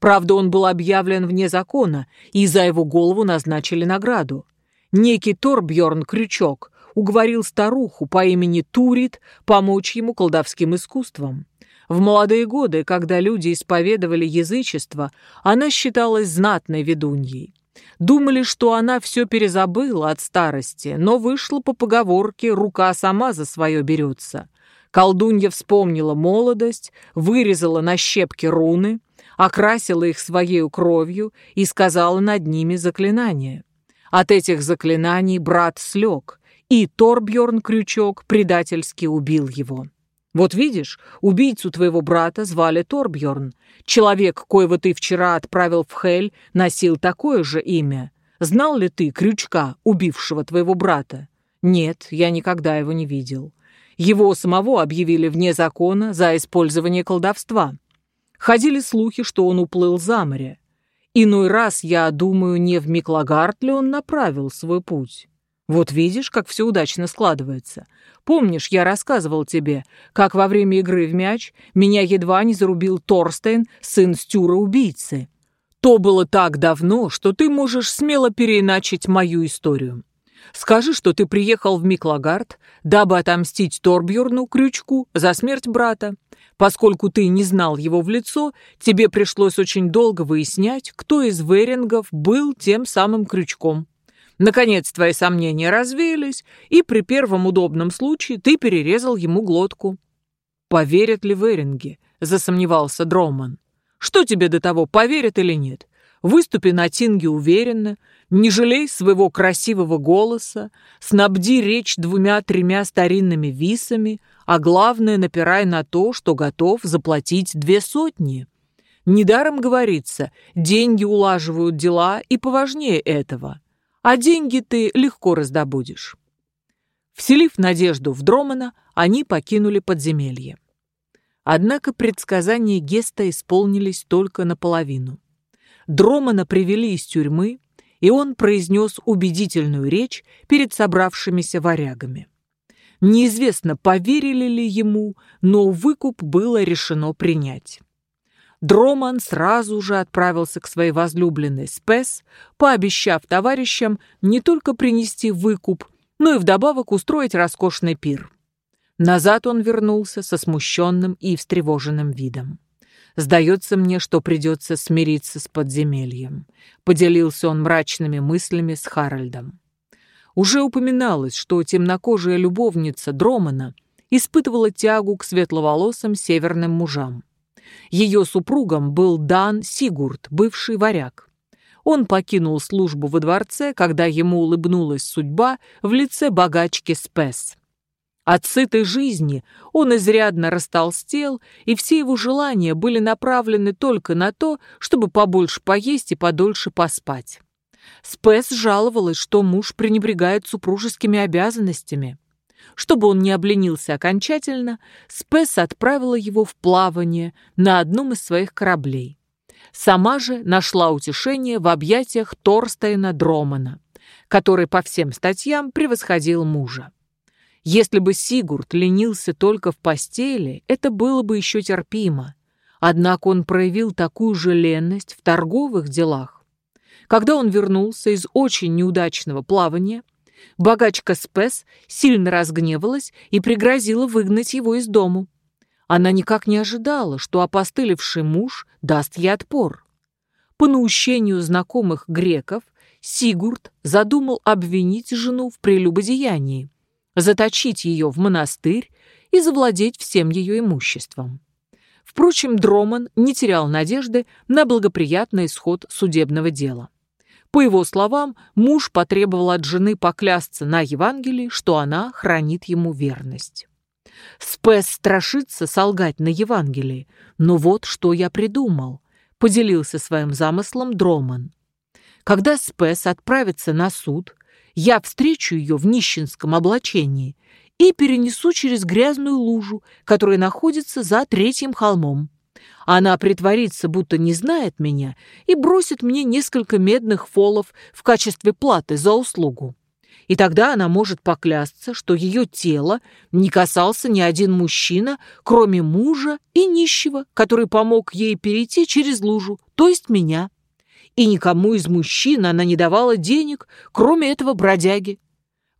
Правда, он был объявлен вне закона, и за его голову назначили награду. Некий Торбьерн Крючок уговорил старуху по имени Турит помочь ему колдовским искусством. В молодые годы, когда люди исповедовали язычество, она считалась знатной ведуньей. Думали, что она все перезабыла от старости, но вышла по поговорке «рука сама за свое берется». Колдунья вспомнила молодость, вырезала на щепки руны, окрасила их своей кровью и сказала над ними заклинание. От этих заклинаний брат слег, и Торбьерн Крючок предательски убил его. Вот видишь, убийцу твоего брата звали Торбьерн. Человек, коего ты вчера отправил в Хель, носил такое же имя. Знал ли ты Крючка, убившего твоего брата? Нет, я никогда его не видел. Его самого объявили вне закона за использование колдовства. Ходили слухи, что он уплыл за море. Иной раз, я думаю, не в Миклагард ли он направил свой путь. Вот видишь, как все удачно складывается. Помнишь, я рассказывал тебе, как во время игры в мяч меня едва не зарубил Торстейн, сын Стюра-убийцы. То было так давно, что ты можешь смело переиначить мою историю. Скажи, что ты приехал в Миклагард, дабы отомстить Торбьерну, Крючку, за смерть брата. Поскольку ты не знал его в лицо, тебе пришлось очень долго выяснять, кто из верингов был тем самым Крючком. Наконец твои сомнения развеялись, и при первом удобном случае ты перерезал ему глотку. «Поверят ли веринги?» — засомневался Дроман. «Что тебе до того, поверят или нет? Выступи на тинге уверенно, не жалей своего красивого голоса, снабди речь двумя-тремя старинными висами, а главное, напирай на то, что готов заплатить две сотни. Недаром говорится, деньги улаживают дела и поважнее этого, а деньги ты легко раздобудешь. Вселив надежду в Дромана, они покинули подземелье. Однако предсказания Геста исполнились только наполовину. Дромана привели из тюрьмы, и он произнес убедительную речь перед собравшимися варягами. Неизвестно, поверили ли ему, но выкуп было решено принять. Дроман сразу же отправился к своей возлюбленной Спес, пообещав товарищам не только принести выкуп, но и вдобавок устроить роскошный пир. Назад он вернулся со смущенным и встревоженным видом. Сдается мне, что придется смириться с подземельем. Поделился он мрачными мыслями с Харальдом. Уже упоминалось, что темнокожая любовница Дромана испытывала тягу к светловолосым северным мужам. Ее супругом был Дан Сигурд, бывший варяг. Он покинул службу во дворце, когда ему улыбнулась судьба в лице богачки Спес. От сытой жизни он изрядно растолстел, и все его желания были направлены только на то, чтобы побольше поесть и подольше поспать. Спес жаловалась, что муж пренебрегает супружескими обязанностями. Чтобы он не обленился окончательно, Спес отправила его в плавание на одном из своих кораблей. Сама же нашла утешение в объятиях Торстейна Дромана, который по всем статьям превосходил мужа. Если бы Сигурд ленился только в постели, это было бы еще терпимо. Однако он проявил такую же ленность в торговых делах. Когда он вернулся из очень неудачного плавания, богачка Спес сильно разгневалась и пригрозила выгнать его из дому. Она никак не ожидала, что опостылевший муж даст ей отпор. По наущению знакомых греков Сигурд задумал обвинить жену в прелюбодеянии, заточить ее в монастырь и завладеть всем ее имуществом. Впрочем, Дроман не терял надежды на благоприятный исход судебного дела. По его словам, муж потребовал от жены поклясться на Евангелии, что она хранит ему верность. Спес страшится солгать на Евангелии, но вот что я придумал, поделился своим замыслом Дроман. Когда Спес отправится на суд, я встречу ее в нищенском облачении и перенесу через грязную лужу, которая находится за третьим холмом. Она притворится, будто не знает меня, и бросит мне несколько медных фолов в качестве платы за услугу. И тогда она может поклясться, что ее тело не касался ни один мужчина, кроме мужа и нищего, который помог ей перейти через лужу, то есть меня. И никому из мужчин она не давала денег, кроме этого бродяги.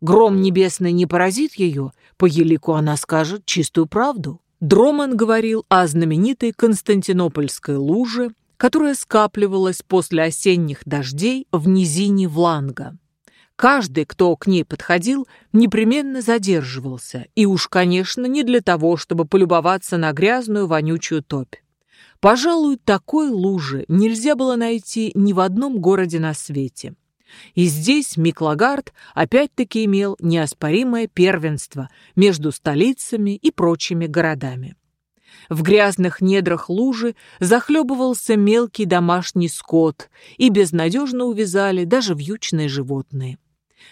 Гром небесный не поразит ее, по елику она скажет чистую правду. Дроман говорил о знаменитой Константинопольской луже, которая скапливалась после осенних дождей в низине Вланга. Каждый, кто к ней подходил, непременно задерживался, и уж, конечно, не для того, чтобы полюбоваться на грязную вонючую топь. Пожалуй, такой лужи нельзя было найти ни в одном городе на свете. И здесь Миклагард опять-таки имел неоспоримое первенство между столицами и прочими городами. В грязных недрах лужи захлебывался мелкий домашний скот, и безнадежно увязали даже вьючные животные.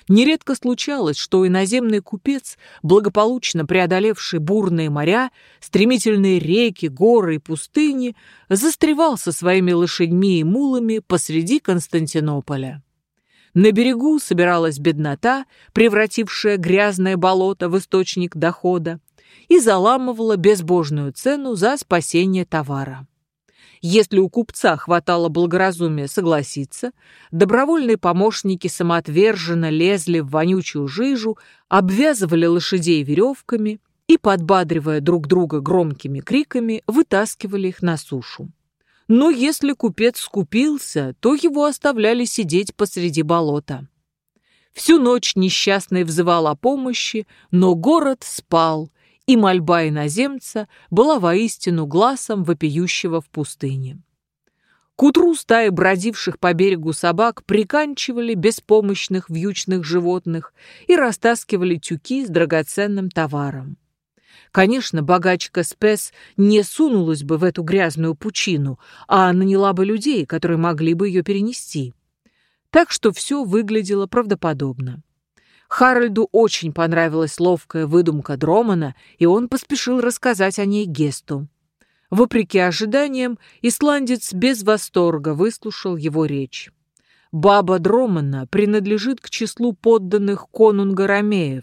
Нередко случалось, что иноземный купец, благополучно преодолевший бурные моря, стремительные реки, горы и пустыни, застревал со своими лошадьми и мулами посреди Константинополя. На берегу собиралась беднота, превратившая грязное болото в источник дохода, и заламывала безбожную цену за спасение товара. Если у купца хватало благоразумия согласиться, добровольные помощники самоотверженно лезли в вонючую жижу, обвязывали лошадей веревками и, подбадривая друг друга громкими криками, вытаскивали их на сушу. Но если купец скупился, то его оставляли сидеть посреди болота. Всю ночь несчастный взывал о помощи, но город спал, и мольба иноземца была воистину глазом вопиющего в пустыне. К утру стаи бродивших по берегу собак приканчивали беспомощных вьючных животных и растаскивали тюки с драгоценным товаром. Конечно, богачка Спес не сунулась бы в эту грязную пучину, а наняла бы людей, которые могли бы ее перенести. Так что все выглядело правдоподобно. Харальду очень понравилась ловкая выдумка Дромана, и он поспешил рассказать о ней Гесту. Вопреки ожиданиям, исландец без восторга выслушал его речь. Баба Дромана принадлежит к числу подданных конунга Ромеев,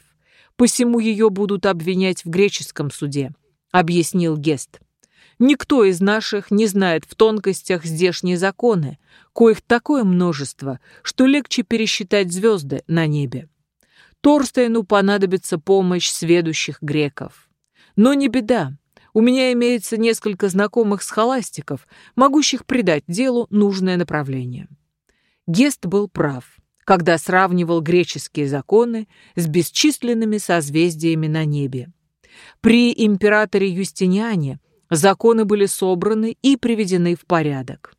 посему ее будут обвинять в греческом суде», — объяснил Гест. «Никто из наших не знает в тонкостях здешние законы, коих такое множество, что легче пересчитать звезды на небе. Торстейну понадобится помощь сведущих греков. Но не беда, у меня имеется несколько знакомых схоластиков, могущих придать делу нужное направление». Гест был прав когда сравнивал греческие законы с бесчисленными созвездиями на небе. При императоре Юстиниане законы были собраны и приведены в порядок.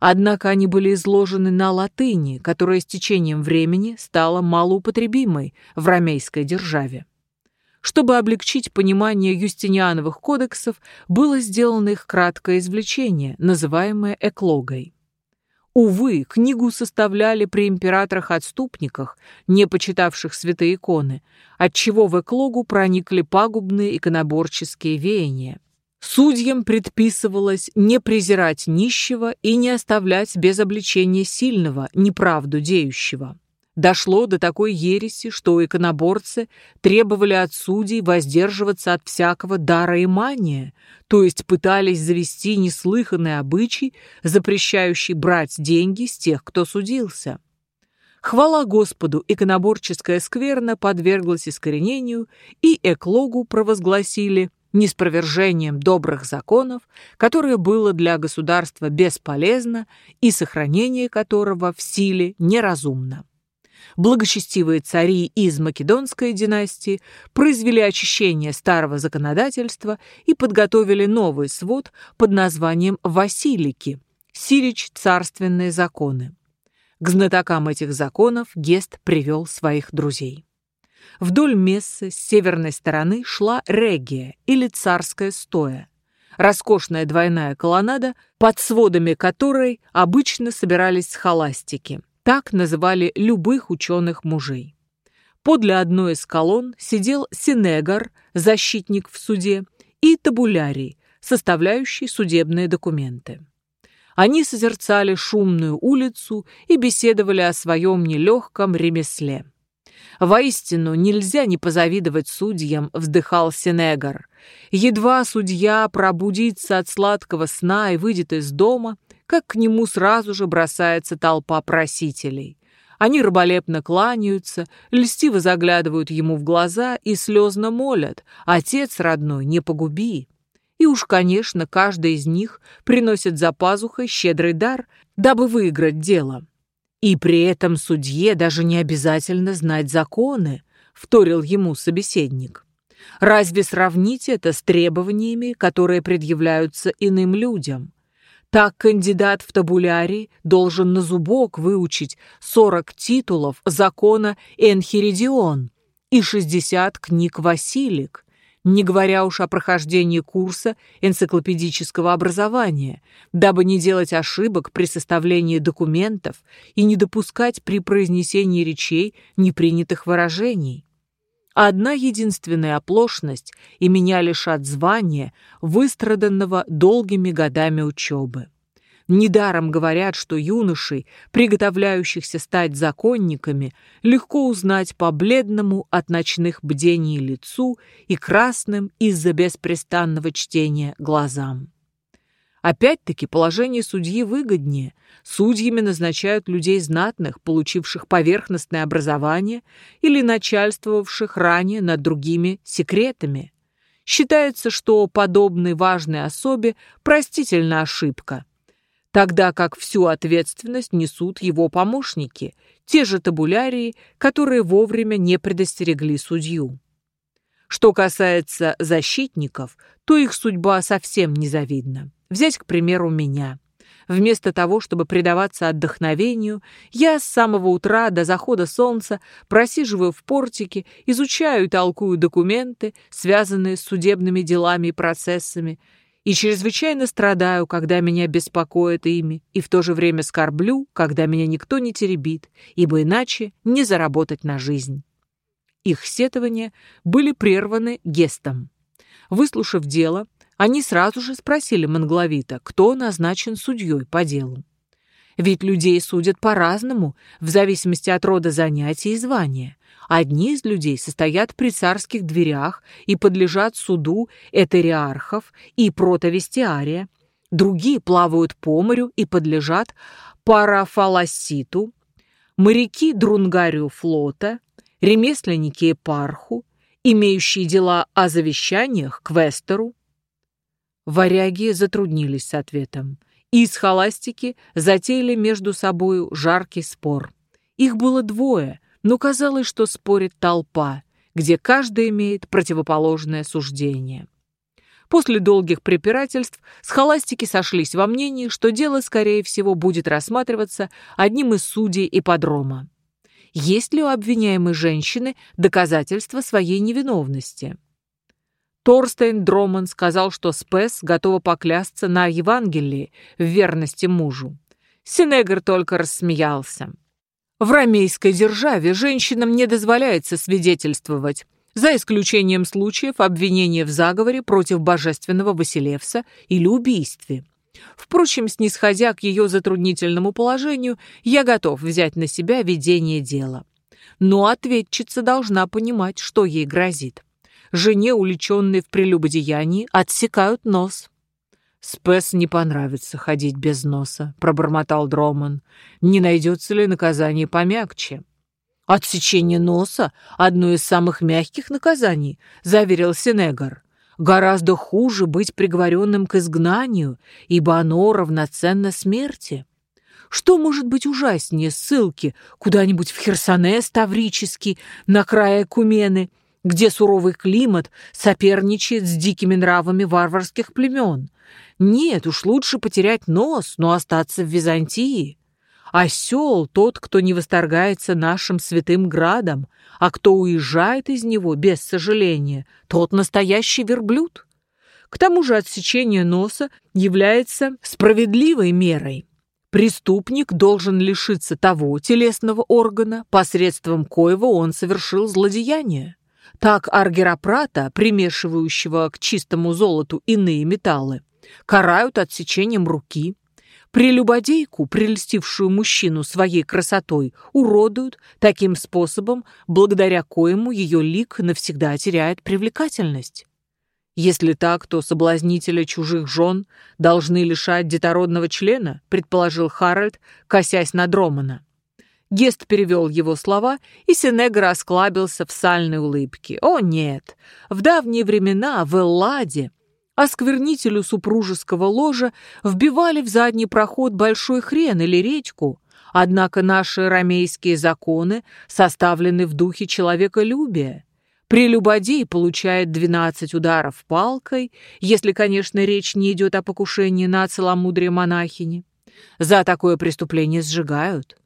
Однако они были изложены на латыни, которая с течением времени стала малоупотребимой в ромейской державе. Чтобы облегчить понимание юстиниановых кодексов, было сделано их краткое извлечение, называемое эклогой. Увы, книгу составляли при императорах-отступниках, не почитавших святые иконы, отчего в эклогу проникли пагубные иконоборческие веяния. Судьям предписывалось не презирать нищего и не оставлять без обличения сильного, неправду деющего. Дошло до такой ереси, что иконоборцы требовали от судей воздерживаться от всякого дара и мания, то есть пытались завести неслыханный обычай, запрещающий брать деньги с тех, кто судился. Хвала Господу, иконоборческая скверна подверглась искоренению, и эклогу провозгласили неспровержением добрых законов, которое было для государства бесполезно и сохранение которого в силе неразумно. Благочестивые цари из Македонской династии произвели очищение старого законодательства и подготовили новый свод под названием «Василики» – Сирич царственные законы. К знатокам этих законов Гест привел своих друзей. Вдоль мессы с северной стороны шла регия или царская стоя, роскошная двойная колоннада, под сводами которой обычно собирались схоластики. Так называли любых ученых мужей. Подле одной из колонн сидел синегар, защитник в суде, и табулярий, составляющий судебные документы. Они созерцали шумную улицу и беседовали о своем нелегком ремесле. «Воистину, нельзя не позавидовать судьям», — вздыхал Сенегар. Едва судья пробудится от сладкого сна и выйдет из дома, как к нему сразу же бросается толпа просителей. Они раболепно кланяются, льстиво заглядывают ему в глаза и слезно молят «Отец родной, не погуби!» И уж, конечно, каждый из них приносит за пазухой щедрый дар, дабы выиграть дело. И при этом судье даже не обязательно знать законы, вторил ему собеседник. Разве сравнить это с требованиями, которые предъявляются иным людям? Так кандидат в табулярий должен на зубок выучить 40 титулов закона Энхиридион и 60 книг Василик, не говоря уж о прохождении курса энциклопедического образования, дабы не делать ошибок при составлении документов и не допускать при произнесении речей непринятых выражений. Одна единственная оплошность, и меня лишат звания, выстраданного долгими годами учебы. Недаром говорят, что юношей, приготовляющихся стать законниками, легко узнать по бледному от ночных бдений лицу и красным из-за беспрестанного чтения глазам. Опять-таки положение судьи выгоднее. Судьями назначают людей знатных, получивших поверхностное образование или начальствовавших ранее над другими секретами. Считается, что подобной важной особе простительна ошибка – тогда как всю ответственность несут его помощники, те же табулярии, которые вовремя не предостерегли судью. Что касается защитников, то их судьба совсем незавидна. Взять, к примеру, меня. Вместо того, чтобы предаваться отдохновению, я с самого утра до захода солнца просиживаю в портике, изучаю и толкую документы, связанные с судебными делами и процессами, и чрезвычайно страдаю, когда меня беспокоят ими, и в то же время скорблю, когда меня никто не теребит, ибо иначе не заработать на жизнь. Их сетования были прерваны гестом. Выслушав дело, они сразу же спросили Монгловита, кто назначен судьей по делу. Ведь людей судят по-разному, в зависимости от рода занятий и звания. Одни из людей состоят при царских дверях и подлежат суду этериархов и протовестиария. Другие плавают по морю и подлежат парафаласиту, моряки друнгарию флота, ремесленники парху, имеющие дела о завещаниях квестеру. Варяги затруднились с ответом, и из холастики затеяли между собою жаркий спор. Их было двое — но казалось, что спорит толпа, где каждый имеет противоположное суждение. После долгих препирательств схоластики сошлись во мнении, что дело, скорее всего, будет рассматриваться одним из судей ипподрома. Есть ли у обвиняемой женщины доказательства своей невиновности? Торстейн Дроман сказал, что Спес готова поклясться на Евангелии в верности мужу. Синегр только рассмеялся. В рамейской державе женщинам не дозволяется свидетельствовать, за исключением случаев обвинения в заговоре против божественного Василевса или убийстве. Впрочем, снисходя к ее затруднительному положению, я готов взять на себя ведение дела. Но ответчица должна понимать, что ей грозит. Жене, уличенной в прелюбодеянии, отсекают нос. «Спес не понравится ходить без носа», — пробормотал Дроман. «Не найдется ли наказание помягче?» «Отсечение носа — одно из самых мягких наказаний», — заверил Сенегар. Гораздо хуже быть приговоренным к изгнанию, ибо оно равноценно смерти. Что может быть ужаснее ссылки куда-нибудь в Херсонес Таврический, на крае Кумены, где суровый климат соперничает с дикими нравами варварских племен? Нет, уж лучше потерять нос, но остаться в Византии. Осел тот, кто не восторгается нашим святым градом, а кто уезжает из него без сожаления, тот настоящий верблюд. К тому же отсечение носа является справедливой мерой. Преступник должен лишиться того телесного органа, посредством коего он совершил злодеяние. Так аргеропрата, примешивающего к чистому золоту иные металлы, карают отсечением руки. Прелюбодейку, прельстившую мужчину своей красотой, уродуют таким способом, благодаря коему ее лик навсегда теряет привлекательность. Если так, то соблазнителя чужих жен должны лишать детородного члена, предположил Харальд, косясь на Дромана. Гест перевел его слова, и Сенега расклабился в сальной улыбке. О нет, в давние времена в Элладе осквернителю супружеского ложа вбивали в задний проход большой хрен или редьку, однако наши ромейские законы составлены в духе человеколюбия. Прелюбодей получает 12 ударов палкой, если, конечно, речь не идет о покушении на целомудрие монахини. За такое преступление сжигают.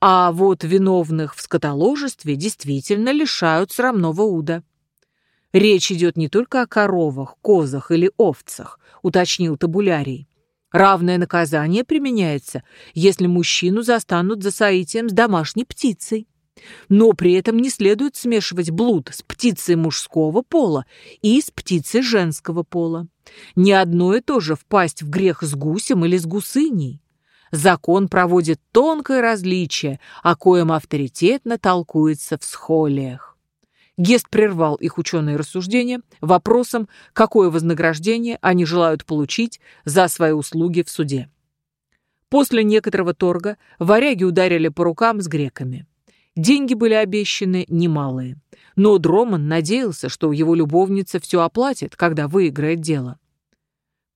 А вот виновных в скотоложестве действительно лишают срамного уда. Речь идет не только о коровах, козах или овцах, уточнил табулярий. Равное наказание применяется, если мужчину застанут за соитием с домашней птицей. Но при этом не следует смешивать блуд с птицей мужского пола и с птицей женского пола. Не одно и то же впасть в грех с гусем или с гусыней. Закон проводит тонкое различие, о коем авторитетно толкуется в схолиях. Гест прервал их ученые рассуждения вопросом, какое вознаграждение они желают получить за свои услуги в суде. После некоторого торга варяги ударили по рукам с греками. Деньги были обещаны немалые. Но Дроман надеялся, что его любовница все оплатит, когда выиграет дело.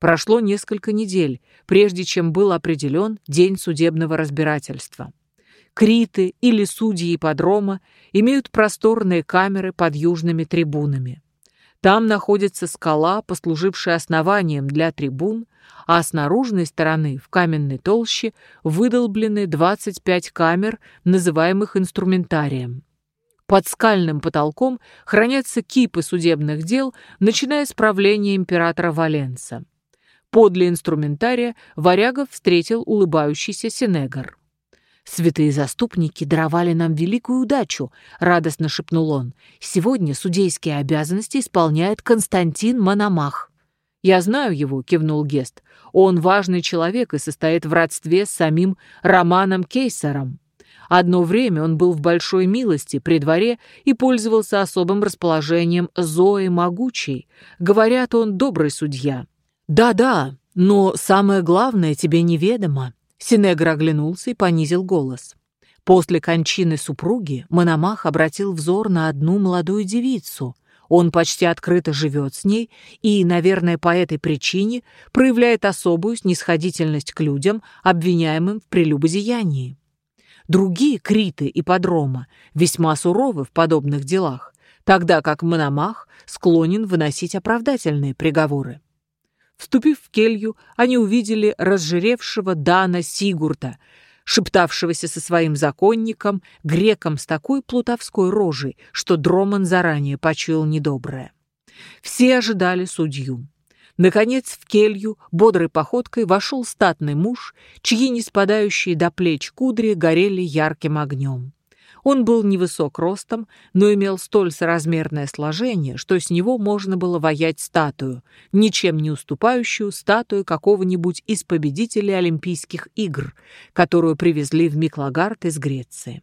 Прошло несколько недель, прежде чем был определен день судебного разбирательства. Криты или судьи ипподрома имеют просторные камеры под южными трибунами. Там находится скала, послужившая основанием для трибун, а с наружной стороны, в каменной толще, выдолблены 25 камер, называемых инструментарием. Под скальным потолком хранятся кипы судебных дел, начиная с правления императора Валенса. Подле инструментария Варягов встретил улыбающийся Сенегар. «Святые заступники даровали нам великую удачу», — радостно шепнул он. «Сегодня судейские обязанности исполняет Константин Мономах». «Я знаю его», — кивнул Гест. «Он важный человек и состоит в родстве с самим Романом Кейсером. Одно время он был в большой милости при дворе и пользовался особым расположением Зои Могучей. Говорят, он добрый судья». «Да-да, но самое главное тебе неведомо». Синегр оглянулся и понизил голос. После кончины супруги Мономах обратил взор на одну молодую девицу, он почти открыто живет с ней и, наверное, по этой причине проявляет особую снисходительность к людям, обвиняемым в прелюбодеянии. Другие криты и подрома весьма суровы в подобных делах, тогда как Мономах склонен выносить оправдательные приговоры. Вступив в келью, они увидели разжиревшего Дана Сигурта, шептавшегося со своим законником, греком с такой плутовской рожей, что Дроман заранее почуял недоброе. Все ожидали судью. Наконец в келью бодрой походкой вошел статный муж, чьи не спадающие до плеч кудри горели ярким огнем. Он был невысок ростом, но имел столь соразмерное сложение, что с него можно было воять статую, ничем не уступающую статую какого-нибудь из победителей Олимпийских игр, которую привезли в Миклагард из Греции.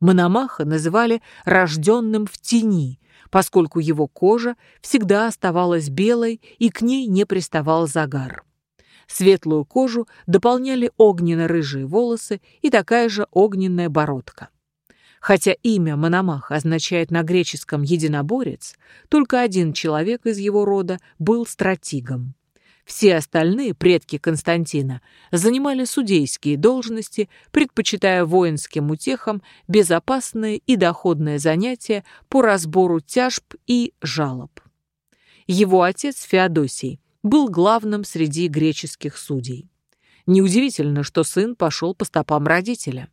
Мономаха называли «рожденным в тени», поскольку его кожа всегда оставалась белой и к ней не приставал загар. Светлую кожу дополняли огненно-рыжие волосы и такая же огненная бородка. Хотя имя Мономах означает на греческом «единоборец», только один человек из его рода был стратигом. Все остальные предки Константина занимали судейские должности, предпочитая воинским утехам безопасные и доходные занятия по разбору тяжб и жалоб. Его отец Феодосий был главным среди греческих судей. Неудивительно, что сын пошел по стопам родителя.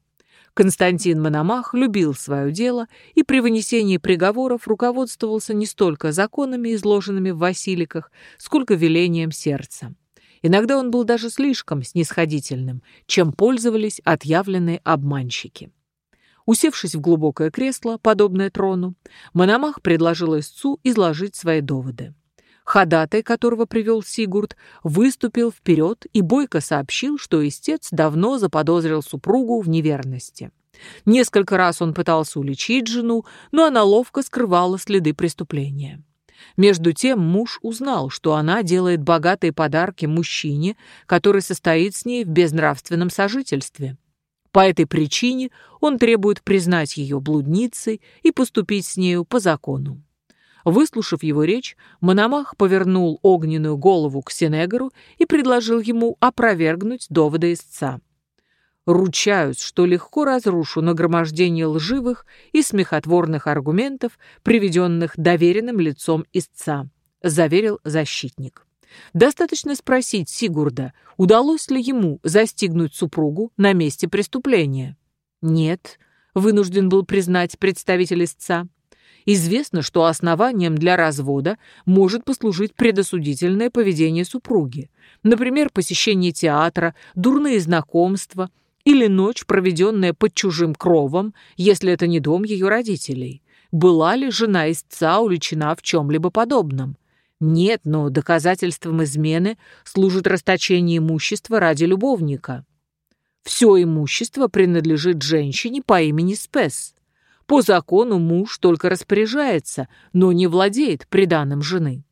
Константин Мономах любил свое дело и при вынесении приговоров руководствовался не столько законами, изложенными в Василиках, сколько велением сердца. Иногда он был даже слишком снисходительным, чем пользовались отъявленные обманщики. Усевшись в глубокое кресло, подобное трону, Мономах предложил истцу изложить свои доводы. Ходатай, которого привел Сигурд, выступил вперед и бойко сообщил, что истец давно заподозрил супругу в неверности. Несколько раз он пытался уличить жену, но она ловко скрывала следы преступления. Между тем муж узнал, что она делает богатые подарки мужчине, который состоит с ней в безнравственном сожительстве. По этой причине он требует признать ее блудницей и поступить с нею по закону. Выслушав его речь, Мономах повернул огненную голову к Сенегору и предложил ему опровергнуть доводы истца. «Ручаюсь, что легко разрушу нагромождение лживых и смехотворных аргументов, приведенных доверенным лицом истца», — заверил защитник. Достаточно спросить Сигурда, удалось ли ему застигнуть супругу на месте преступления. «Нет», — вынужден был признать представитель истца. Известно, что основанием для развода может послужить предосудительное поведение супруги, например, посещение театра, дурные знакомства или ночь, проведенная под чужим кровом, если это не дом ее родителей. Была ли жена истца уличена в чем-либо подобном? Нет, но доказательством измены служит расточение имущества ради любовника. Все имущество принадлежит женщине по имени Спес. По закону муж только распоряжается, но не владеет приданым жены.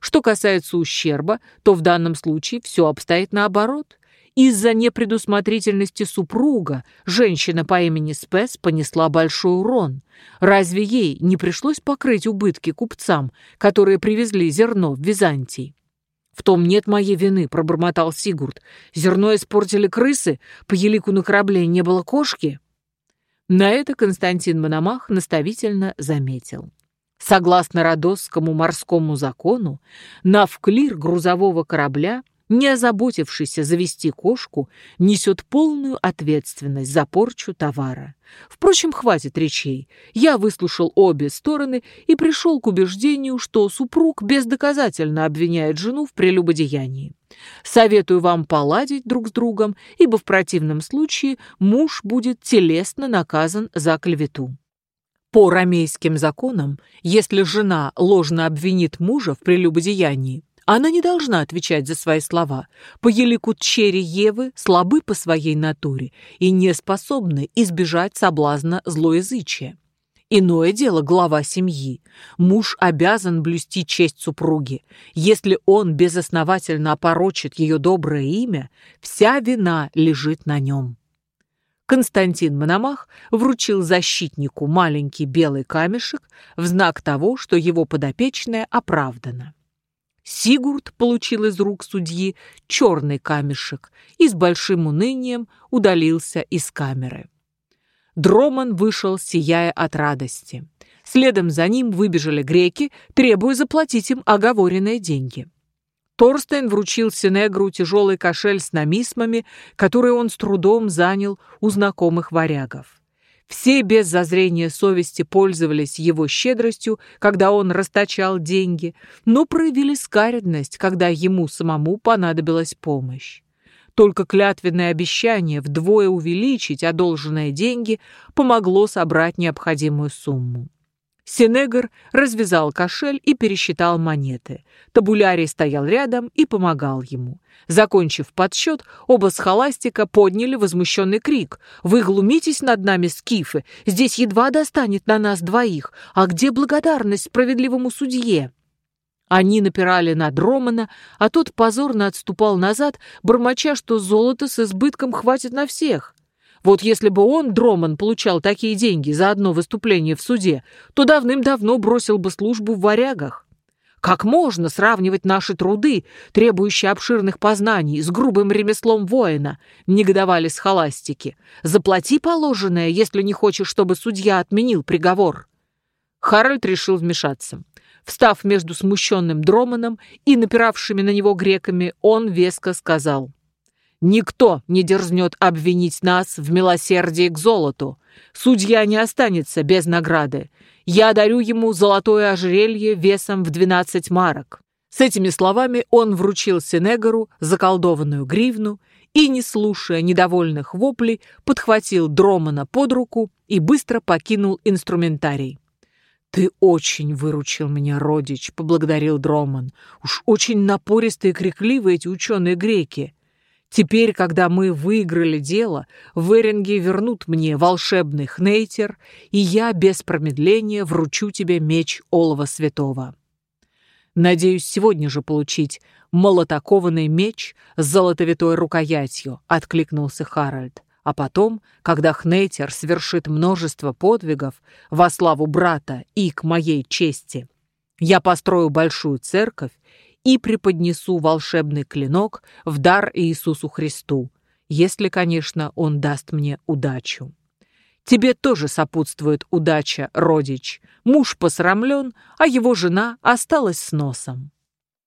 Что касается ущерба, то в данном случае все обстоит наоборот. Из-за непредусмотрительности супруга женщина по имени Спес понесла большой урон. Разве ей не пришлось покрыть убытки купцам, которые привезли зерно в Византий? «В том нет моей вины», — пробормотал Сигурд. «Зерно испортили крысы, по елику на корабле не было кошки». На это Константин Мономах наставительно заметил. Согласно Родосскому морскому закону, навклир грузового корабля не озаботившийся завести кошку, несет полную ответственность за порчу товара. Впрочем, хватит речей. Я выслушал обе стороны и пришел к убеждению, что супруг бездоказательно обвиняет жену в прелюбодеянии. Советую вам поладить друг с другом, ибо в противном случае муж будет телесно наказан за клевету. По рамейским законам, если жена ложно обвинит мужа в прелюбодеянии, она не должна отвечать за свои слова. По елику черри Евы слабы по своей натуре и не способны избежать соблазна злоязычия. Иное дело глава семьи. Муж обязан блюсти честь супруги. Если он безосновательно опорочит ее доброе имя, вся вина лежит на нем. Константин Мономах вручил защитнику маленький белый камешек в знак того, что его подопечная оправдана. Сигурд получил из рук судьи черный камешек и с большим унынием удалился из камеры. Дроман вышел, сияя от радости. Следом за ним выбежали греки, требуя заплатить им оговоренные деньги. Торстейн вручил Синегру тяжелый кошель с намисмами, который он с трудом занял у знакомых варягов. Все без зазрения совести пользовались его щедростью, когда он расточал деньги, но проявили скаредность, когда ему самому понадобилась помощь. Только клятвенное обещание вдвое увеличить одолженные деньги помогло собрать необходимую сумму. Сенегр развязал кошель и пересчитал монеты. Табулярий стоял рядом и помогал ему. Закончив подсчет, оба схоластика подняли возмущенный крик. «Вы глумитесь над нами, скифы! Здесь едва достанет на нас двоих! А где благодарность справедливому судье?» Они напирали на Дромана, а тот позорно отступал назад, бормоча, что золота с избытком хватит на всех. Вот если бы он, Дроман, получал такие деньги за одно выступление в суде, то давным-давно бросил бы службу в варягах. Как можно сравнивать наши труды, требующие обширных познаний, с грубым ремеслом воина? Негодовали схоластики. Заплати положенное, если не хочешь, чтобы судья отменил приговор. Харальд решил вмешаться. Встав между смущенным Дроманом и напиравшими на него греками, он веско сказал. «Никто не дерзнет обвинить нас в милосердии к золоту. Судья не останется без награды. Я дарю ему золотое ожерелье весом в двенадцать марок». С этими словами он вручил Сенегору заколдованную гривну и, не слушая недовольных воплей, подхватил Дромана под руку и быстро покинул инструментарий. «Ты очень выручил меня, родич», — поблагодарил Дроман. «Уж очень напористые и крикливые эти ученые-греки. Теперь, когда мы выиграли дело, Веринги вернут мне волшебный хнейтер, и я без промедления вручу тебе меч Олова Святого. Надеюсь сегодня же получить молотокованный меч с золотовитой рукоятью», — откликнулся Харальд. А потом, когда Хнейтер совершит множество подвигов во славу брата и к моей чести, я построю большую церковь и преподнесу волшебный клинок в дар Иисусу Христу, если, конечно, он даст мне удачу. Тебе тоже сопутствует удача, родич. Муж посрамлен, а его жена осталась с носом.